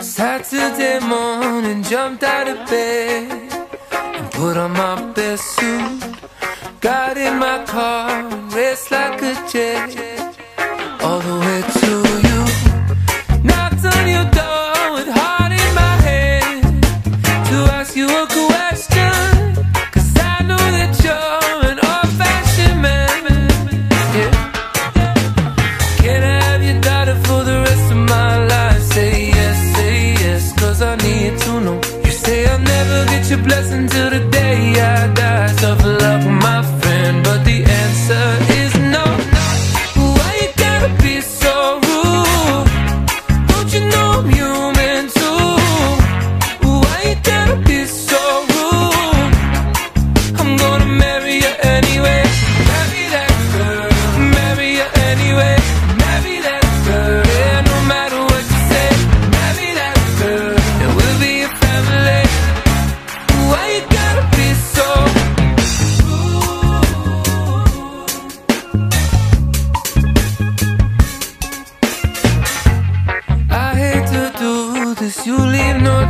Saturday morning, jumped out of bed and put on my best suit. Got in my car, raced like a jet all the way to you. Knocked on your door with heart in my head to ask you a question.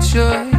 Sure.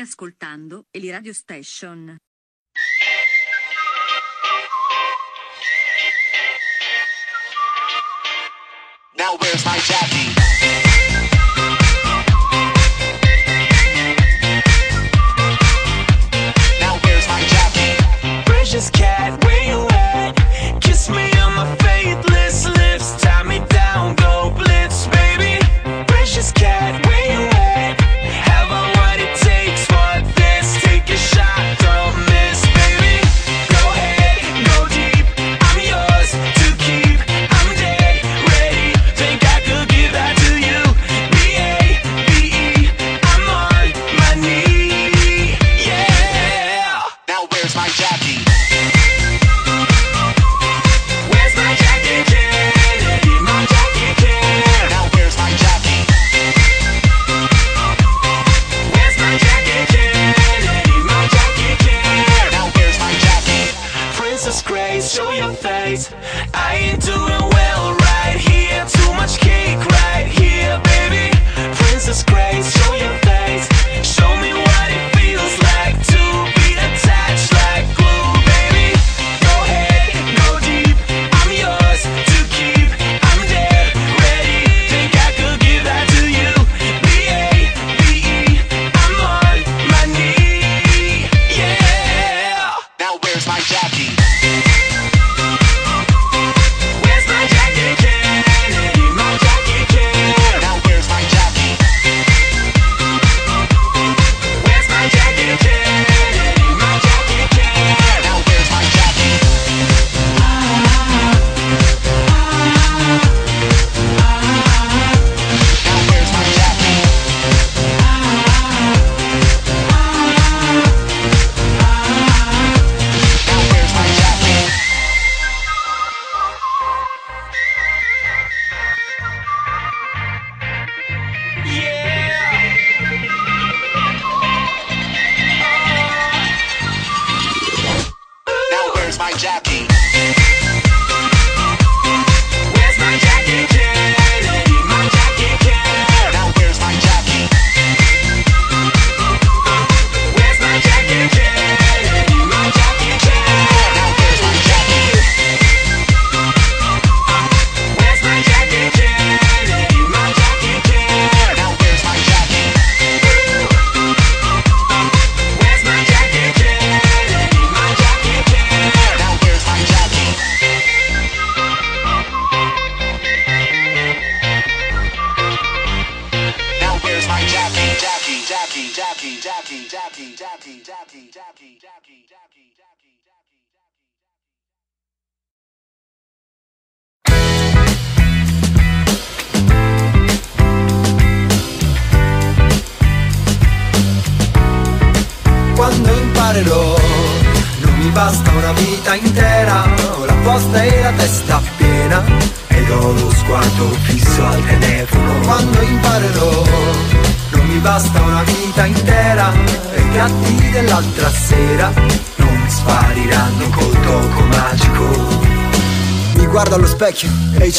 State ascoltando è li Radio Station.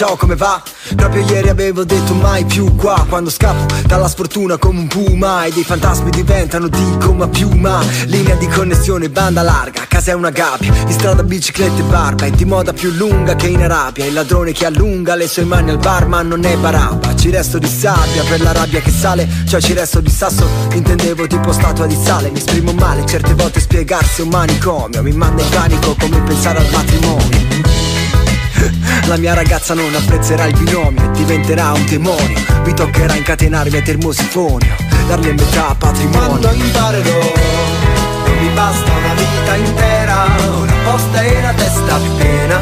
Ciao come va? Proprio ieri avevo detto mai più qua. Quando scappo dalla sfortuna come un puma E dei fantasmi diventano dico ma piuma Linea di connessione banda larga Casa è una gabbia. In strada biciclette e barba È di moda più lunga che in Arabia. Il ladrone che allunga le sue mani al bar Ma non è barabba. Ci resto di sabbia per la rabbia che sale Cioè ci resto di sasso. Intendevo tipo statua di sale Mi esprimo male Certe volte spiegarsi un manicomio. Mi manda in panico come pensare al matrimonio la mia ragazza non apprezzerà il binomio e diventerà un demonio. Mi toccherà incatenarmi ai termosifonio Dargli a metà patrimonio. Quando imparerò? Non mi basta una vita intera Una posta e una testa piena.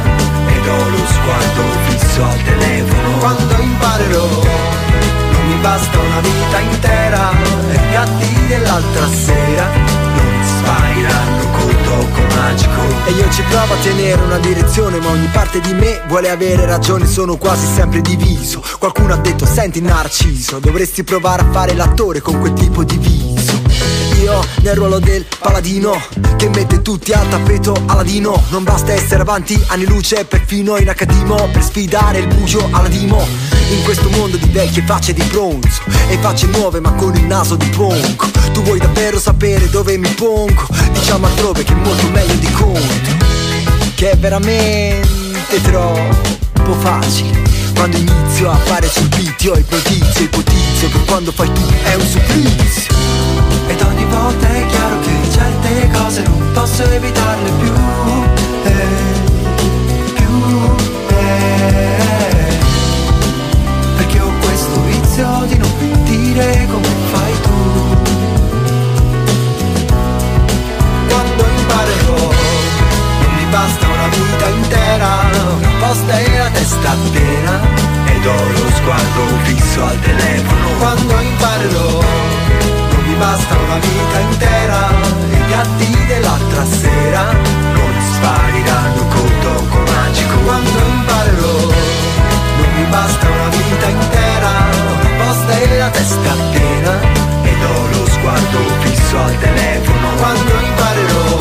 Ed ho lo sguardo fisso al telefono. Quando imparerò? Non mi basta una vita intera E i piatti dell'altra sera Non spariranno col tocco magico. E io ci provo a tenere una direzione Ma ogni parte di me vuole avere ragione Sono quasi sempre diviso. Qualcuno ha detto senti Narciso Dovresti provare a fare l'attore con quel tipo di viso. Io nel ruolo del paladino Che mette tutti al tappeto Aladino. Non basta essere avanti anni luce Perfino in accadimo Per sfidare il buio Aladimo In questo mondo di vecchie facce di bronzo E facce nuove ma con il naso di ponco Tu vuoi davvero sapere dove mi pongo Diciamo altrove che è molto meglio di conto Che è veramente troppo facile. Quando inizio a fare sul beat io ipnotizzo, ipotizzo Che quando fai tu è un supplizio. Ed ogni volta è chiaro che certe cose non posso evitarle più eh, eh, Perché ho questo vizio di non dire come Una posta e la testa piena Ed ho lo sguardo fisso al telefono. Quando imparerò non mi basta una vita intera. I piatti dell'altra sera Non spariranno col tocco magico. Quando imparerò Non mi basta una vita intera. Posta e la testa piena Ed ho lo sguardo fisso al telefono. Quando imparerò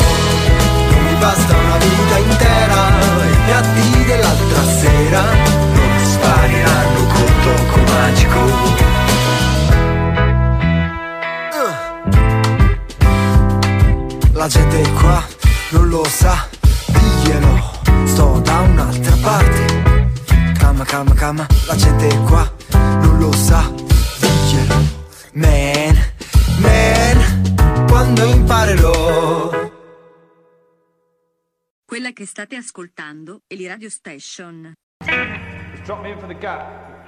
Non mi basta una vita intera I piatti dell'altra sera Non spariranno col tocco magico. La gente qua non lo sa, state ascoltando è l'Iradio Station. Drop me in for the gap.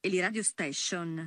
E le Radio Station.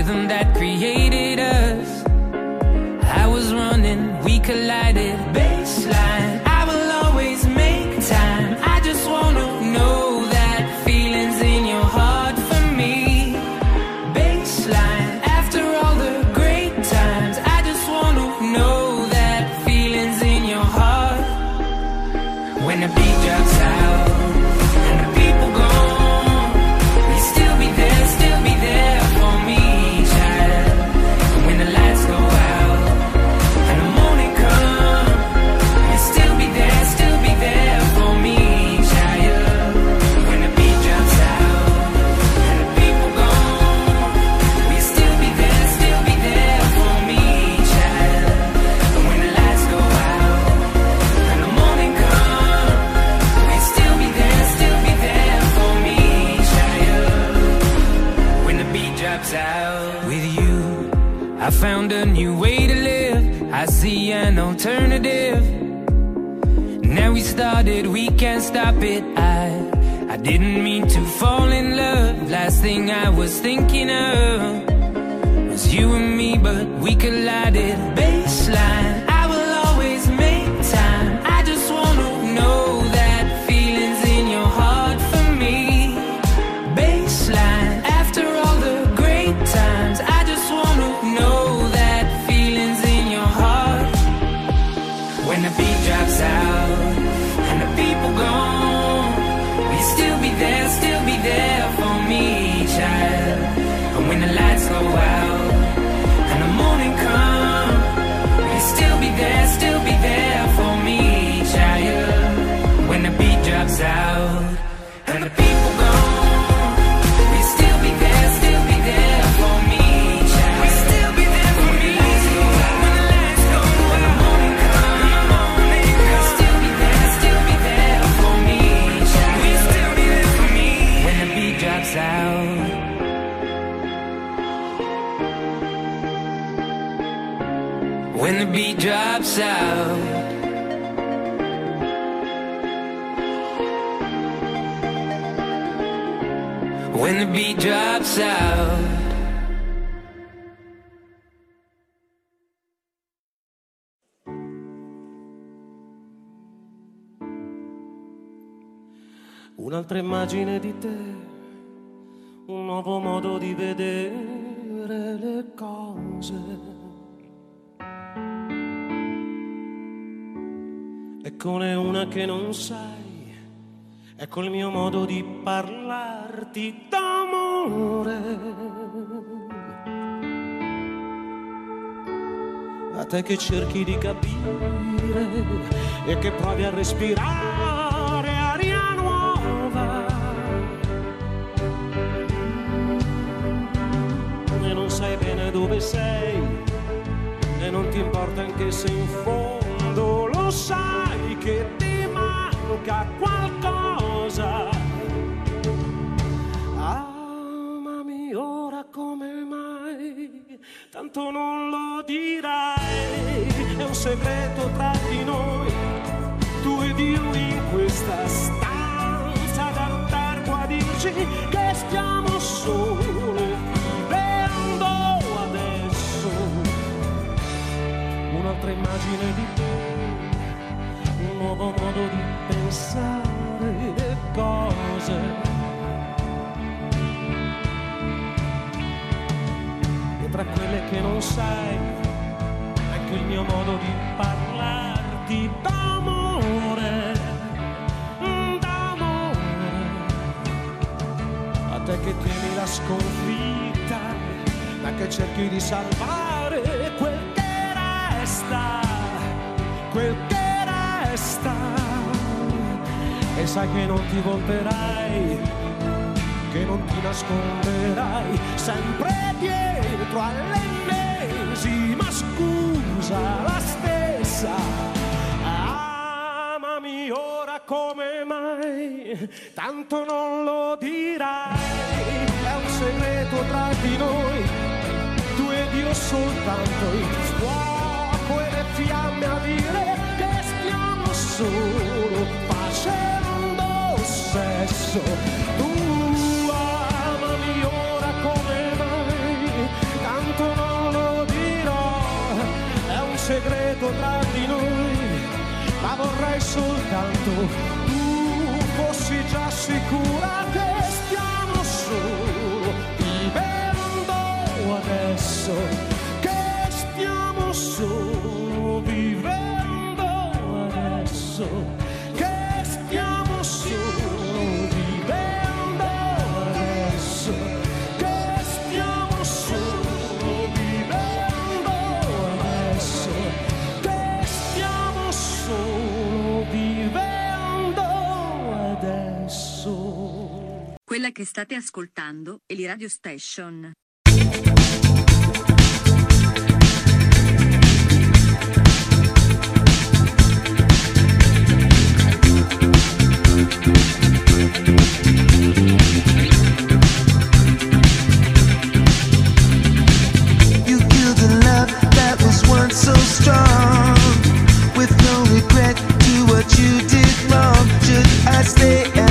rhythm that created us. I was running, we collided. Baby. Thing I was thinking of was you and me, but we collided. Sai, ecco il mio modo di parlarti d'amore. A te che cerchi di capire e che provi a respirare aria nuova. E non sai bene dove sei e non ti importa anche se in fondo lo sai che ti manca qualcosa. Amami ora come mai, tanto non lo dirai, è un segreto tra di noi, tu ed io in questa stanza d'albergo a dirci che stiamo solo vivendo adesso un'altra immagine di te, un nuovo modo di pensare le cose. E tra quelle che non sai, ecco il mio modo di parlarti d'amore, d'amore. A te che temi la sconfitta, ma che cerchi di salvare quel che resta, quel che resta. E sai che non ti volterai, che non ti nasconderai, sempre dietro all'ennesima scusa, la stessa. Amami ora come mai, tanto non lo dirai, è un segreto tra di noi tu ed io soltanto. Il fuoco e le fiamme a dire che stiamo solo facendo sesso. Tu amami ora come mai, tanto non lo dirò, è un segreto tra di noi, ma vorrei soltanto tu fossi già sicura che stiamo solo vivendo adesso che stiamo solo vivendo adesso Quella che state ascoltando è l'Iradio Station. So strong, with no regret to what you did. that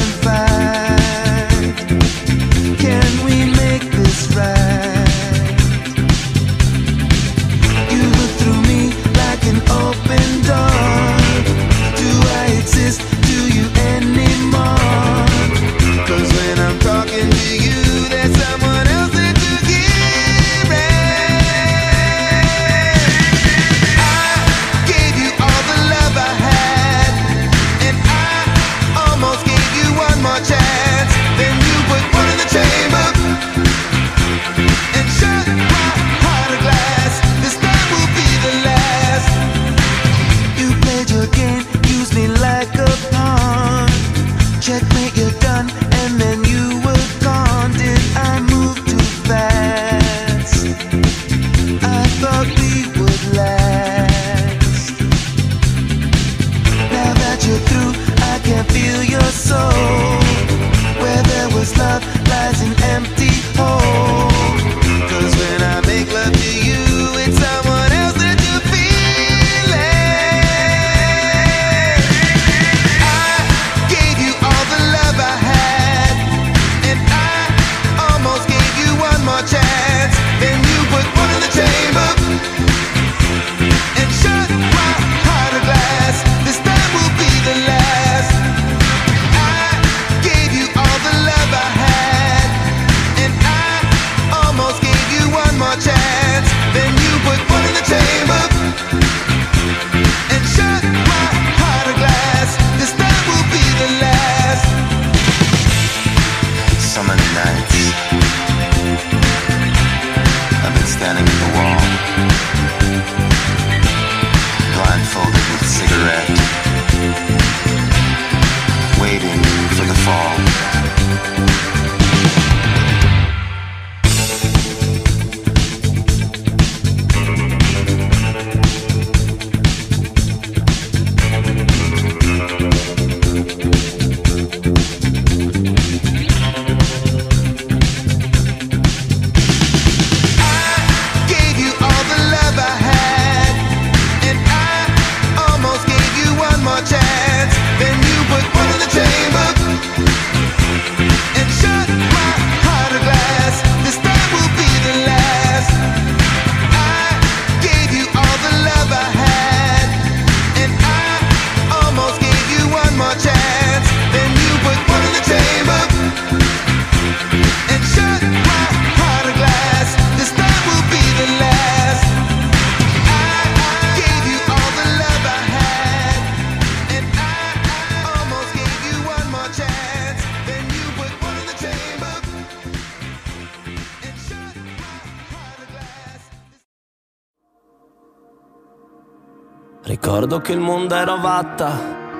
che il mondo era ovatta,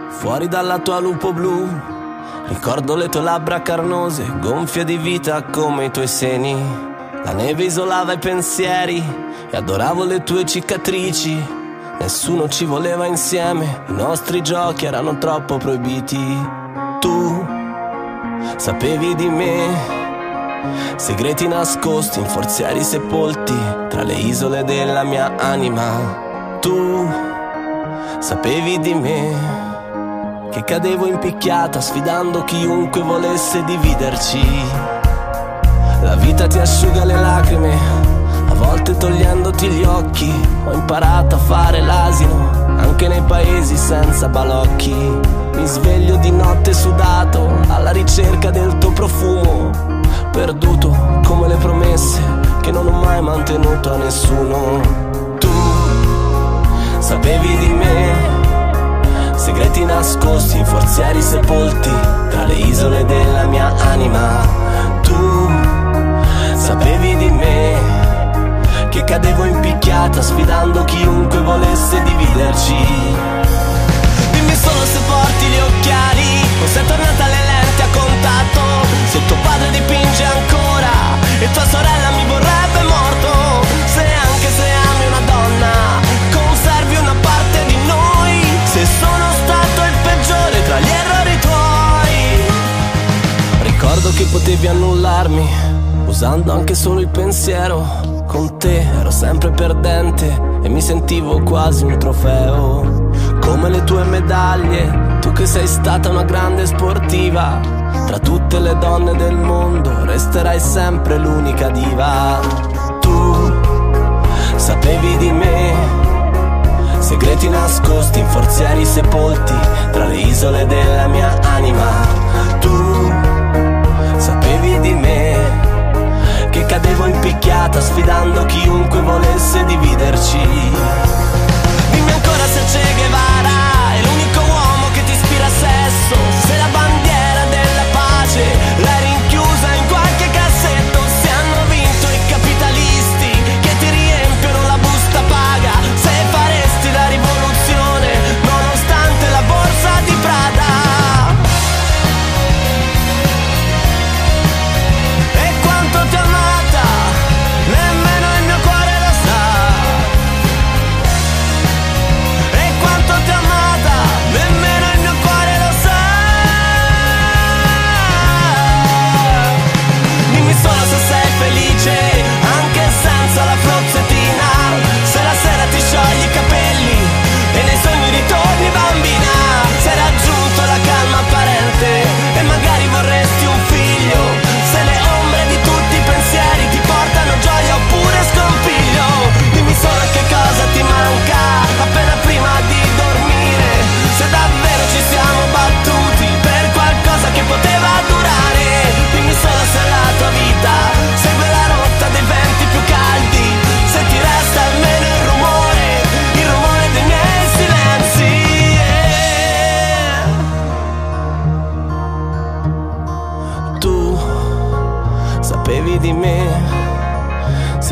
fuori dalla tua lupo blu. Ricordo le tue labbra carnose, gonfie di vita come i tuoi seni. La neve isolava i pensieri e adoravo le tue cicatrici. Nessuno ci voleva insieme, i nostri giochi erano troppo proibiti. Tu sapevi di me, segreti nascosti in forzieri sepolti tra le isole della mia anima. Tu sapevi di me che cadevo in picchiata sfidando chiunque volesse dividerci. La vita ti asciuga le lacrime, a volte togliendoti gli occhi. Ho imparato a fare l'asino, anche nei paesi senza balocchi. Mi sveglio di notte sudato, alla ricerca del tuo profumo. Perduto come le promesse che non ho mai mantenuto a nessuno. Sapevi di me Segreti nascosti in forzieri sepolti tra le isole della mia anima. Tu sapevi di me che cadevo in picchiata sfidando chiunque volesse dividerci. Dimmi solo se porti gli occhiali o sei tornata alle lenti a contatto. Se tuo padre dipinge ancora e tua sorella mi vorrebbe morto. Gli errori tuoi. Ricordo che potevi annullarmi usando anche solo il pensiero. Con te ero sempre perdente e mi sentivo quasi un trofeo. Come le tue medaglie, tu che sei stata una grande sportiva. Tra tutte le donne del mondo resterai sempre l'unica diva. Tu sapevi di me, segreti nascosti in forzieri sepolti tra le isole della mia anima. Tu sapevi di me che cadevo in picchiata sfidando chiunque volesse dividerci. Dimmi ancora se Che Guevara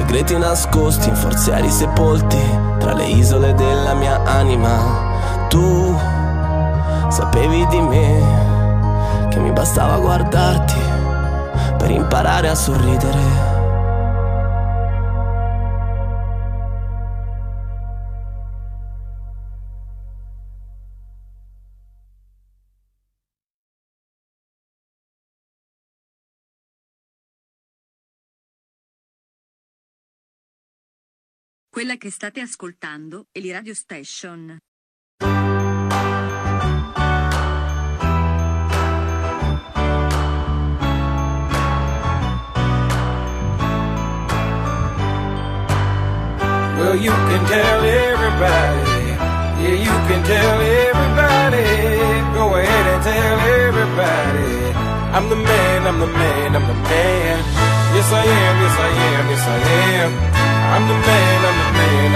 segreti nascosti in forzieri sepolti tra le isole della mia anima. Tu sapevi di me che mi bastava guardarti per imparare a sorridere. Che state ascoltando è l'Iradio Station. Well, you can tell everybody. Yeah, you can tell everybody. Go ahead and tell everybody. I'm the man, I'm the man, I'm the man. Yes, I am, yes, I am, yes, I am. I'm the man, I'm the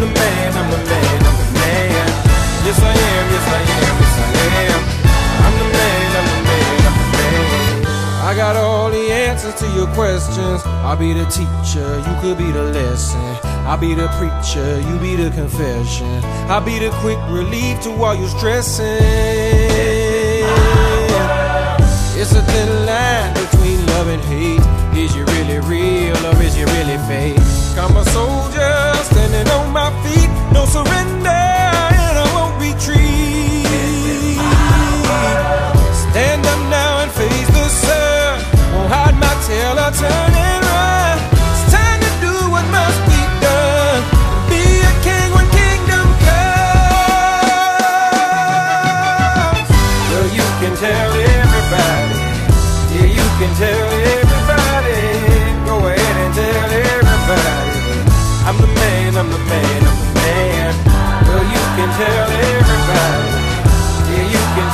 The man, I'm the man, I'm the man. Yes, I am, yes, I am, yes, I am. I'm the man, I'm the man, I'm the man. I got all the answers to your questions. I'll be the teacher, you could be the lesson. I'll be the preacher, you be the confession. I'll be the quick relief to all your stressing. It's a thin line between love and hate. Is you really real or is you really fake? I'm a soldier standing on my no surrender,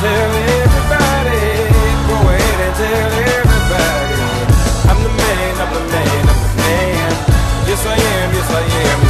tell everybody. Go ahead and tell everybody. I'm the man, I'm the man, I'm the man. Yes, I am, yes, I am.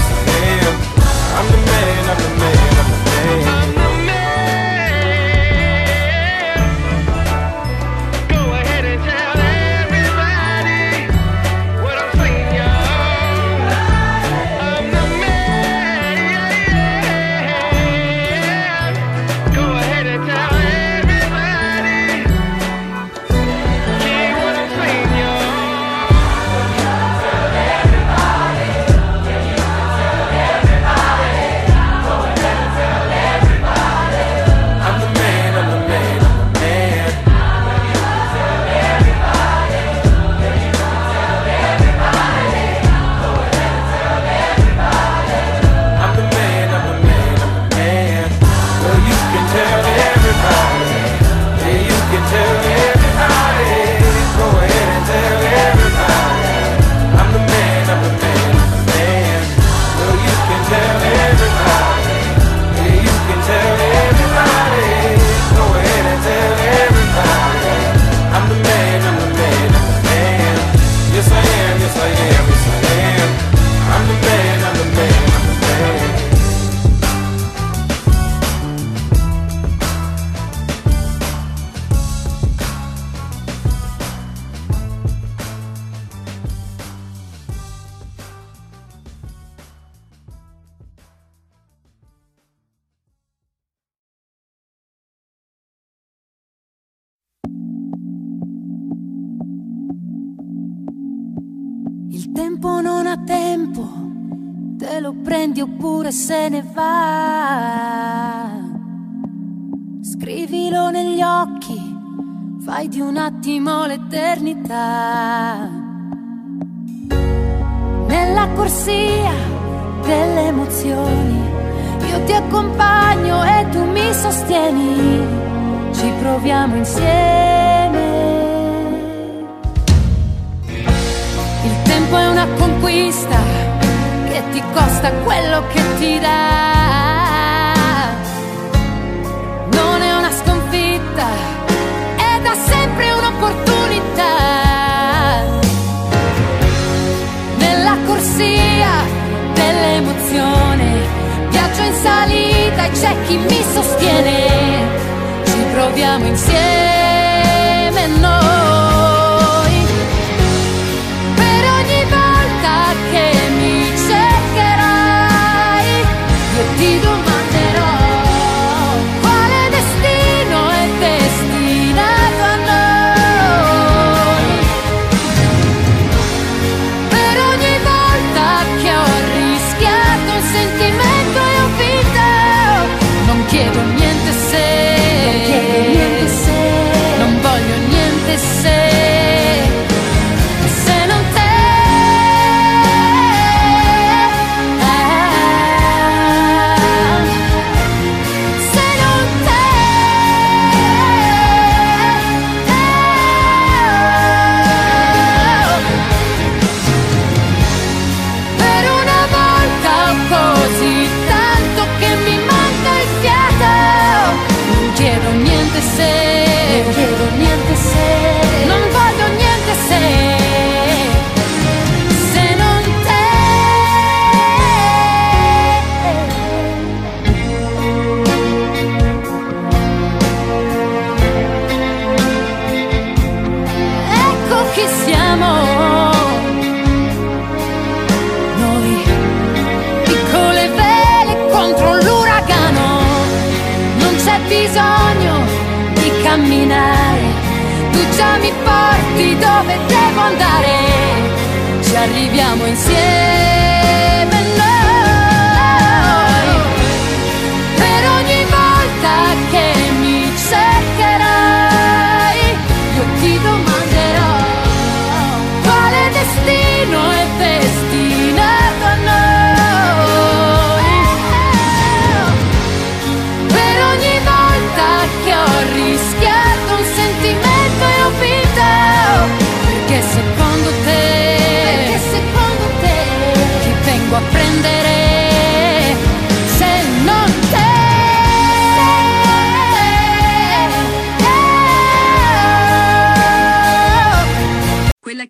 cambiamo insieme.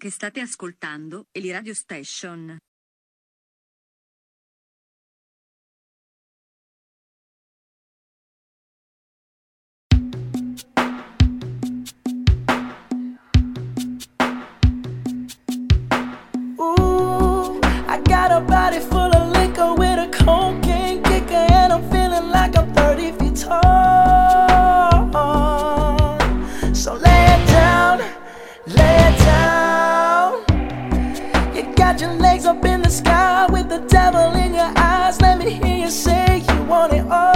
che state ascoltando è l'Iradio Station. Ooh, I got a body full of liquor with a cocaine kicker, and I'm feeling like I'm 30 feet tall. Got your legs up in the sky with the devil in your eyes. Let me hear you say you want it all.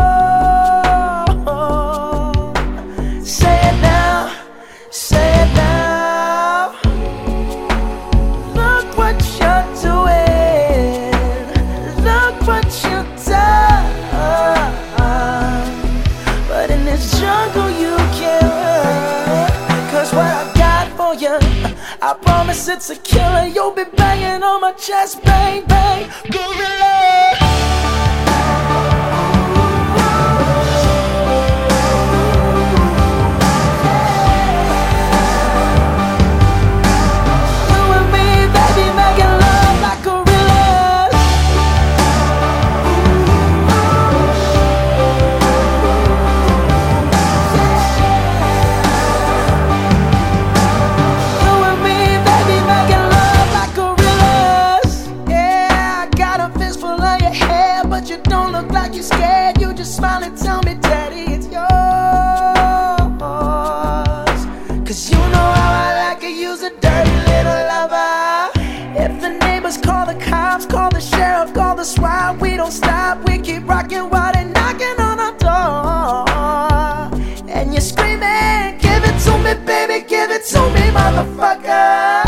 it's a killer. You'll be banging on my chest, bang, bang, gorilla. keep rocking while they're knocking on our door. And you're screaming, give it to me, baby, give it to me, motherfucker.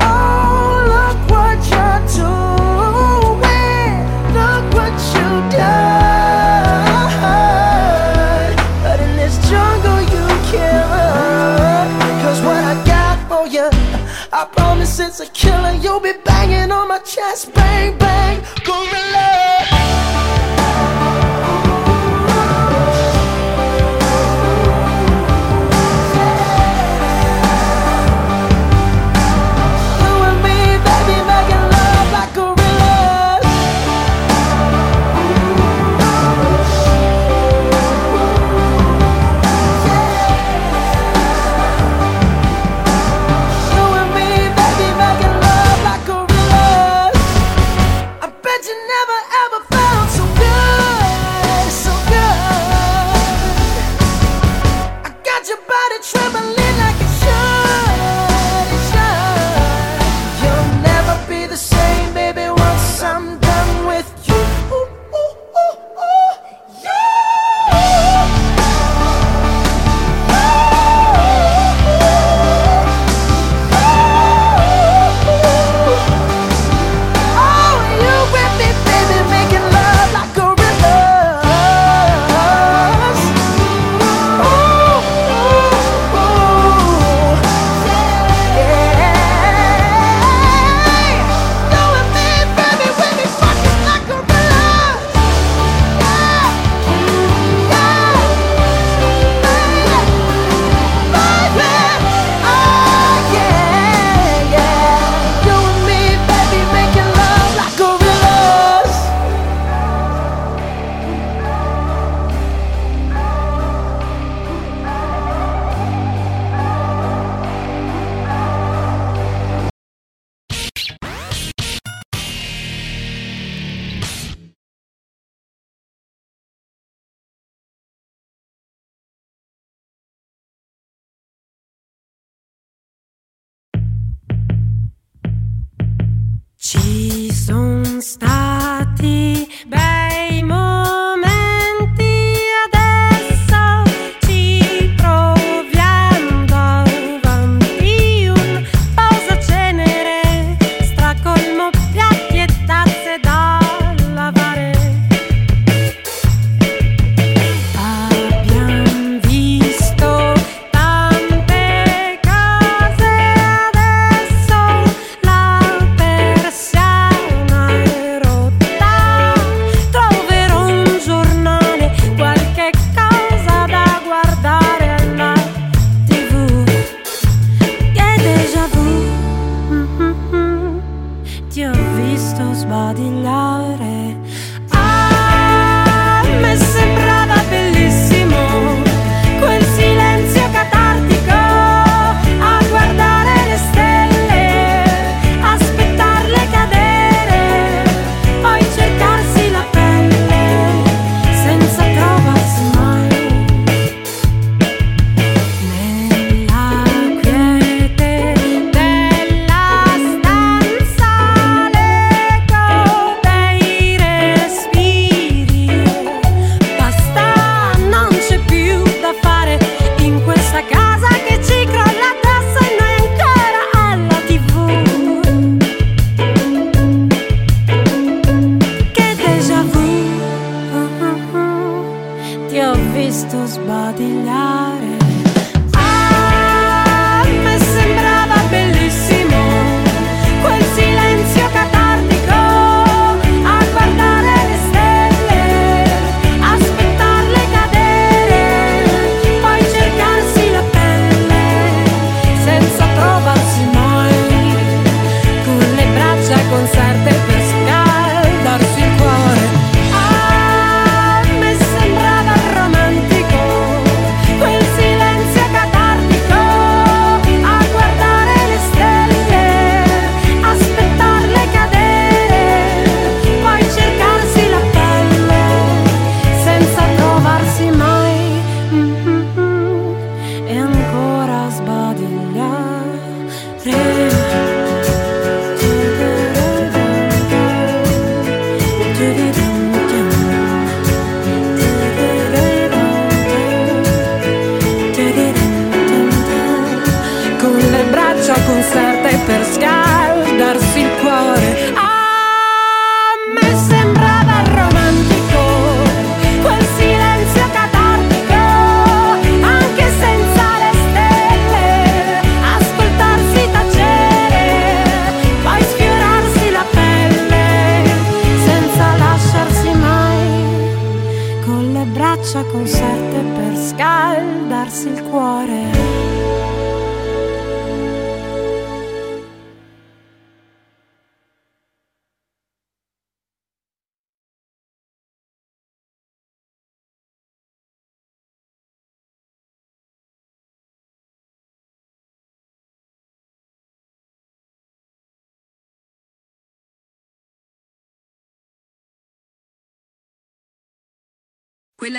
Oh, look what you're doing, look what you done. But in this jungle, you can't run. Cause what I got for you, I promise it's a killer. You'll be banging on my chest, bang, bang.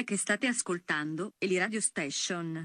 Che state ascoltando è la Radio Station.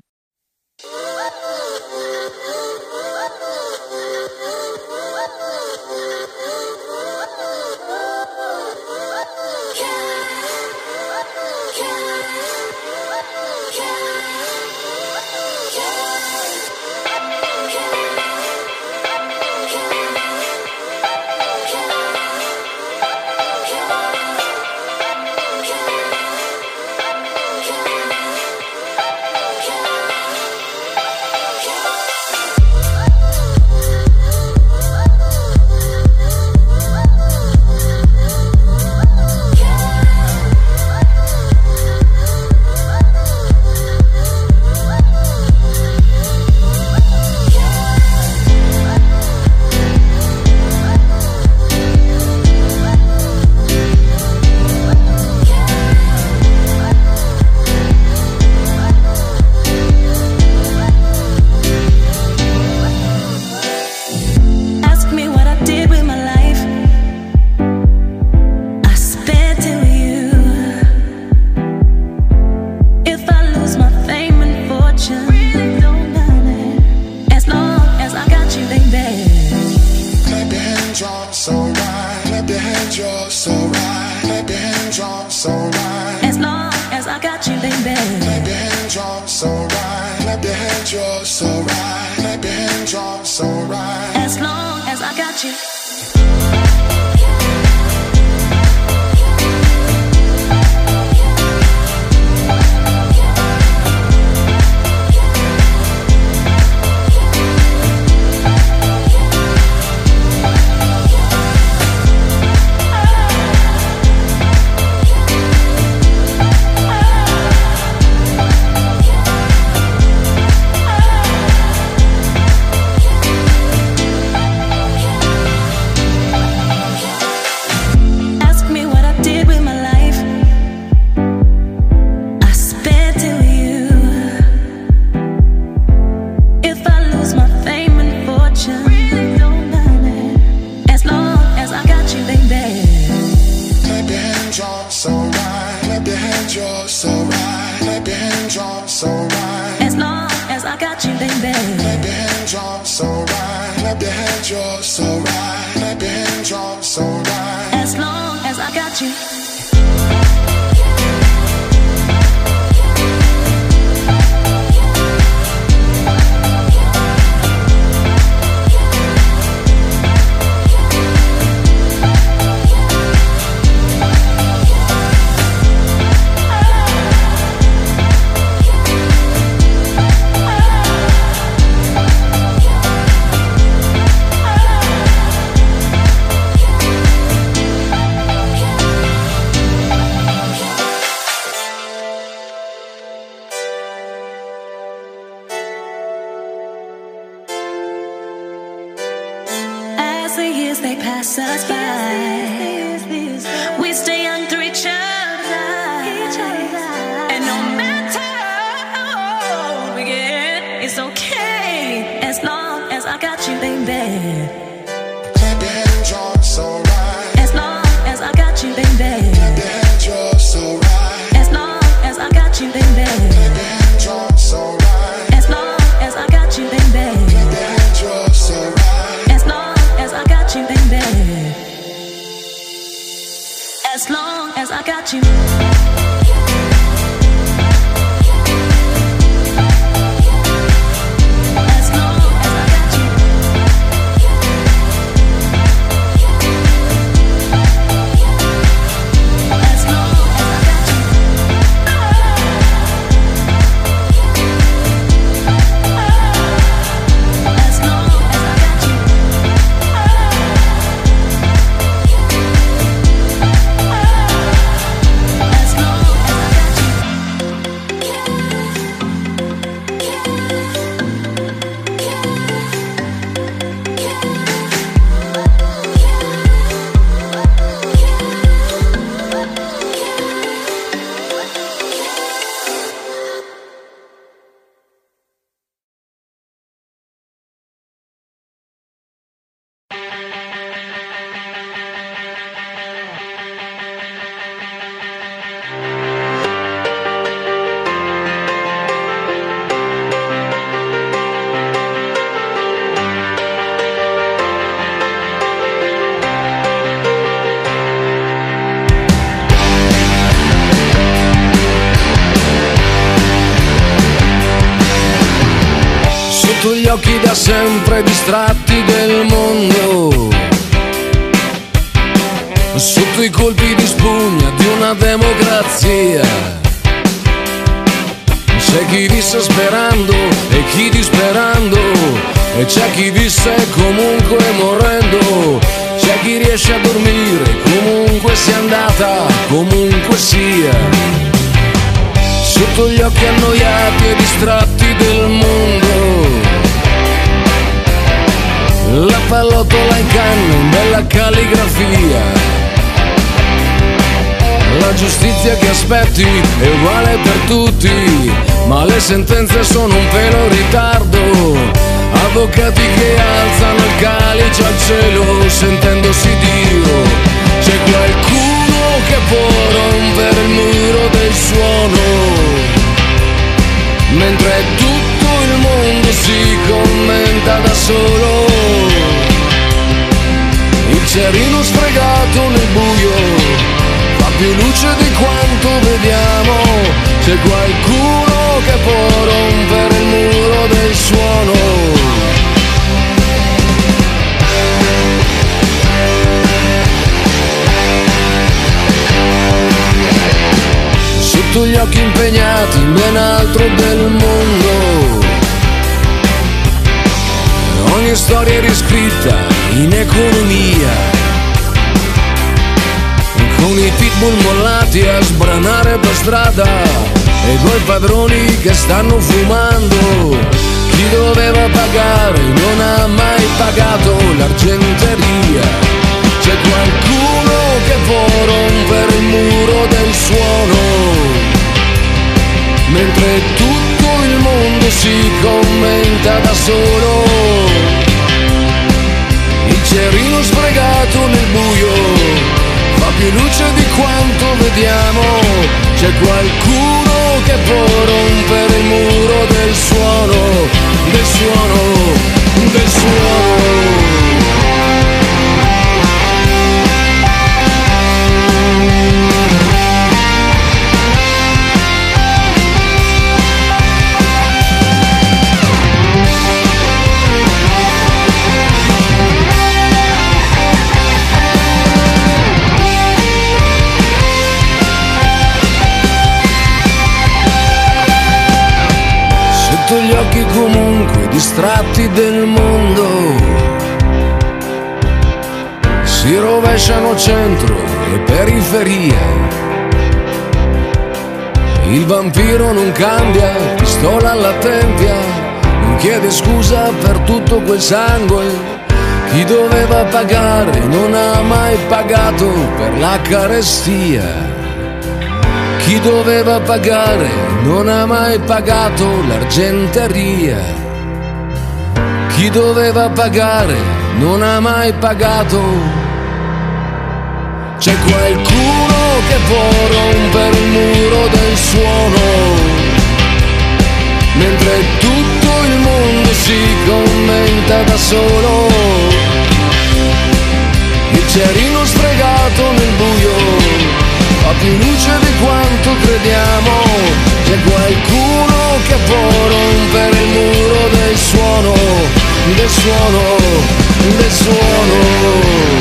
Avvocati che strada e coi padroni che stanno fumando. Chi doveva pagare non ha mai pagato l'argenteria. C'è qualcuno che può rompere il muro del suono, mentre tutto il mondo si commenta da solo. Il cerino sfregato nel buio più luce di quanto vediamo. C'è qualcuno che può rompere il muro del suono, del suono, del suono. Distratti del mondo si rovesciano centro e periferia. Il vampiro non cambia, pistola alla tempia, non chiede scusa per tutto quel sangue. Chi doveva pagare non ha mai pagato per la carestia. Chi doveva pagare non ha mai pagato l'argenteria. Chi doveva pagare non ha mai pagato. C'è qualcuno che può rompere il muro del suono, mentre tutto il mondo si commenta da solo. Il cerino sfregato nel buio fa più luce di quanto crediamo. C'è qualcuno che può rompere il muro del suono, del suono, del suono.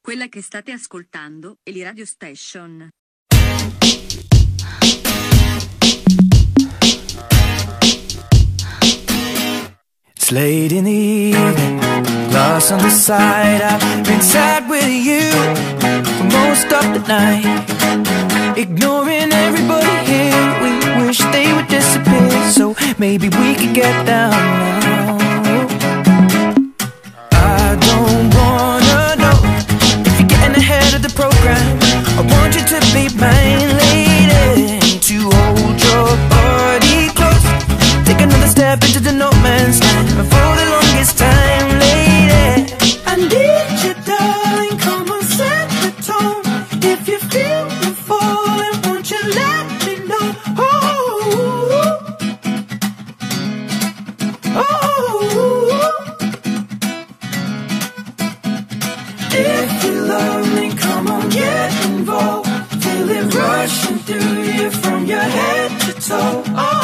Quella che state ascoltando è la Radio Station. It's late in the evening, glass on the side. I've been sad with you for most of the night. Ignoring everybody here, we wish they would disappear. So maybe we could get down now. I don't wanna know if you're getting ahead of the program. I want you to be mine, lady. To hold your body close. Take another step into the no man's land. Head to toe. Oh, oh,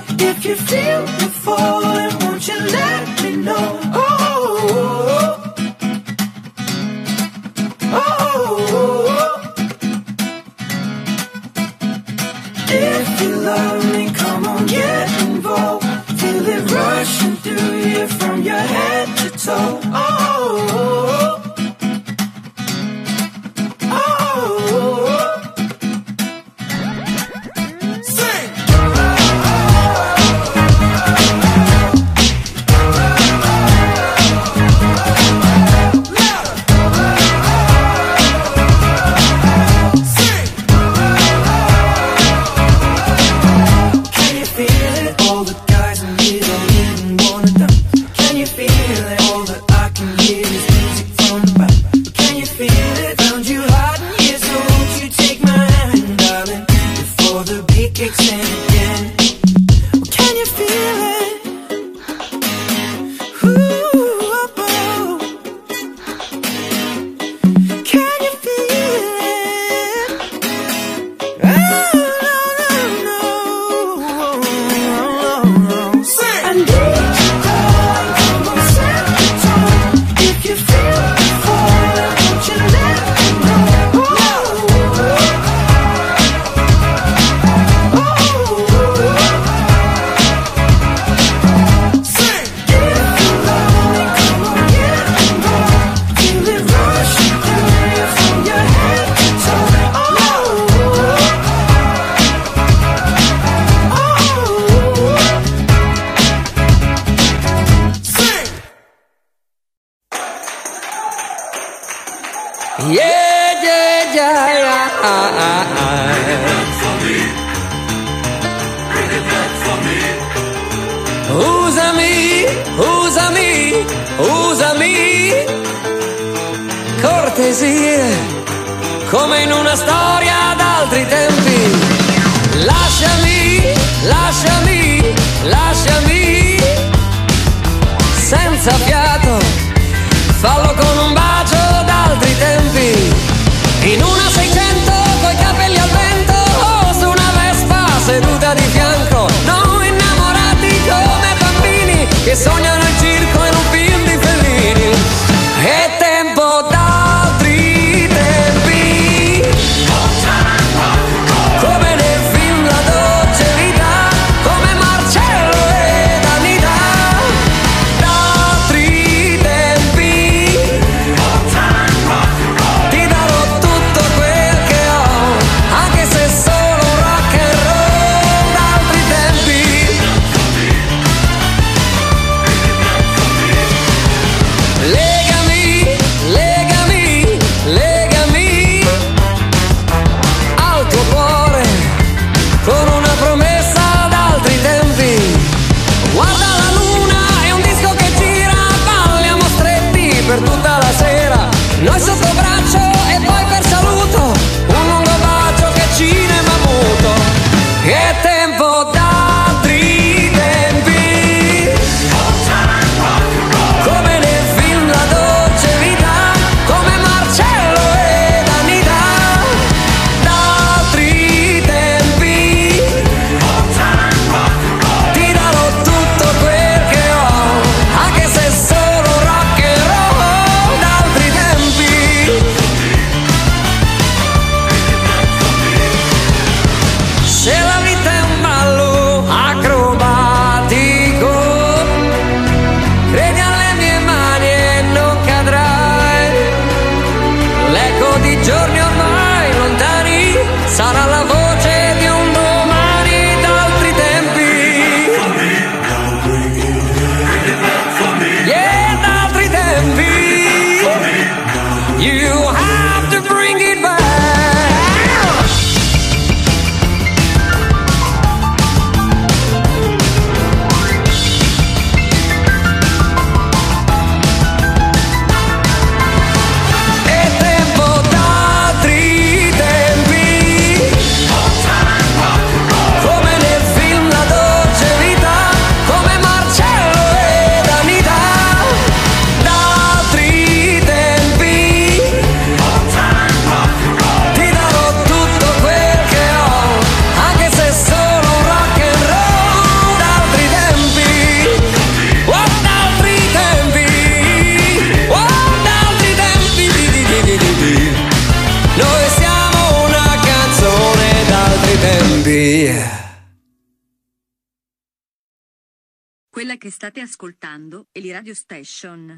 If you feel the falling, won't you let me know? Oh, oh, oh. If you love me, come on, get involved. Feel it rushing through you from your head to toe. Oh, oh, oh. State ascoltando è li Radio Station.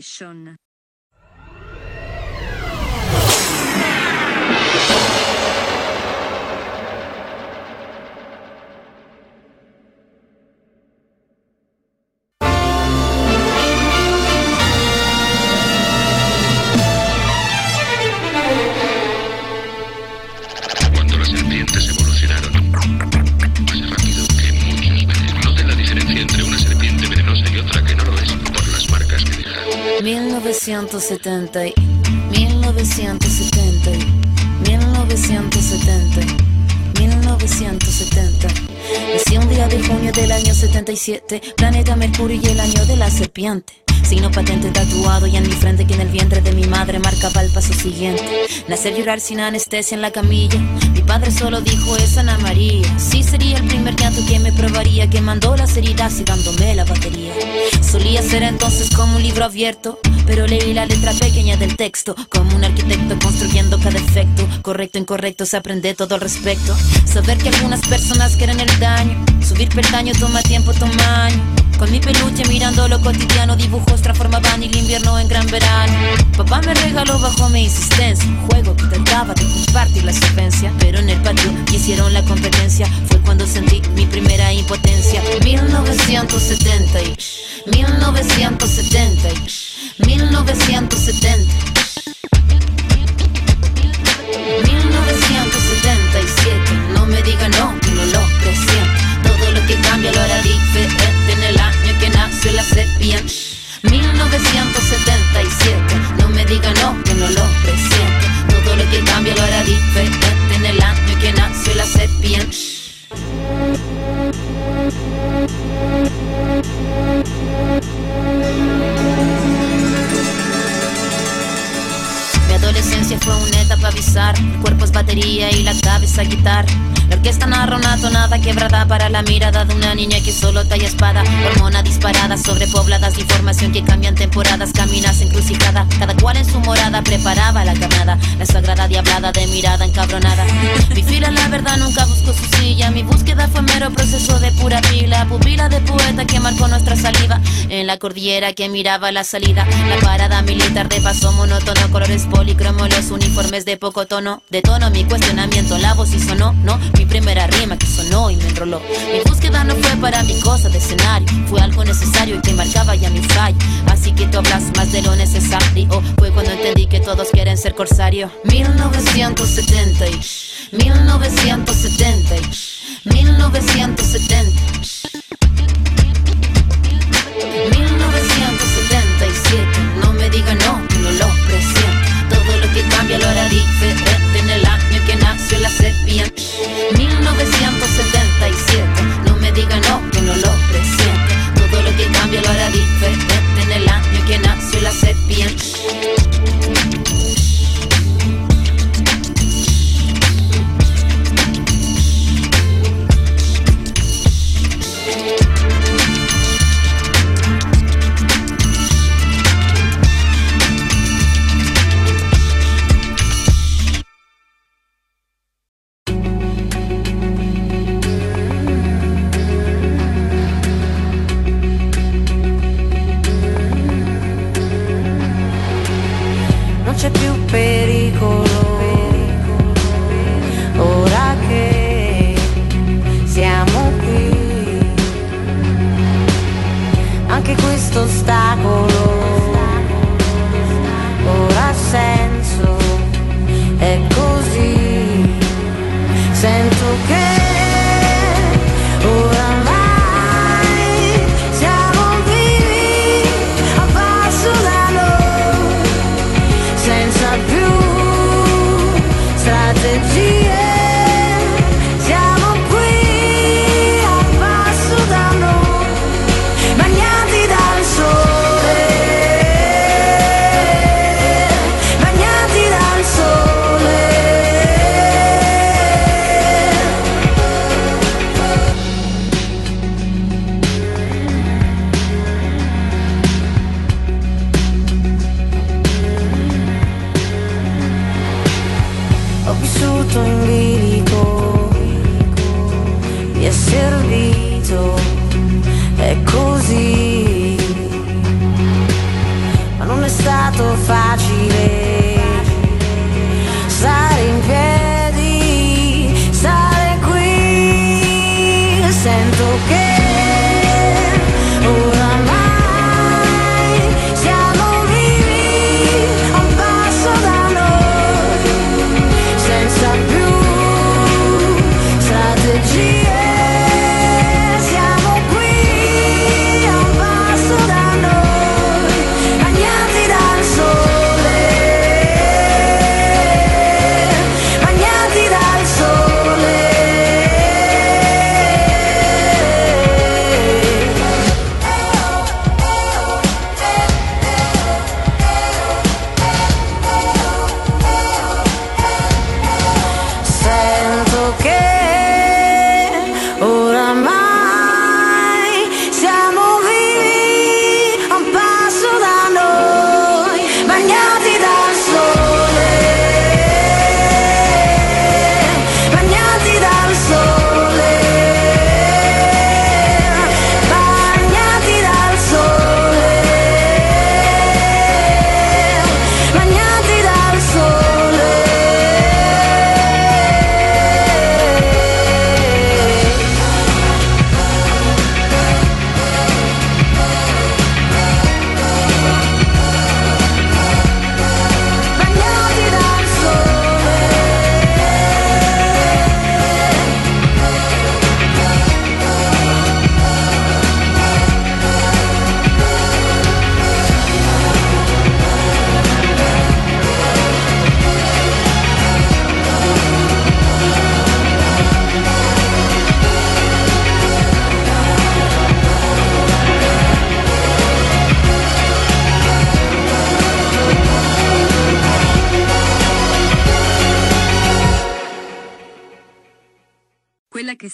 Station. 1970, y- 1970, y- 1970, y- 1970. Nací un día de junio del año 77, planeta Mercurio y el año de la serpiente. Signo patente tatuado y en mi frente que en el vientre de mi madre marcaba el paso siguiente. Nacer llorar sin anestesia en la camilla. Mi padre solo dijo es Ana María. Sí sería el primer llanto que me probaría, que mandó las heridas y dándome la batería. Solía ser entonces como un libro abierto, pero leí la letra pequeña del texto, como un arquitecto construyendo cada efecto. Correcto, incorrecto, se aprende todo al respecto. Saber que algunas personas quieren el daño, subir peldaño toma tiempo, toma año. Con mi peluche mirando lo cotidiano, dibujos transformaban el invierno en gran verano. Papá me regaló bajo mi insistencia un juego que trataba de compartir la solvencia, pero en el patio hicieron la competencia. Fue cuando sentí mi primera impotencia. 1970, y- 1970, y- 1970. Y la tonada quebrada para la mirada de una niña que solo talla espada. Hormona disparada, sobrepobladas información que cambian temporadas, caminas encrucijada. Cada cual en su morada preparaba la carnada. La sagrada diablada de mirada encabronada. Mi fila, la verdad, nunca buscó su silla. Mi búsqueda fue mero proceso de pura pila. Pupila de poeta que marcó nuestra saliva. En la cordillera que miraba la salida. La parada militar de paso monótono. Colores policromos, los uniformes de poco tono. De tono mi cuestionamiento, la voz y sonó, no. Mi primera rima que sonó y me enroló. Mi búsqueda no fue para mi cosa de escenario. Fue algo necesario y que marcaba ya mi fallo. Así que tú hablas más de lo necesario. Fue cuando entendí que todos quieren ser corsario. 1970 y 1970 y 1970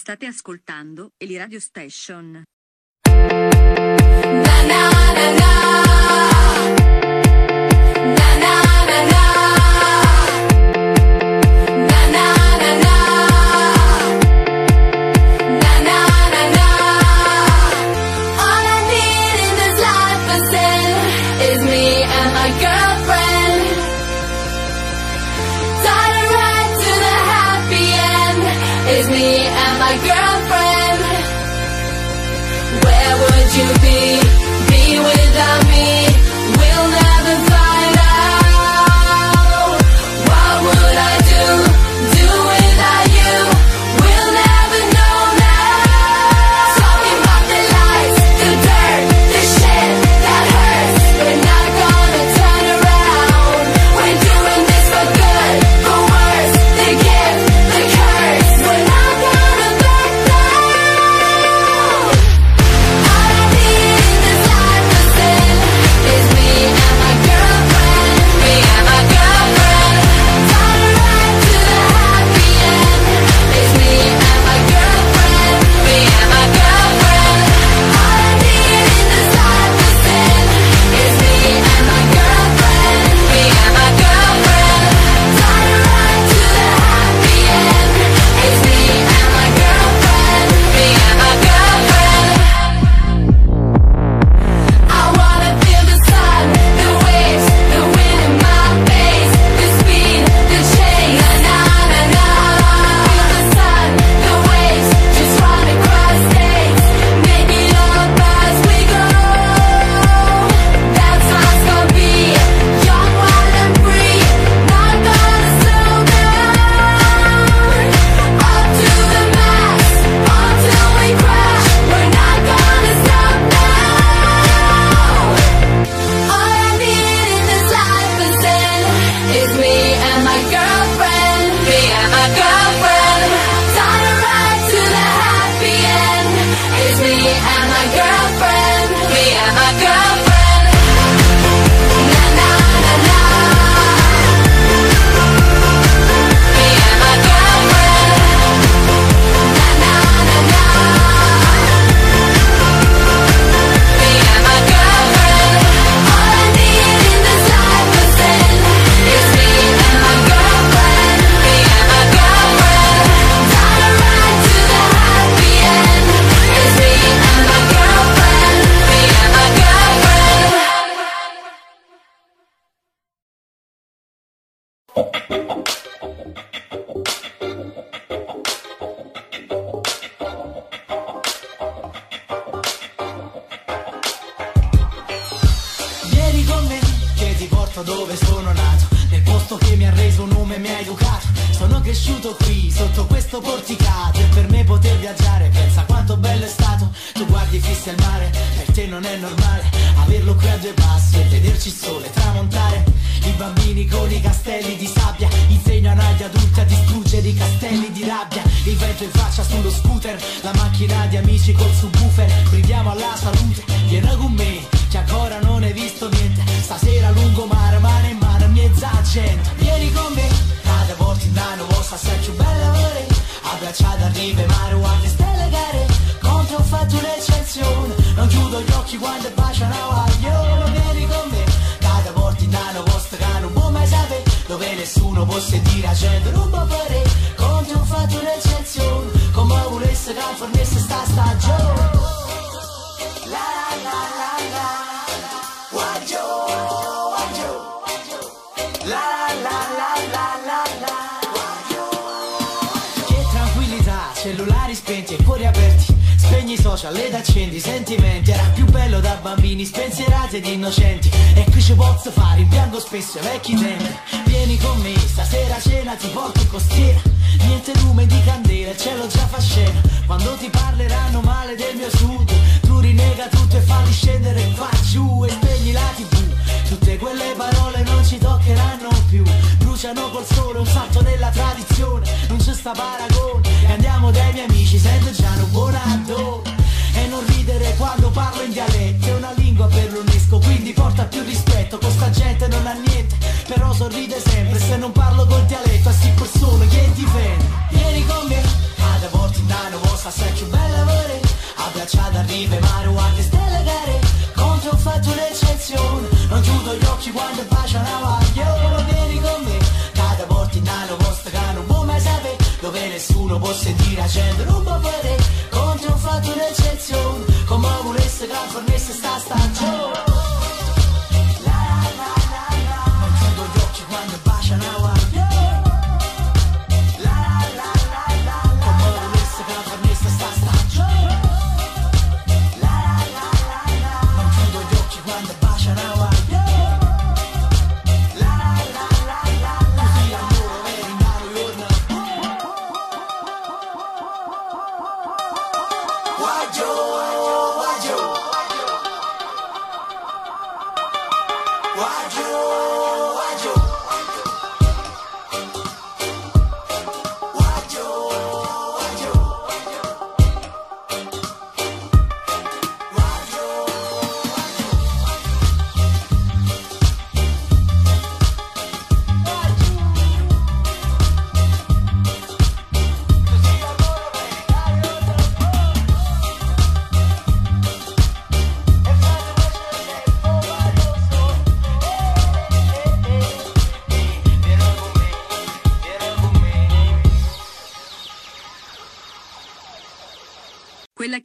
state ascoltando la Radio Station. Where would you be? Be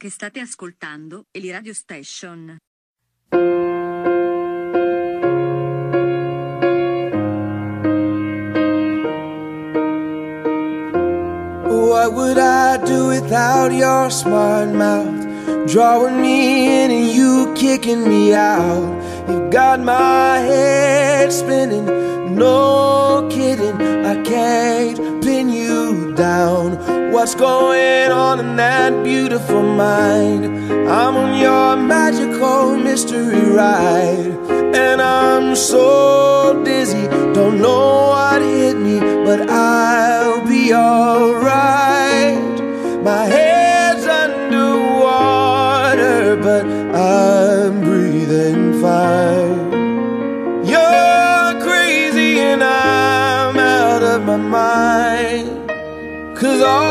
che state ascoltando è la Radio Station. What would I do without your smart mouth? Drawing me in and you kicking me out. You got my head spinning, no kidding. I can't pin you down. What's going on in that beautiful mind? I'm on your magical mystery ride. And I'm so dizzy, don't know what hit me, but I'll be alright. My head's underwater, but I'm breathing fine. You're crazy and I'm out of my mind. Cause all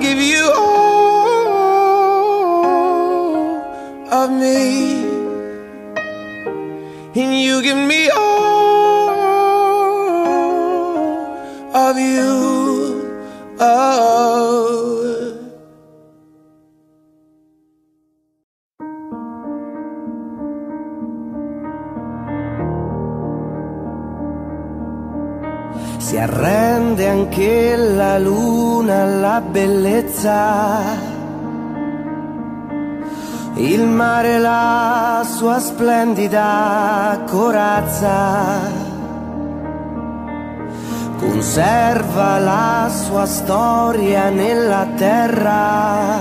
give you all of me. Splendida corazza, conserva la sua storia nella terra,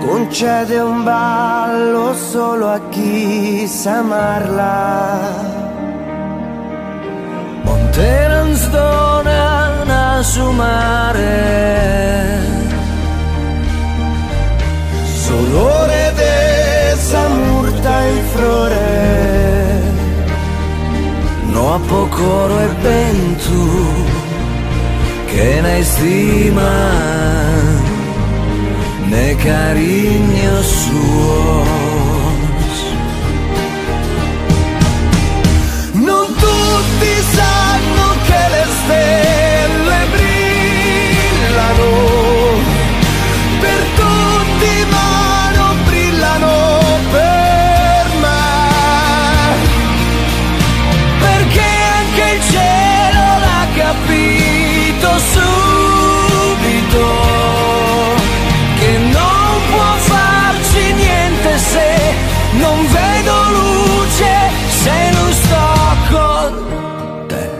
concede un ballo solo a chi sa amarla. Monte non stona su mare Solore de samurta in flore. No a pocoro e ben tu Che ne stima Ne cariño suos subito che non può farci niente se non vedo luce se non sto con te.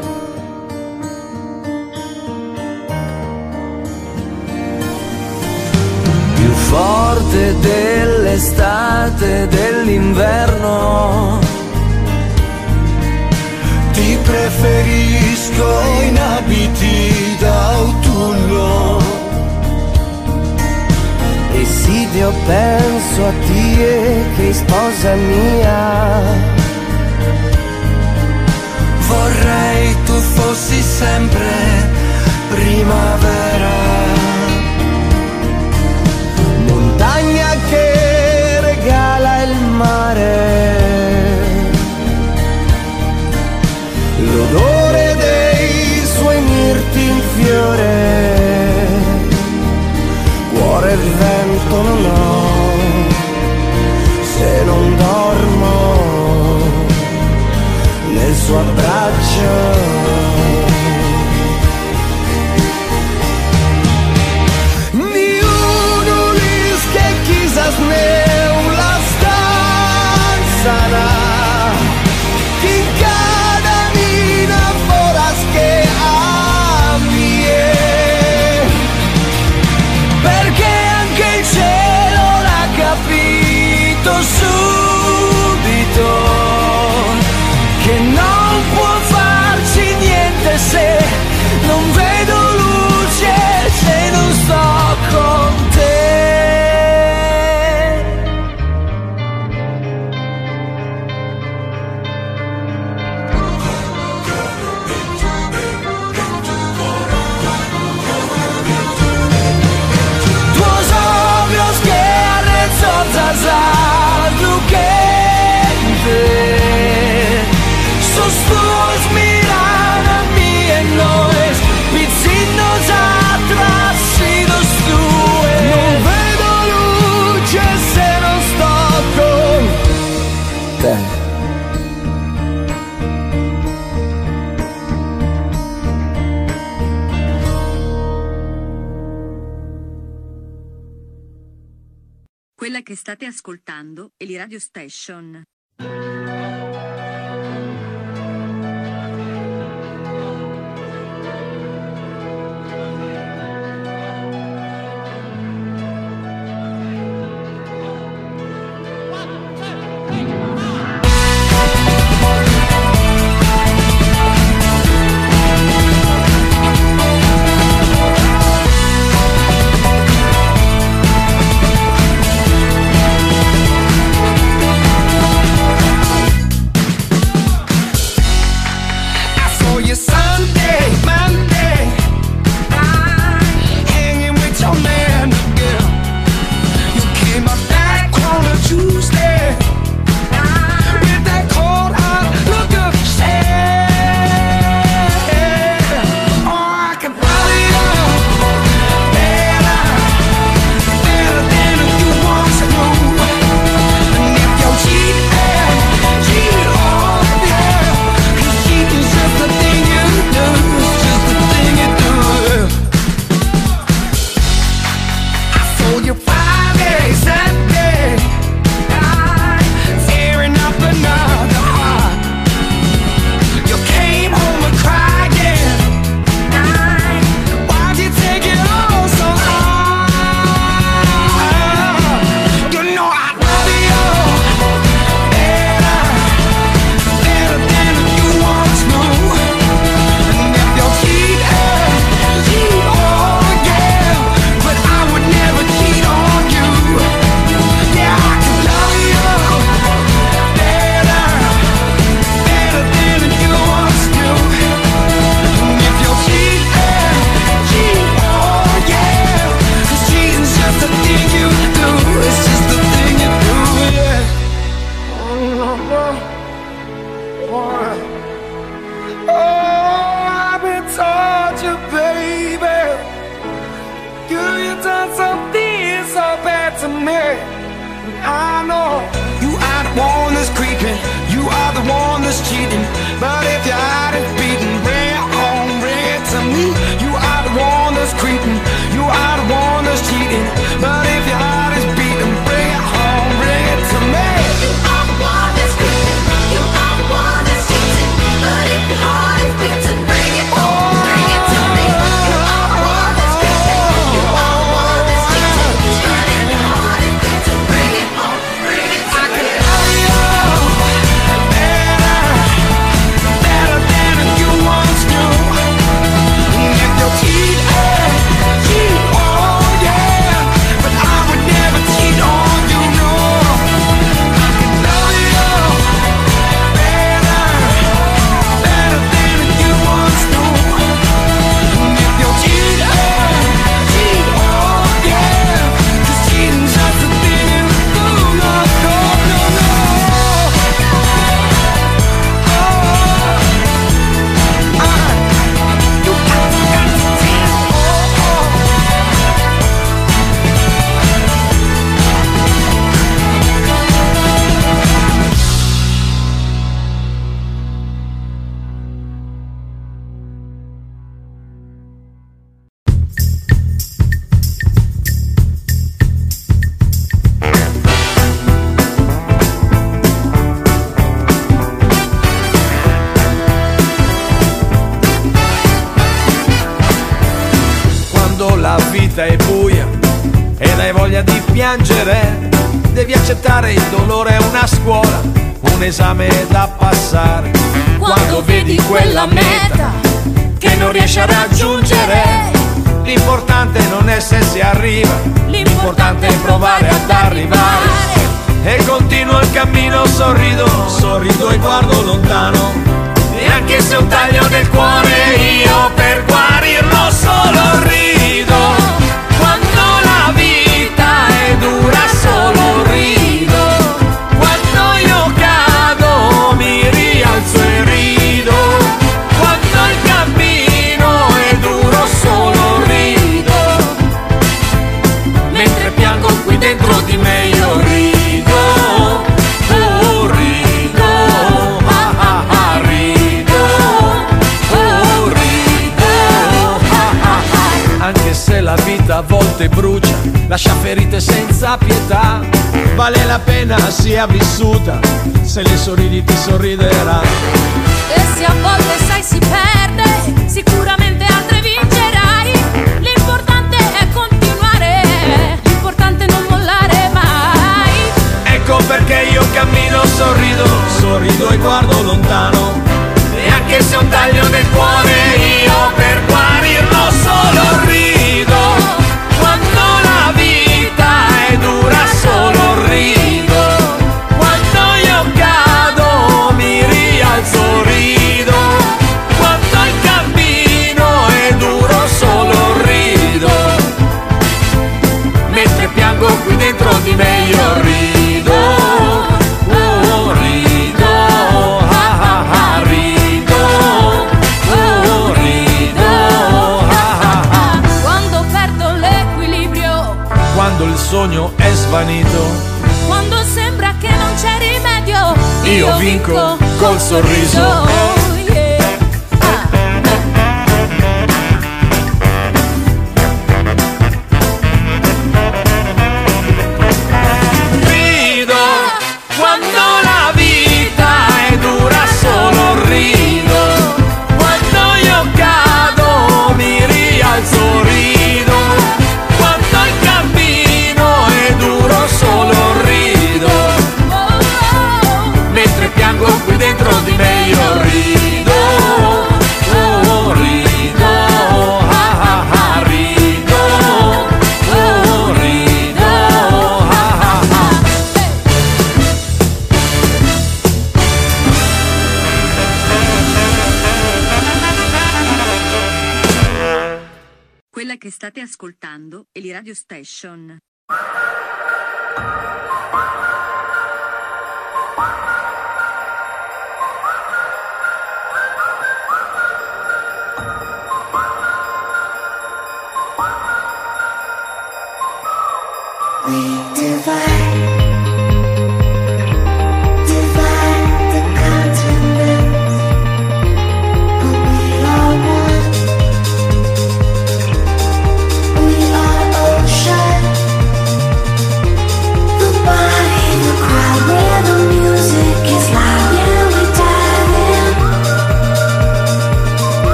Più forte dell'estate dell'inverno ti preferisco in abiti d'autunno Esidio penso a te che sposa mia. Vorrei tu fossi sempre primavera fiore, cuore e vento non ho, se non dormo nel suo abbraccio. Ni uno que quizás ne che state ascoltando è l'Iradio Station.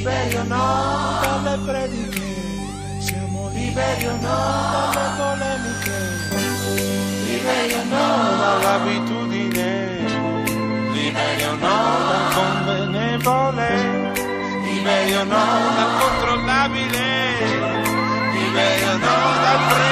Liberi o no dalle prediche siamo liberi o no dalle polemiche liberi o no dall'abitudine liberi o no dal convenevole. Liberi o no dal controllabile. Liberi o no dal prevedibile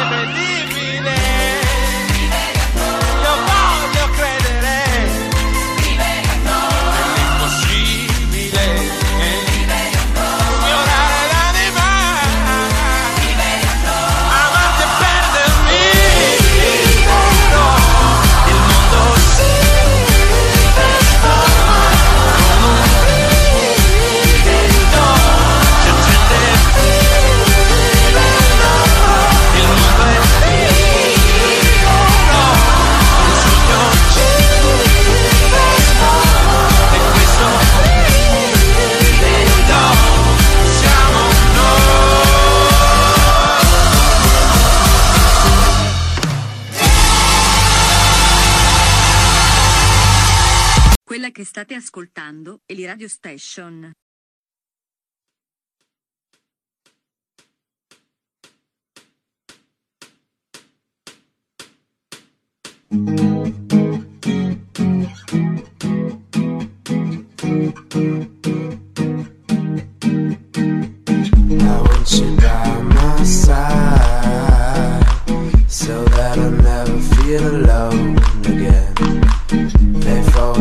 che state ascoltando è l'Iradio Station. Alone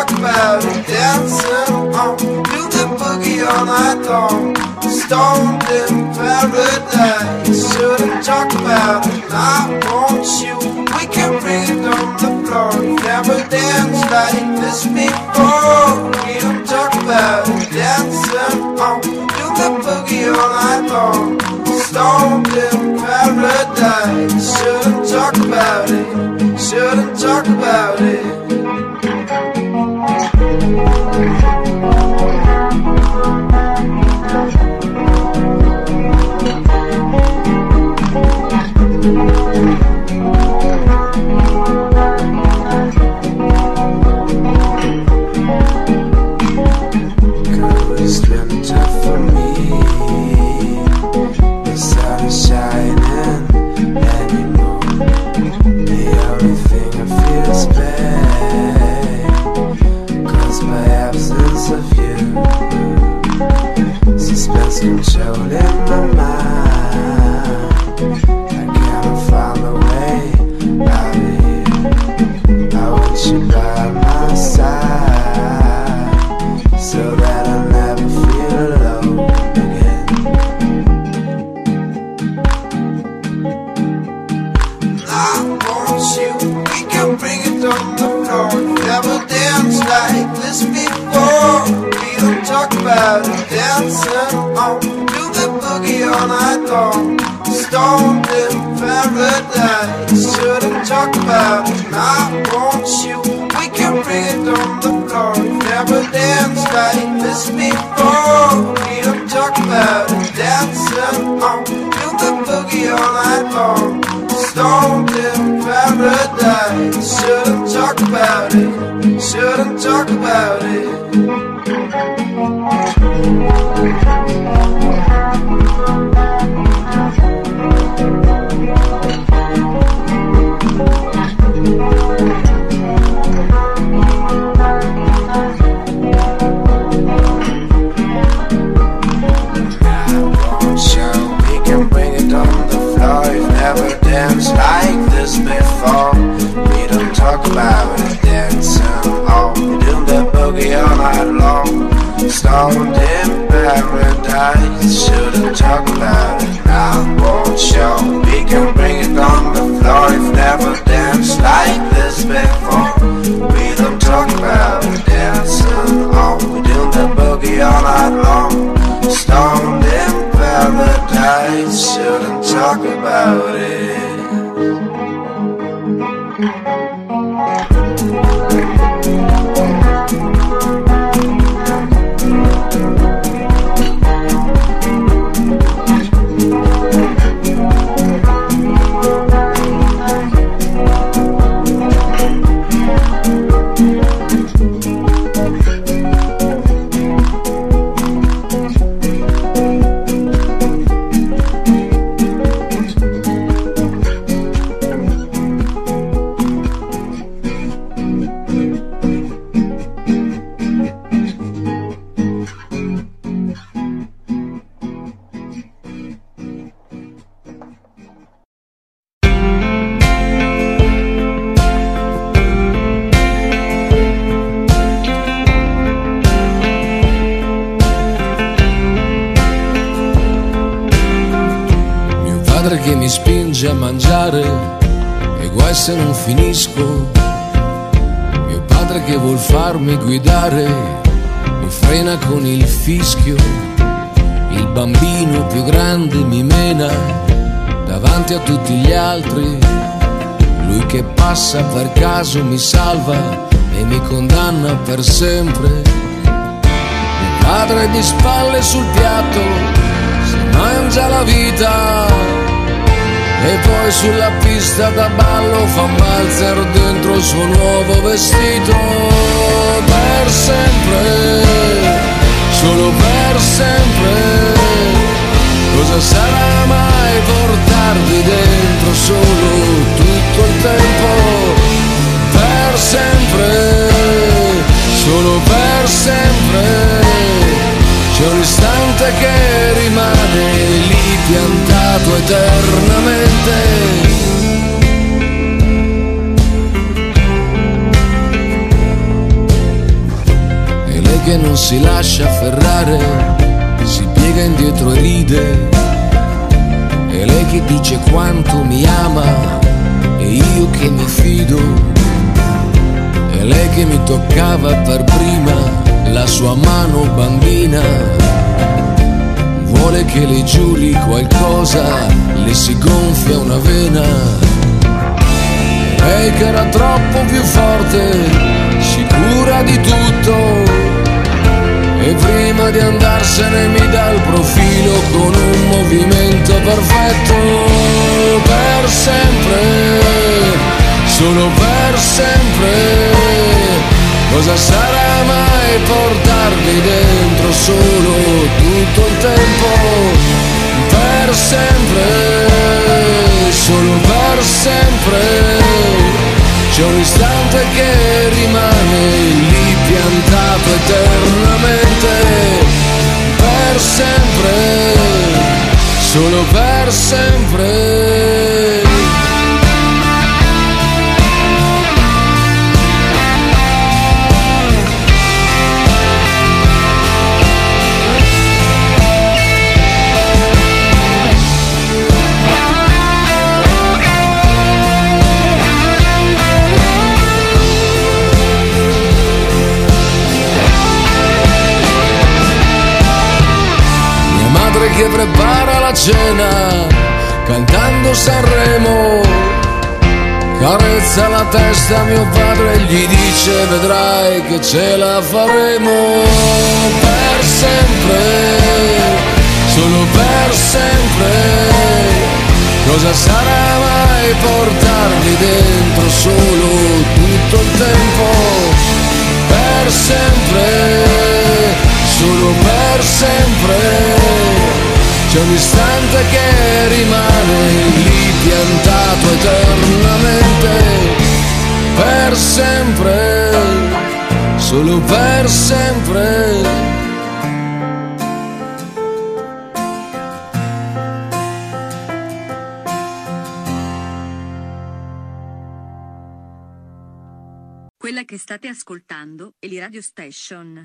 Talk about it, dancing on. Do the boogie all night long. Stoned in paradise. Shouldn't talk about it. I want you, we can it on the floor. Never danced like this before. We don't talk about it, dancing on. Do the boogie all night long. Stoned in paradise. Shouldn't talk about it. Shouldn't talk about it. My mind. I cannot find a way out of here. I want you by my side. So that I never feel alone again. I want you, we can bring it on the floor. Never danced like this before. We don't talk about dancing on. Do boogie all night long. Stoned in paradise. Shouldn't talk about it. I want you, we can bring it on the floor Never danced like this before. We don't talk about it, dancing on, feel the boogie all night long. Stoned in paradise, shouldn't talk about it, shouldn't talk about it. Danced like this before. We don't talk about it, dancing. Oh, we do the boogie all night long. Stoned in paradise. Shouldn't talk about it now. Won't show. We can bring it on the floor. You've never danced like this before. We don't talk about it, dancing. Oh, we do the boogie all night long. Stoned in paradise, shouldn't talk about it. Mangiare e guai se non finisco. Mio padre che vuol farmi guidare mi frena con il fischio. Il bambino più grande mi mena davanti a tutti gli altri. Lui che passa per caso mi salva e mi condanna per sempre. Mio padre di spalle sul piatto si mangia la vita e poi sulla pista da ballo fa un valzer dentro il suo nuovo vestito per sempre, solo per sempre. Cosa sarà mai portarvi dentro solo tutto il tempo? Per sempre, solo per sempre. C'è un istante che rimane lì piantato eternamente. E lei che non si lascia afferrare, si piega indietro e ride. E lei che dice quanto mi ama, e io che mi fido. E lei che mi toccava per prima la sua mano bambina. Vuole che le giuri qualcosa, le si gonfia una vena. Lei che era troppo più forte, sicura di tutto. E prima di andarsene mi dà il profilo con un movimento perfetto. Per sempre, solo per sempre. Cosa sarà mai portarvi dentro solo tutto il tempo? Per sempre, solo per sempre. C'è un istante che rimane lì piantato eternamente. Per sempre, solo per sempre. cena cantando Sanremo. Carezza la testa a mio padre e gli dice vedrai che ce la faremo per sempre, solo per sempre. Cosa sarà mai portarmi dentro solo tutto il tempo? Per sempre, solo per sempre c'è un istante che rimane lì piantato eternamente, per sempre, solo per sempre. Quella che state ascoltando è l'Iradio Station.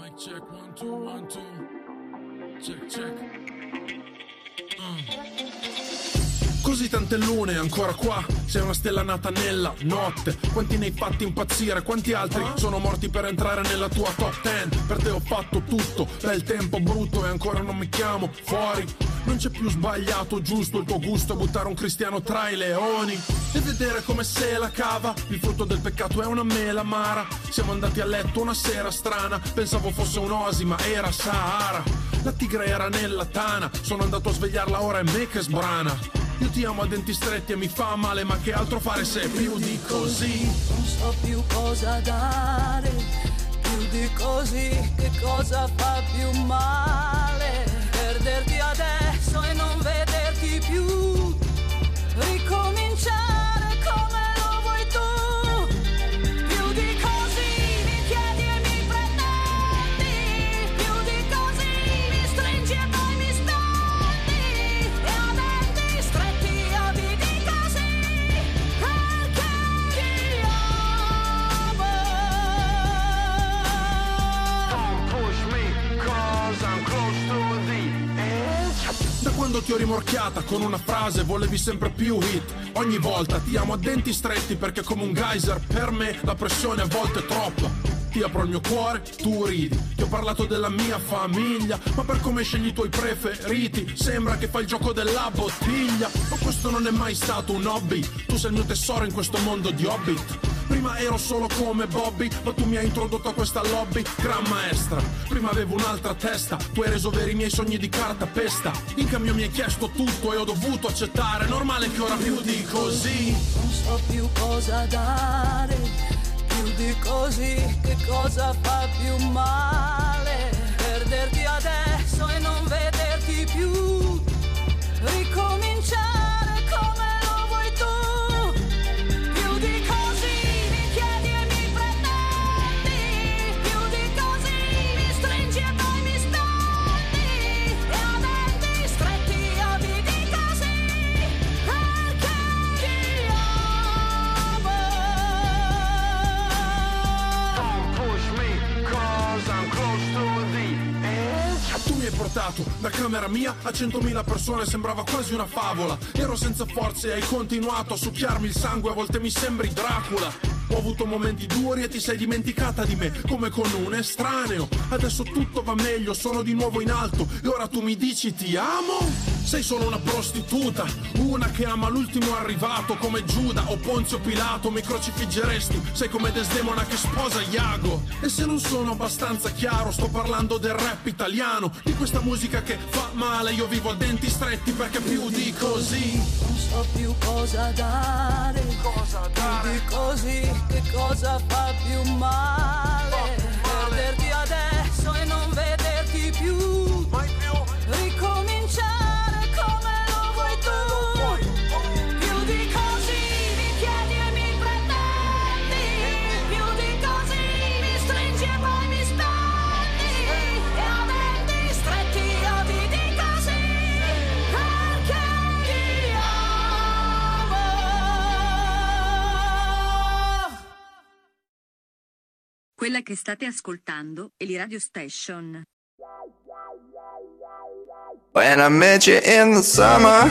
Mic check, one, two, one, two. Check, check. Uh. Così tante lune ancora qua, sei una stella nata nella notte. Quanti ne hai fatti impazzire, quanti altri sono morti per entrare nella tua top ten. Per te ho fatto tutto, bel tempo brutto e ancora non mi chiamo fuori non c'è più sbagliato giusto, il tuo gusto è buttare un cristiano tra i leoni e vedere come se la cava. Il frutto del peccato è una mela amara. Siamo andati a letto una sera strana, pensavo fosse un'oasi ma era Sahara. La tigre era nella tana, sono andato a svegliarla ora è me che sbrana. Io ti amo a denti stretti e mi fa male, ma che altro fare se più di così? Non so più cosa dare, più di così, che cosa fa più male? Perderti adesso e non vederti più, ricominciare quando ti ho rimorchiata con una frase volevi sempre più hit. Ogni volta ti amo a denti stretti perché come un geyser per me la pressione a volte è troppa. Ti apro il mio cuore, tu ridi. Ti ho parlato della mia famiglia Ma per come scegli i tuoi preferiti Sembra che fai il gioco della bottiglia. Ma questo non è mai stato un hobby. Tu sei il mio tesoro in questo mondo di hobbit Prima ero solo come Bobby, ma tu mi hai introdotto a questa lobby, gran maestra. Prima avevo un'altra testa, tu hai reso veri i miei sogni di carta pesta. In cambio mi hai chiesto tutto e ho dovuto accettare, normale che ora più di così. Non so più cosa dare, più di così, che cosa fa più male? Perderti adesso e non vederti Portato da camera mia a 100.000 persone, sembrava quasi una favola. Ero senza forze e hai continuato a succhiarmi il sangue, a volte mi sembri Dracula. Ho avuto momenti duri e ti sei dimenticata di me, come con un estraneo. Adesso tutto va meglio, sono di nuovo in alto e ora tu mi dici ti amo? Sei solo una prostituta, una che ama l'ultimo arrivato come Giuda o Ponzio Pilato, mi crocifiggeresti, sei come Desdemona che sposa Iago. E se non sono abbastanza chiaro, sto parlando del rap italiano, di questa musica che fa male, io vivo a denti stretti perché più di così. Non so più cosa dare, più di così, che cosa fa più male? Perderti adesso e non vederti Quella che state ascoltando è l'Iradio Station. When I met you in the summer,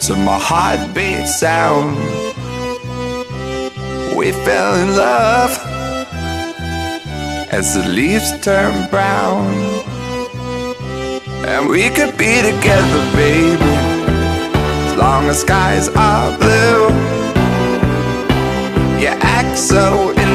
to my heartbeat sound, we fell in love as the leaves turn brown. And we could be together, baby, as long as skies are blue. You act so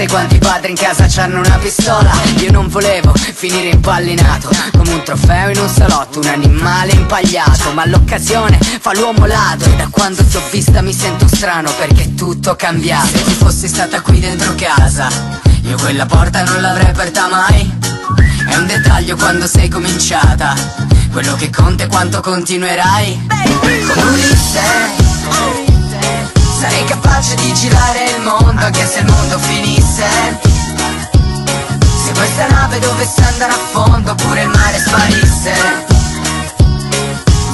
Sai quanti padri in casa c'hanno una pistola? Io non volevo finire impallinato Come un trofeo in un salotto, un animale impagliato. Ma l'occasione fa l'uomo ladro E da quando ti ho vista mi sento strano perché è tutto cambiato. Se tu fossi stata qui dentro casa Io quella porta non l'avrei aperta mai. È un dettaglio quando sei cominciata Quello che conta è quanto continuerai. Come Ulisse Sarei capace di girare il mondo anche se il mondo finisse. Se questa nave dovesse andare a fondo oppure il mare sparisse.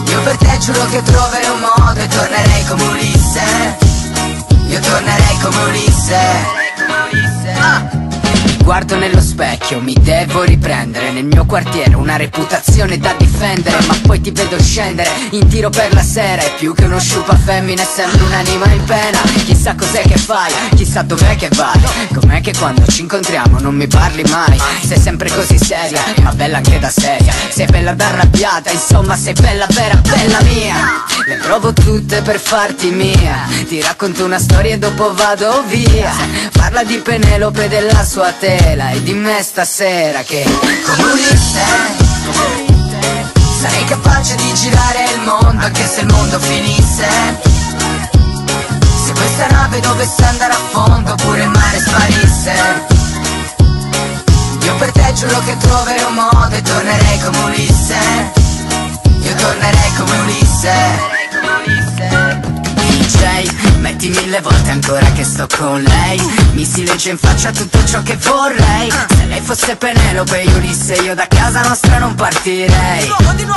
Io per te giuro che troverei un modo e tornerei come Ulisse. Io tornerei come Ulisse. Ah! Guardo nello specchio, mi devo riprendere. Nel mio quartiere una reputazione da difendere Ma poi ti vedo scendere in tiro per la sera. E più che uno sciupa femmina sempre un'anima in pena. Chissà cos'è che fai, chissà dov'è che vai Com'è che quando ci incontriamo non mi parli mai? Sei sempre così seria, ma bella anche da seria. Sei bella da arrabbiata, insomma sei bella vera, bella mia. Le provo tutte per farti mia. Ti racconto una storia e dopo vado via. Parla di Penelope della sua tela E di me stasera che come Ulisse Sarei capace di girare il mondo anche se il mondo finisse. Se questa nave dovesse andare a fondo oppure il mare sparisse. Io per te giuro che troverei un modo e tornerei come Ulisse. Io tornerei come Ulisse DJ, metti mille volte ancora che sto con lei. Mi si legge in faccia tutto ciò che vorrei. Se lei fosse Penelope e Ulisse io da casa nostra non partirei.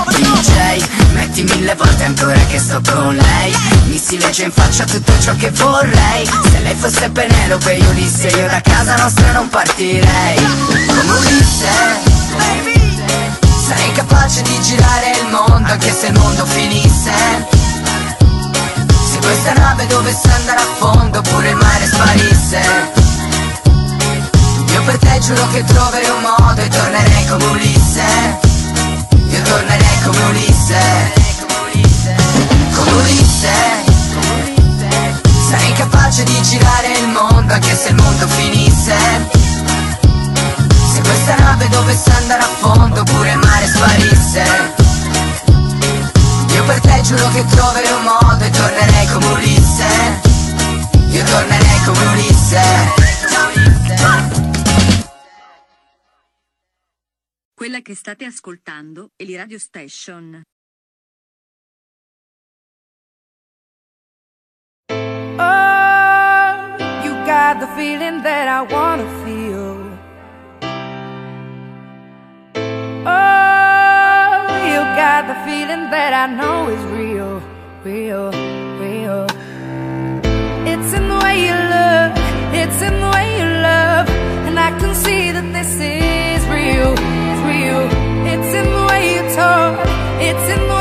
DJ, metti mille volte ancora che sto con lei. Mi si legge in faccia tutto ciò che vorrei. Se lei fosse Penelope e Ulisse io da casa nostra non partirei. Come Ulisse Sarei capace di girare il mondo anche se il mondo finisse. se questa nave dovesse andare a fondo oppure il mare sparisse. Io per te giuro che troverei un modo e tornerei come Ulisse. Io tornerei come Ulisse. Come Ulisse. Sarei capace di girare il mondo anche se il mondo finisse. Se questa nave dovesse andare a fondo oppure il mare sparisse. Io per te giuro che troverò un modo e tornerei come Ulisse. Io tornerei come Ulisse. Quella che state ascoltando è l'Iradio Station. Oh, you got the feeling that I wanna feel. got the feeling that I know is real, real, real. It's in the way you look, it's in the way you love, and I can see that this is real, real. It's in the way you talk, it's in the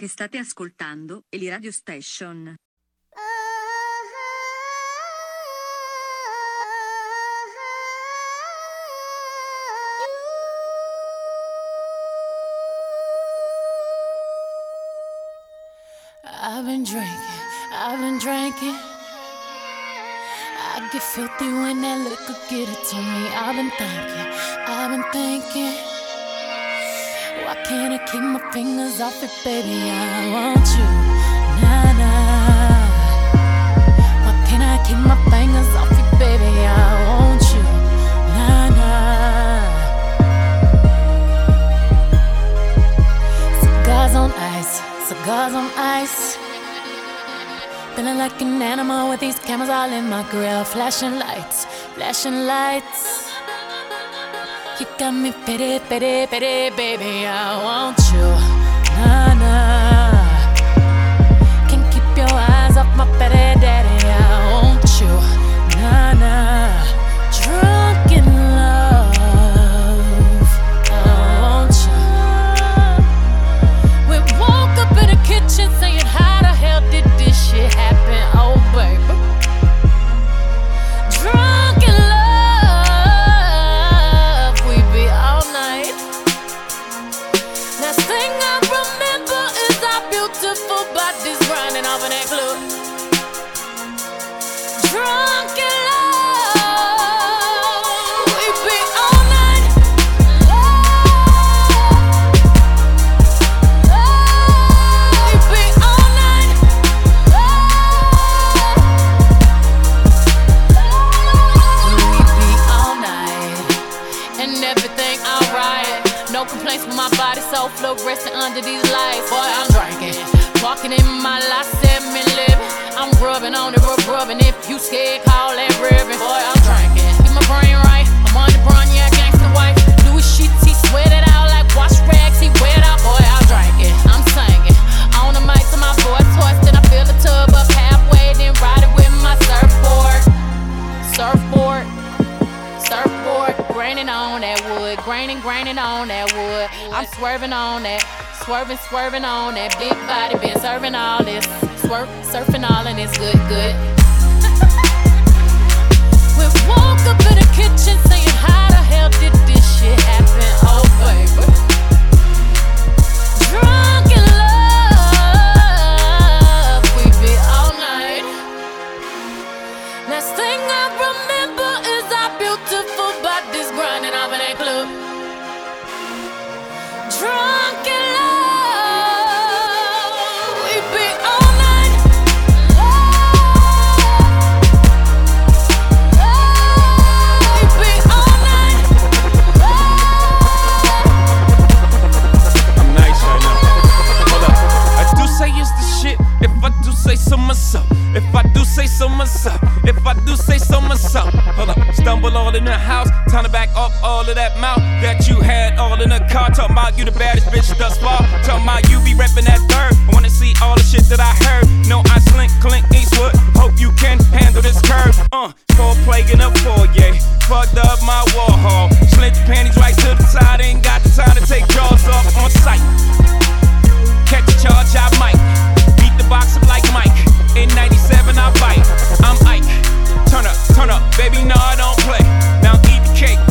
che state ascoltando è l'Iradio Station. diamonds all in my grill, flashing lights, flashing lights. You got me pity, pity, pity, baby. I want you. I'm swerving on that, swerving, swerving on that. Big body been serving all this, swerve, surfing all and it's good, good. we we'll up If I do say so myself, if I do say so myself. Hold up, stumble all in the house, time to back up all of that mouth that you had all in the car. Talking about you the baddest bitch thus far. Talking about you be reppin' that third. I wanna see all the shit that I heard. No, I slink, clink, Eastwood. Hope you can handle this curve. Uh, four plague in a foyer. Fucked up my war hall. Slint your panties right to the side. Ain't got the time to take jaws off on sight. Catch a charge, I might. Beat the boxer like Mike. In 96. Turn up, turn up, baby, no, I don't play. Now eat the cake.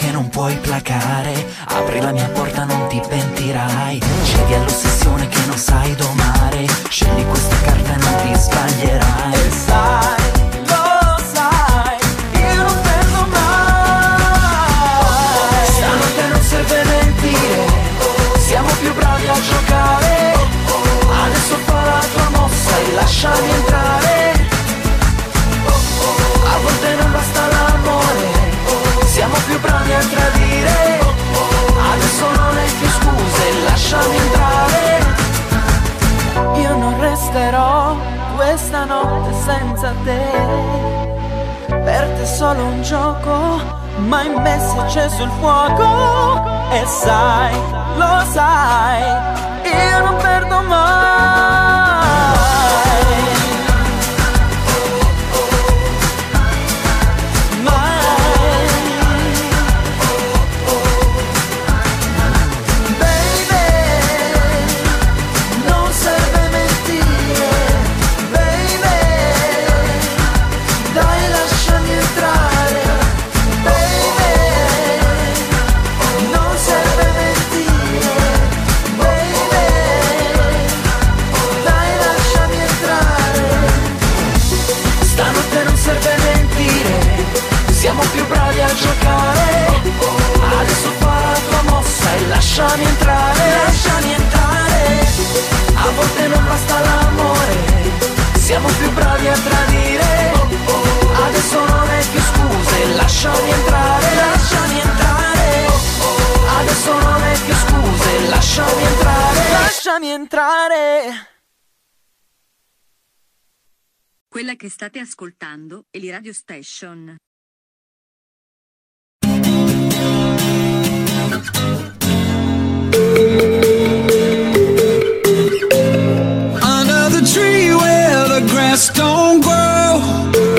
che non puoi placare. Apri la mia porta, non ti pentirai. Cedi all'ossessione che non sai domani senza te. Per te è solo un gioco, ma in me si è acceso il fuoco. E sai, lo sai, io non perdo mai. più bravi a tradire. Oh, oh. Adesso non è più scuse, lasciami entrare, lasciami entrare. Oh, Adesso non è più scuse, lasciami entrare, lasciami entrare. Quella che state ascoltando è l'Iradio Station. grass don't grow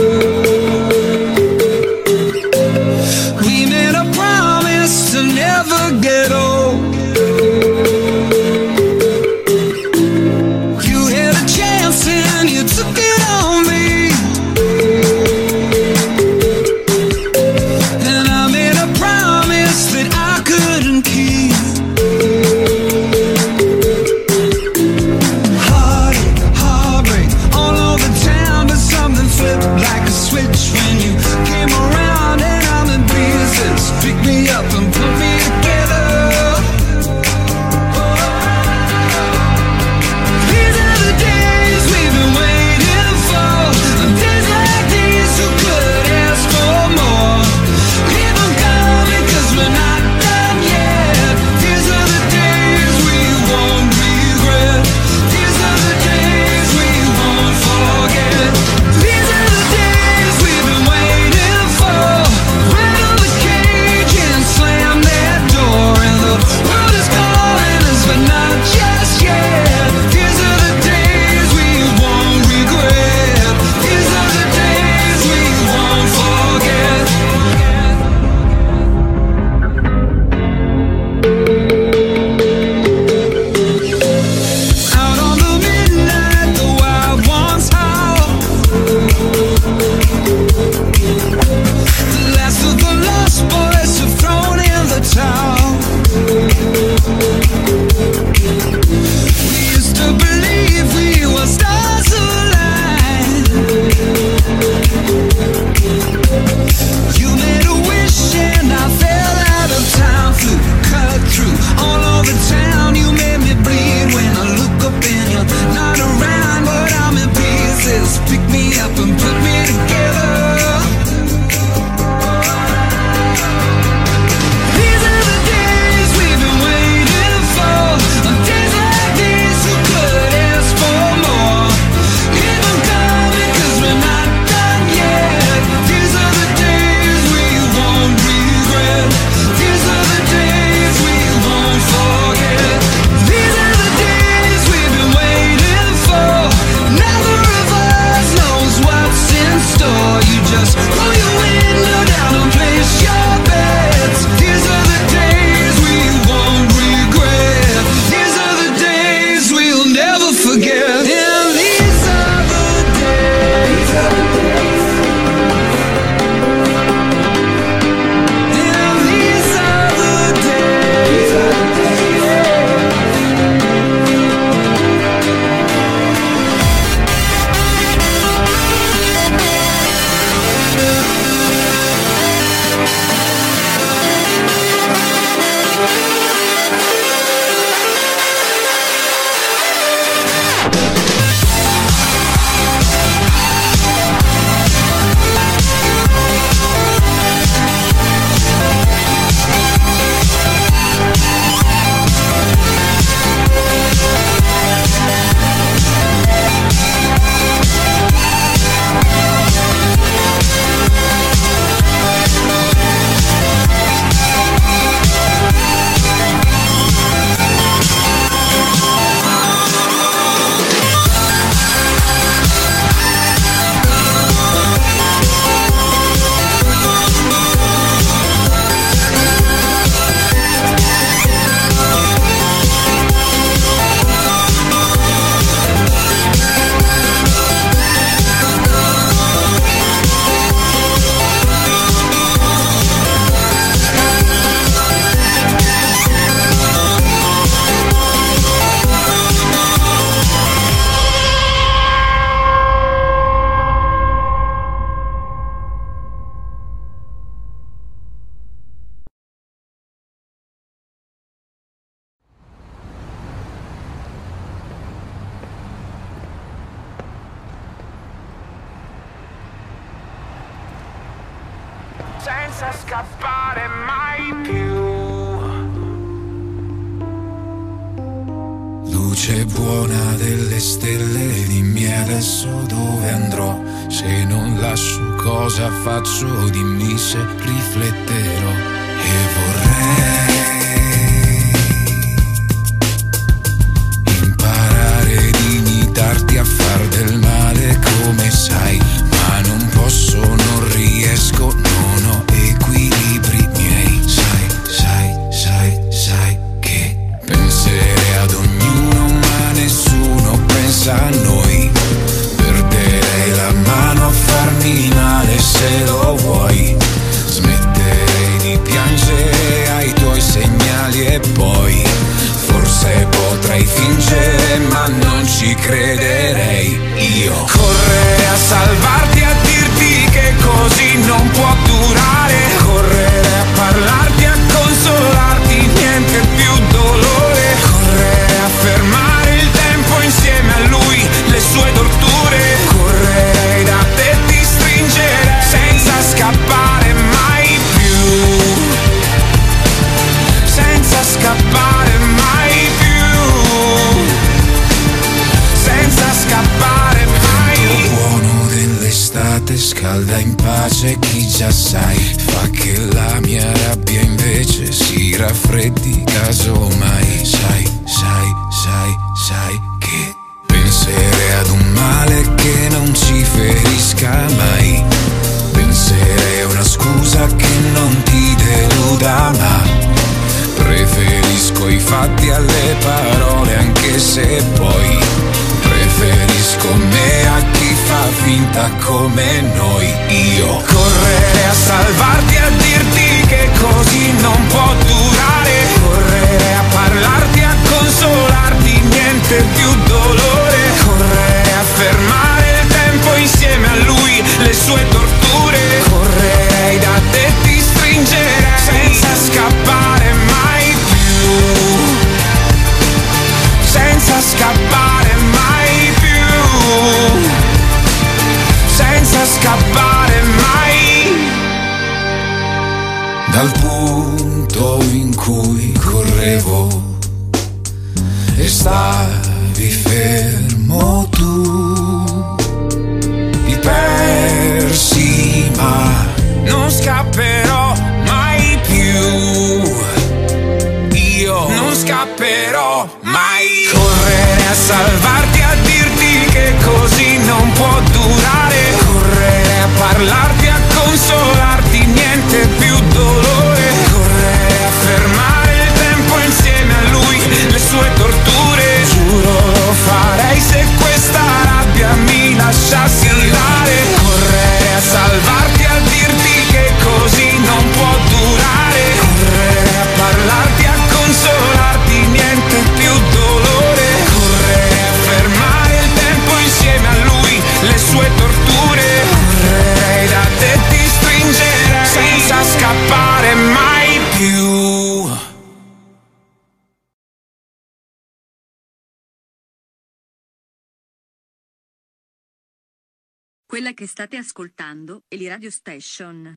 ascoltando è l'Iradio Station.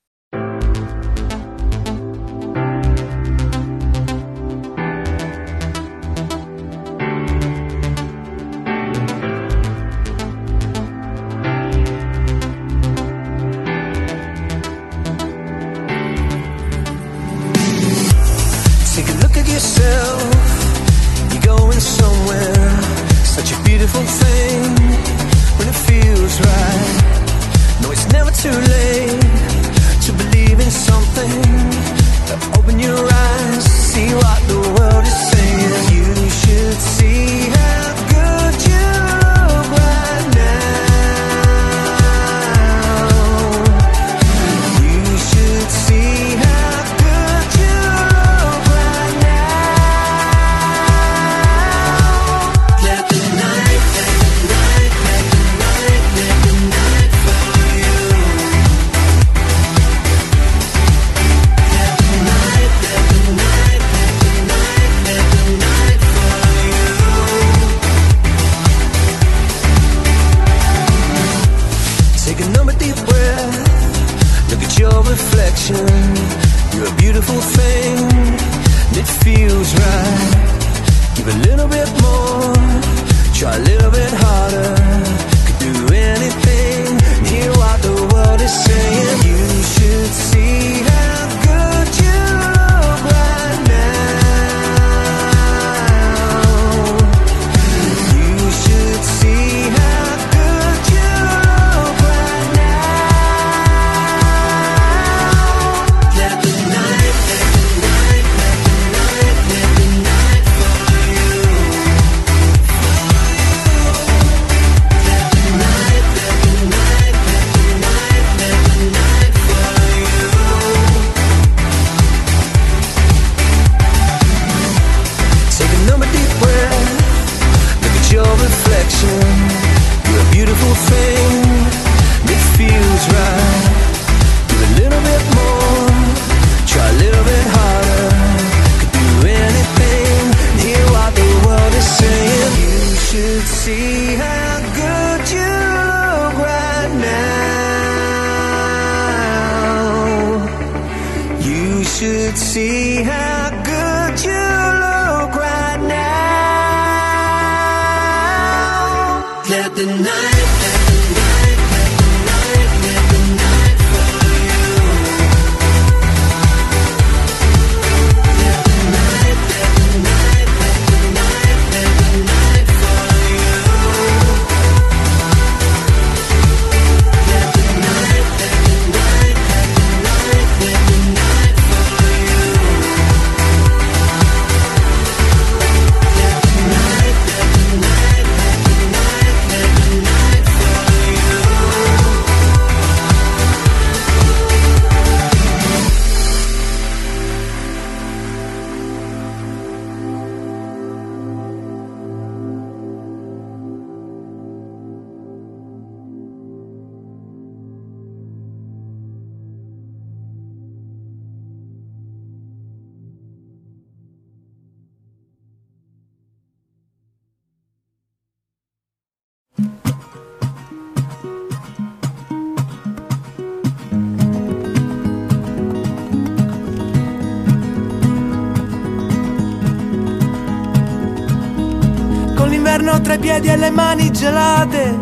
Piedi e le mani gelate,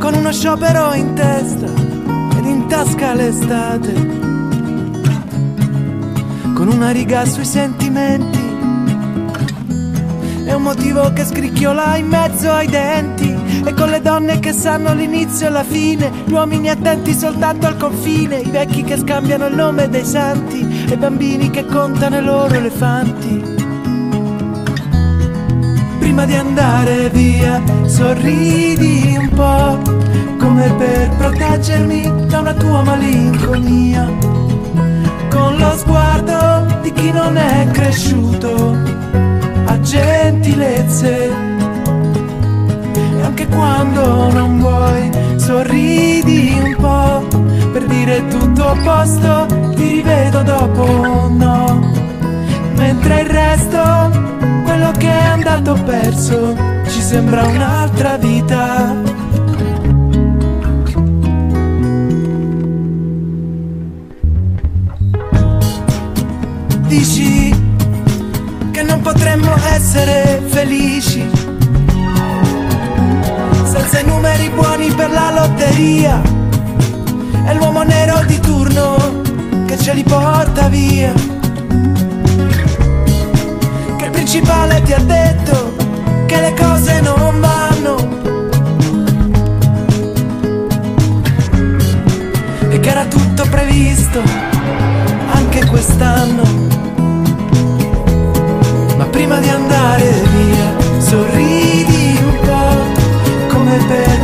con uno sciopero in testa ed in tasca l'estate, con una riga sui sentimenti e un motivo che scricchiola in mezzo ai denti. E con le donne che sanno l'inizio e la fine, gli uomini attenti soltanto al confine, i vecchi che scambiano il nome dei santi e i bambini che contano i loro elefanti prima di andare via sorridi un po' come per proteggermi da una tua malinconia. Con lo sguardo di chi non è cresciuto a gentilezze. E anche quando non vuoi sorridi un po' per dire tutto a posto ti rivedo dopo no. Mentre il resto quello che è andato perso ci sembra un'altra vita. Dici che non potremmo essere felici senza i numeri buoni per la lotteria. È l'uomo nero di turno che ce li porta via principale ti ha detto che le cose non vanno e che era tutto previsto anche quest'anno. Ma prima di andare via, sorridi un po' come per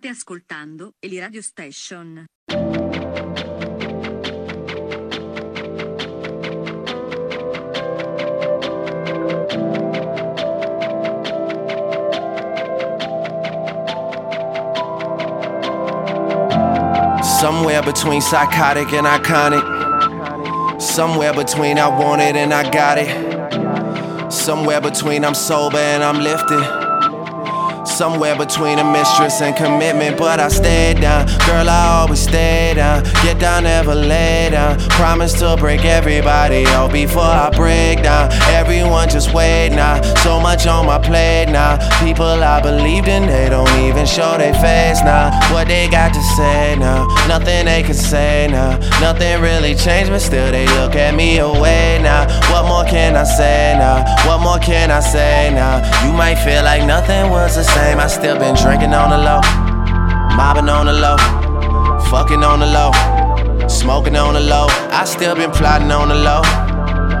state ascoltando è l'Iradio Station. Somewhere between psychotic and iconic. Somewhere between I want it and I got it. Somewhere between I'm sober and I'm lifted. Somewhere between a mistress and commitment, but I stay down. Girl, I always stay down. Get down, never lay down. Promise to break everybody out before I break down. Everyone just wait now. So much on my plate now. People I believed in, they don't even show their face now. What they got to say now? Nothing they can say now. Nothing really changed, but still they look at me away now. What more can I say now? What more can I say now? You might feel like nothing was the same. I still been drinking on the low, mobbing on the low, fucking on the low, smoking on the low. I still been plotting on the low,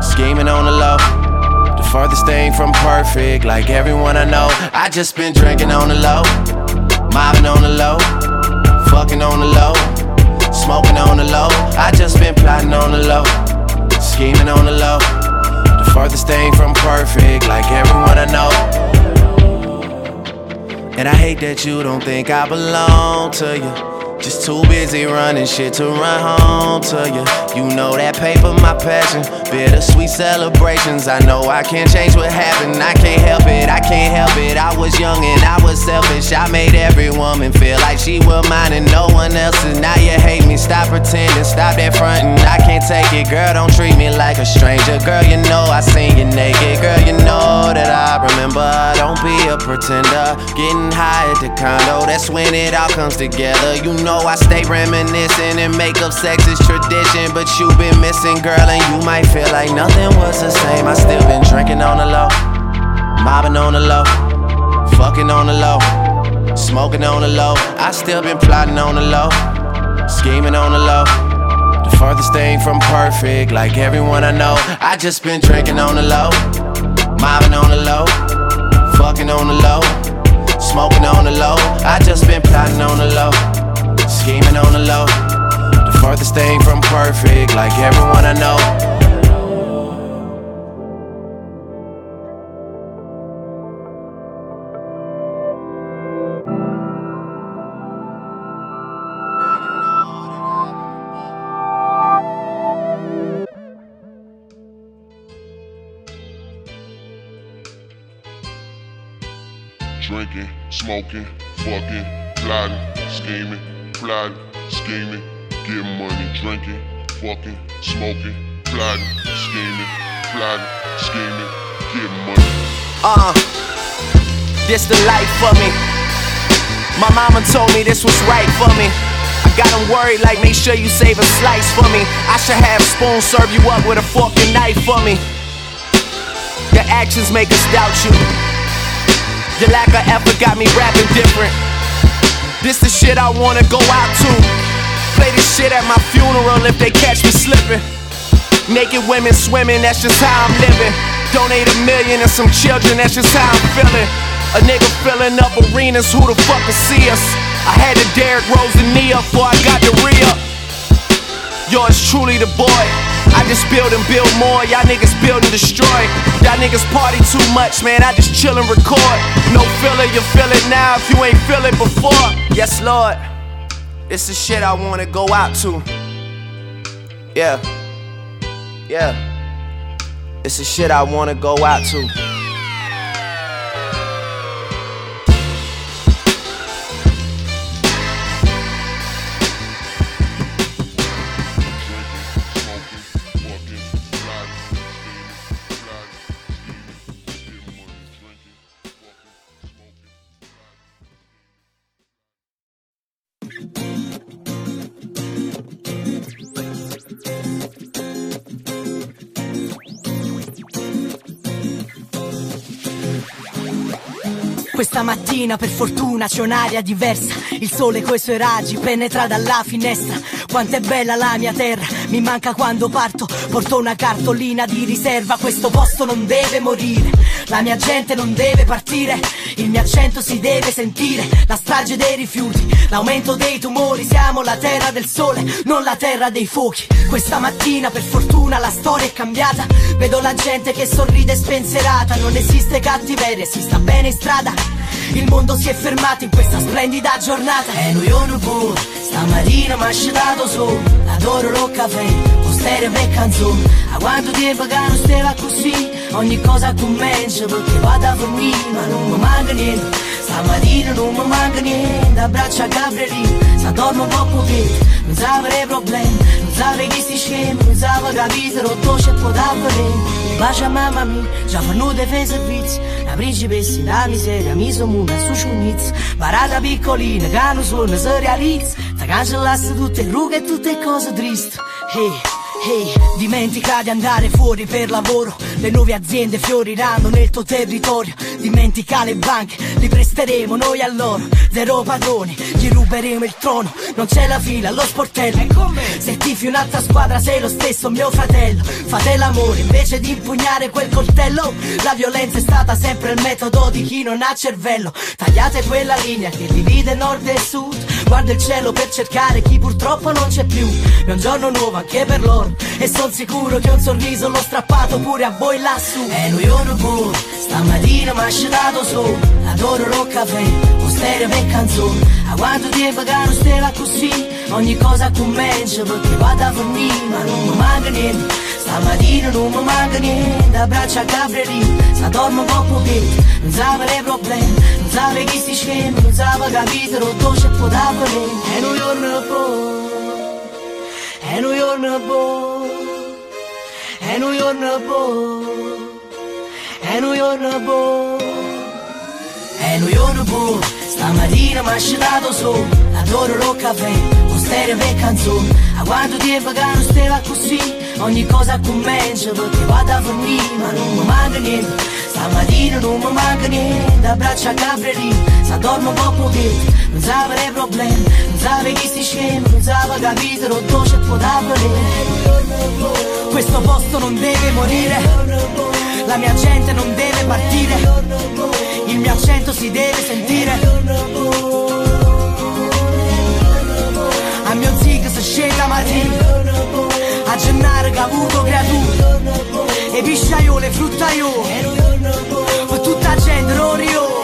scheming on the low. The furthest thing from perfect, like everyone I know. I just been drinking on the low, mobbing on the low, fucking on the low, smoking on the low. I just been plotting on the low, scheming on the low. The furthest thing from perfect, like everyone I know. And I hate that you don't think I belong to you. Just too busy running shit to run home to you. You know that paper, my passion. Bittersweet celebrations. I know I can't change what happened. I can't help it, I can't help it. I was young and I was selfish. I made every woman feel like she was mine and no one else's. Now you hate me. Stop pretending, stop that fronting. I can't take it, girl. Don't treat me like a stranger. Girl, you know I seen you naked. Girl, you know that I remember. Don't be a pretender. Getting high at the condo, that's when it all comes together. You know I stay reminiscing and make up sex is tradition. But you been missing, girl, and you might feel like nothing was the same. I still been drinking on the low, mobbing on the low, fucking on the low, smoking on the low. I still been plotting on the low, scheming on the low. The furthest thing from perfect, like everyone I know. I just been drinking on the low, mobbing on the low, fucking on the low, smoking on the low. I just been plotting on the low, scheming on the low. The furthest thing from perfect, like everyone I know. Drinking, smoking, fucking, plotting, scheming, plotting, scheming, getting money, drinking, fucking, smoking, plotting, scheming, plotting, scheming, getting money. Uh, this the life for me. My mama told me this was right for me. I got 'em worried, like make sure you save a slice for me. I should have spoon serve you up with a fork and knife for me. Your actions make us doubt you. Your lack of effort got me rapping different. This the shit I wanna go out to. Play this shit at my funeral if they catch me slipping. Naked women swimming, that's just how I'm living. Donate a million and some children, that's just how I'm feeling. A nigga filling up arenas, who the fuck will see us? I had to Derrick Rose and up before I got the re. Yours truly the boy. I just build and build more. Y'all niggas build and destroy. Y'all niggas party too much, man. I just chill and record. No filler, you feel it now if you ain't feel it before. Yes, Lord. It's the shit I wanna go out to. Yeah. Yeah. It's the shit I wanna go out to. Questa mattina per fortuna c'è un'aria diversa. Il sole coi suoi raggi penetra dalla finestra. Quanto è bella la mia terra Mi manca quando parto. Porto una cartolina di riserva Questo posto non deve morire La mia gente non deve partire, il mio accento si deve sentire. La strage dei rifiuti, l'aumento dei tumori. Siamo la terra del sole, non la terra dei fuochi. Questa mattina, per fortuna, la storia è cambiata. Vedo la gente che sorride spensierata. Non esiste cattiveria, si sta bene in strada. Il mondo si è fermato in questa splendida giornata. E noi non può, stamattina mi ha dato su. Adoro lo caffè, o stereo e canzone. A quanto tempo che non stava così? Ogni cosa comincia perché vado a dormire, ma non mi manca niente. Самарин, manca niente, добрача Габрели, задорно проповед. Nu zavre problem, nu zavre gisi shem, nu zava ga vizar od toše podavare. Baša mama mi, žava nude vezat vic, na briži bez sina mizerja, mizomu na sušu nic. Barada bikoli, na ganu zvor, na zrja lic, tagan žela se dute, ruge tute ko za drist. Hej, e tristi. Hey. Ehi, dimentica di andare fuori per lavoro. Le nuove aziende fioriranno nel tuo territorio. Dimentica le banche, li presteremo noi a loro. Zero padroni, gli ruberemo il trono. Non c'è la fila allo sportello. Se tifi un'altra squadra sei lo stesso mio fratello. Fate l'amore invece di impugnare quel coltello. La violenza è stata sempre il metodo di chi non ha cervello. Tagliate quella linea che divide nord e sud. Guarda il cielo per cercare chi purtroppo non c'è più. È un giorno nuovo anche per loro E son sicuro che un sorriso l'ho strappato pure a voi lassù. E noi io pure Stamattina mi ha dato su. Adoro lo caffè O stereo e canzone. A quanto tempo che non stava così. Ogni cosa comincia perché vado a dormire Ma non mi manca niente. Stamattina non mi manca niente Abbraccio a Gabrielino Se dormo un po' pochino Non sapere i problemi. Non sapere chi si scema Non sapere capire rotto c'è po' da vedere E noi giorno poi e New York ne bo E New York ne bo E New York ne bo E New York ne bo Stamattina mi ha dato su Adoro lo caffè Con stereo e canzone A tempo che non stava così. Ogni cosa comincia perché vado a dormire Ma non mi manca niente Stamattina non mi manca niente Abbraccio a Gabrielino Se dormo un po' pochino Non sapere i problemi Non sapere chi si scema Non sapere capire rotto c'è po' da vedere Questo posto non deve morire La mia gente non deve partire Il mio accento si deve sentire. A mio zig se scende mattina A gennaro che ha avuto creature E pisciaiole, fruttaiole. Per tutta la gente non io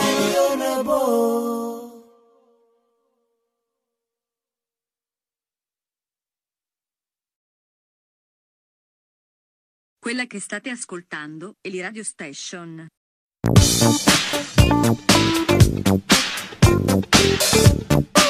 Quella che state ascoltando è la Radio Station. What's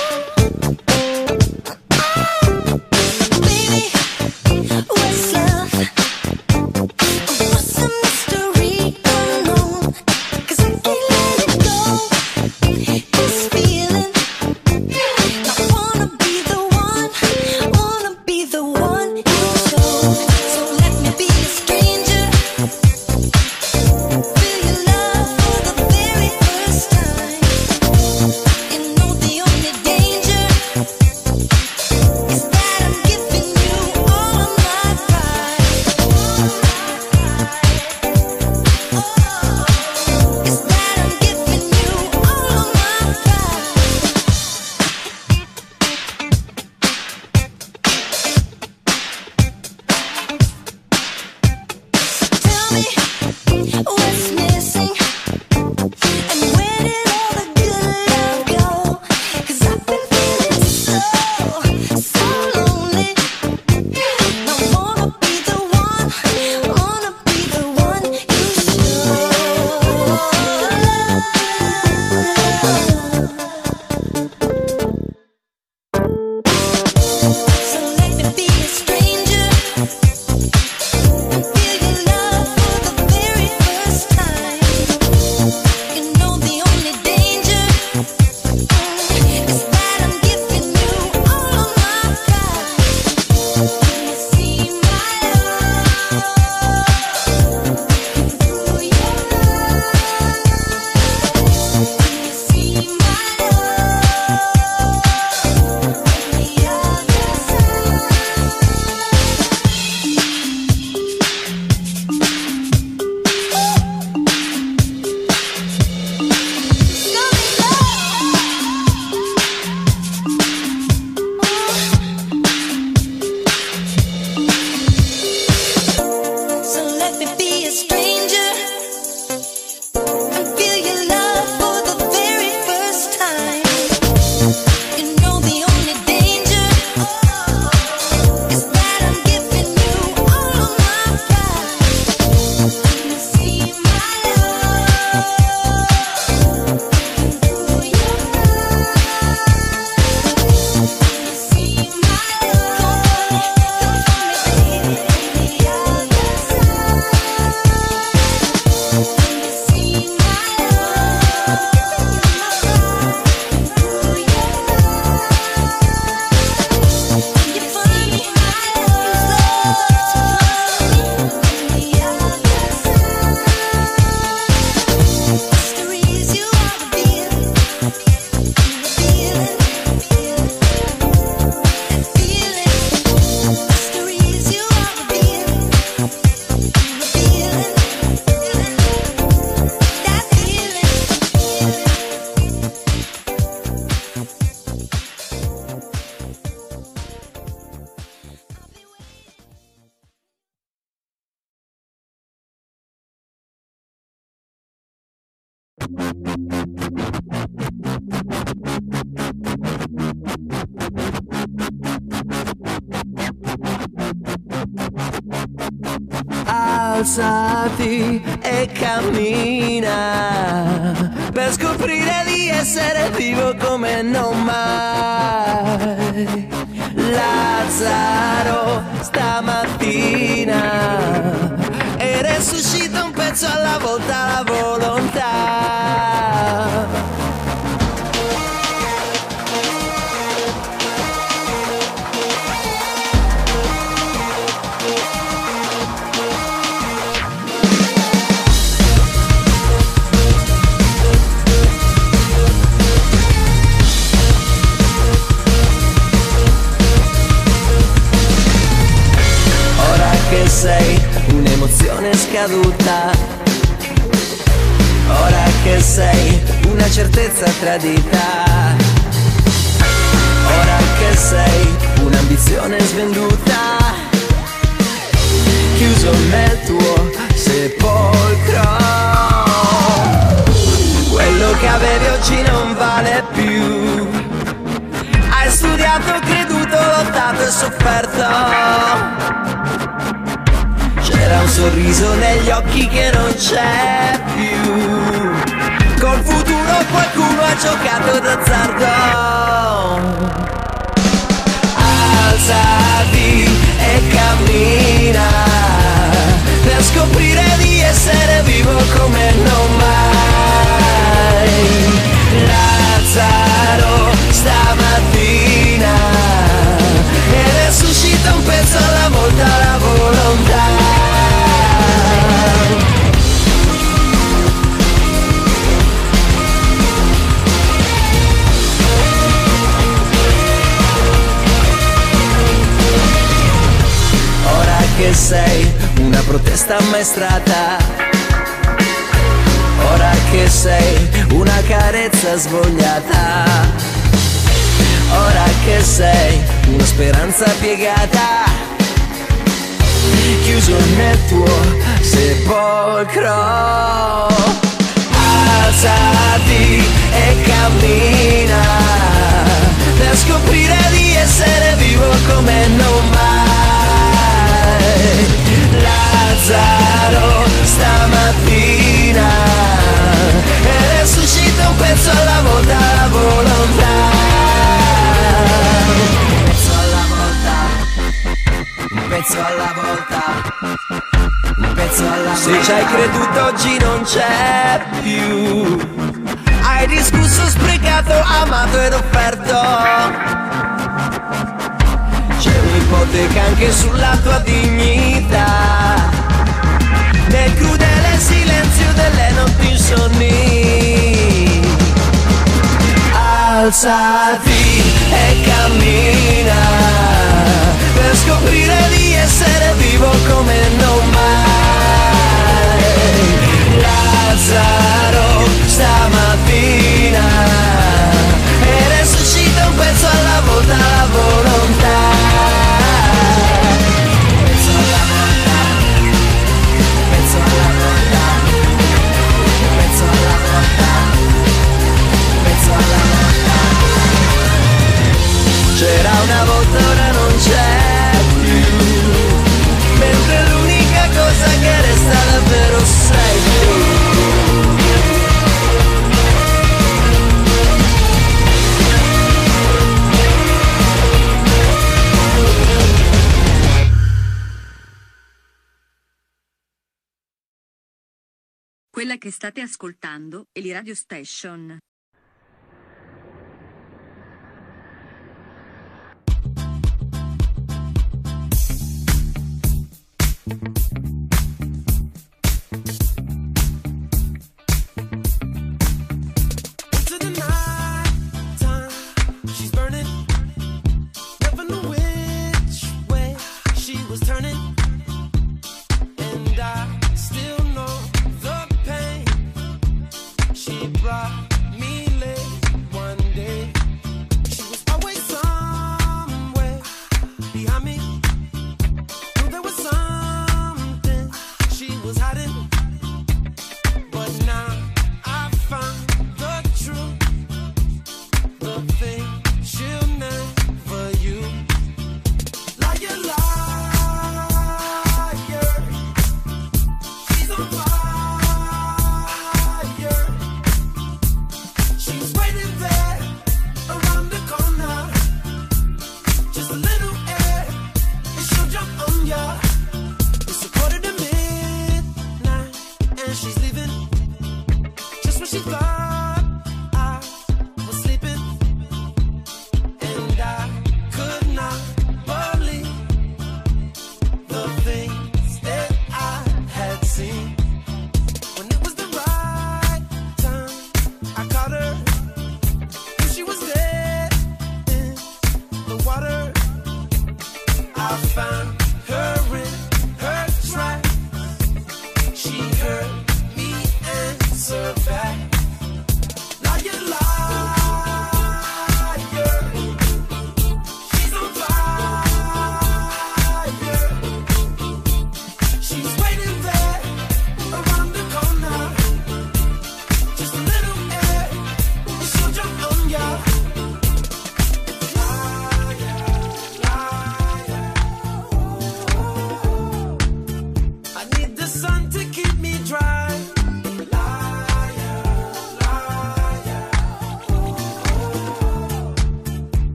ascoltando è l'Iradio Station.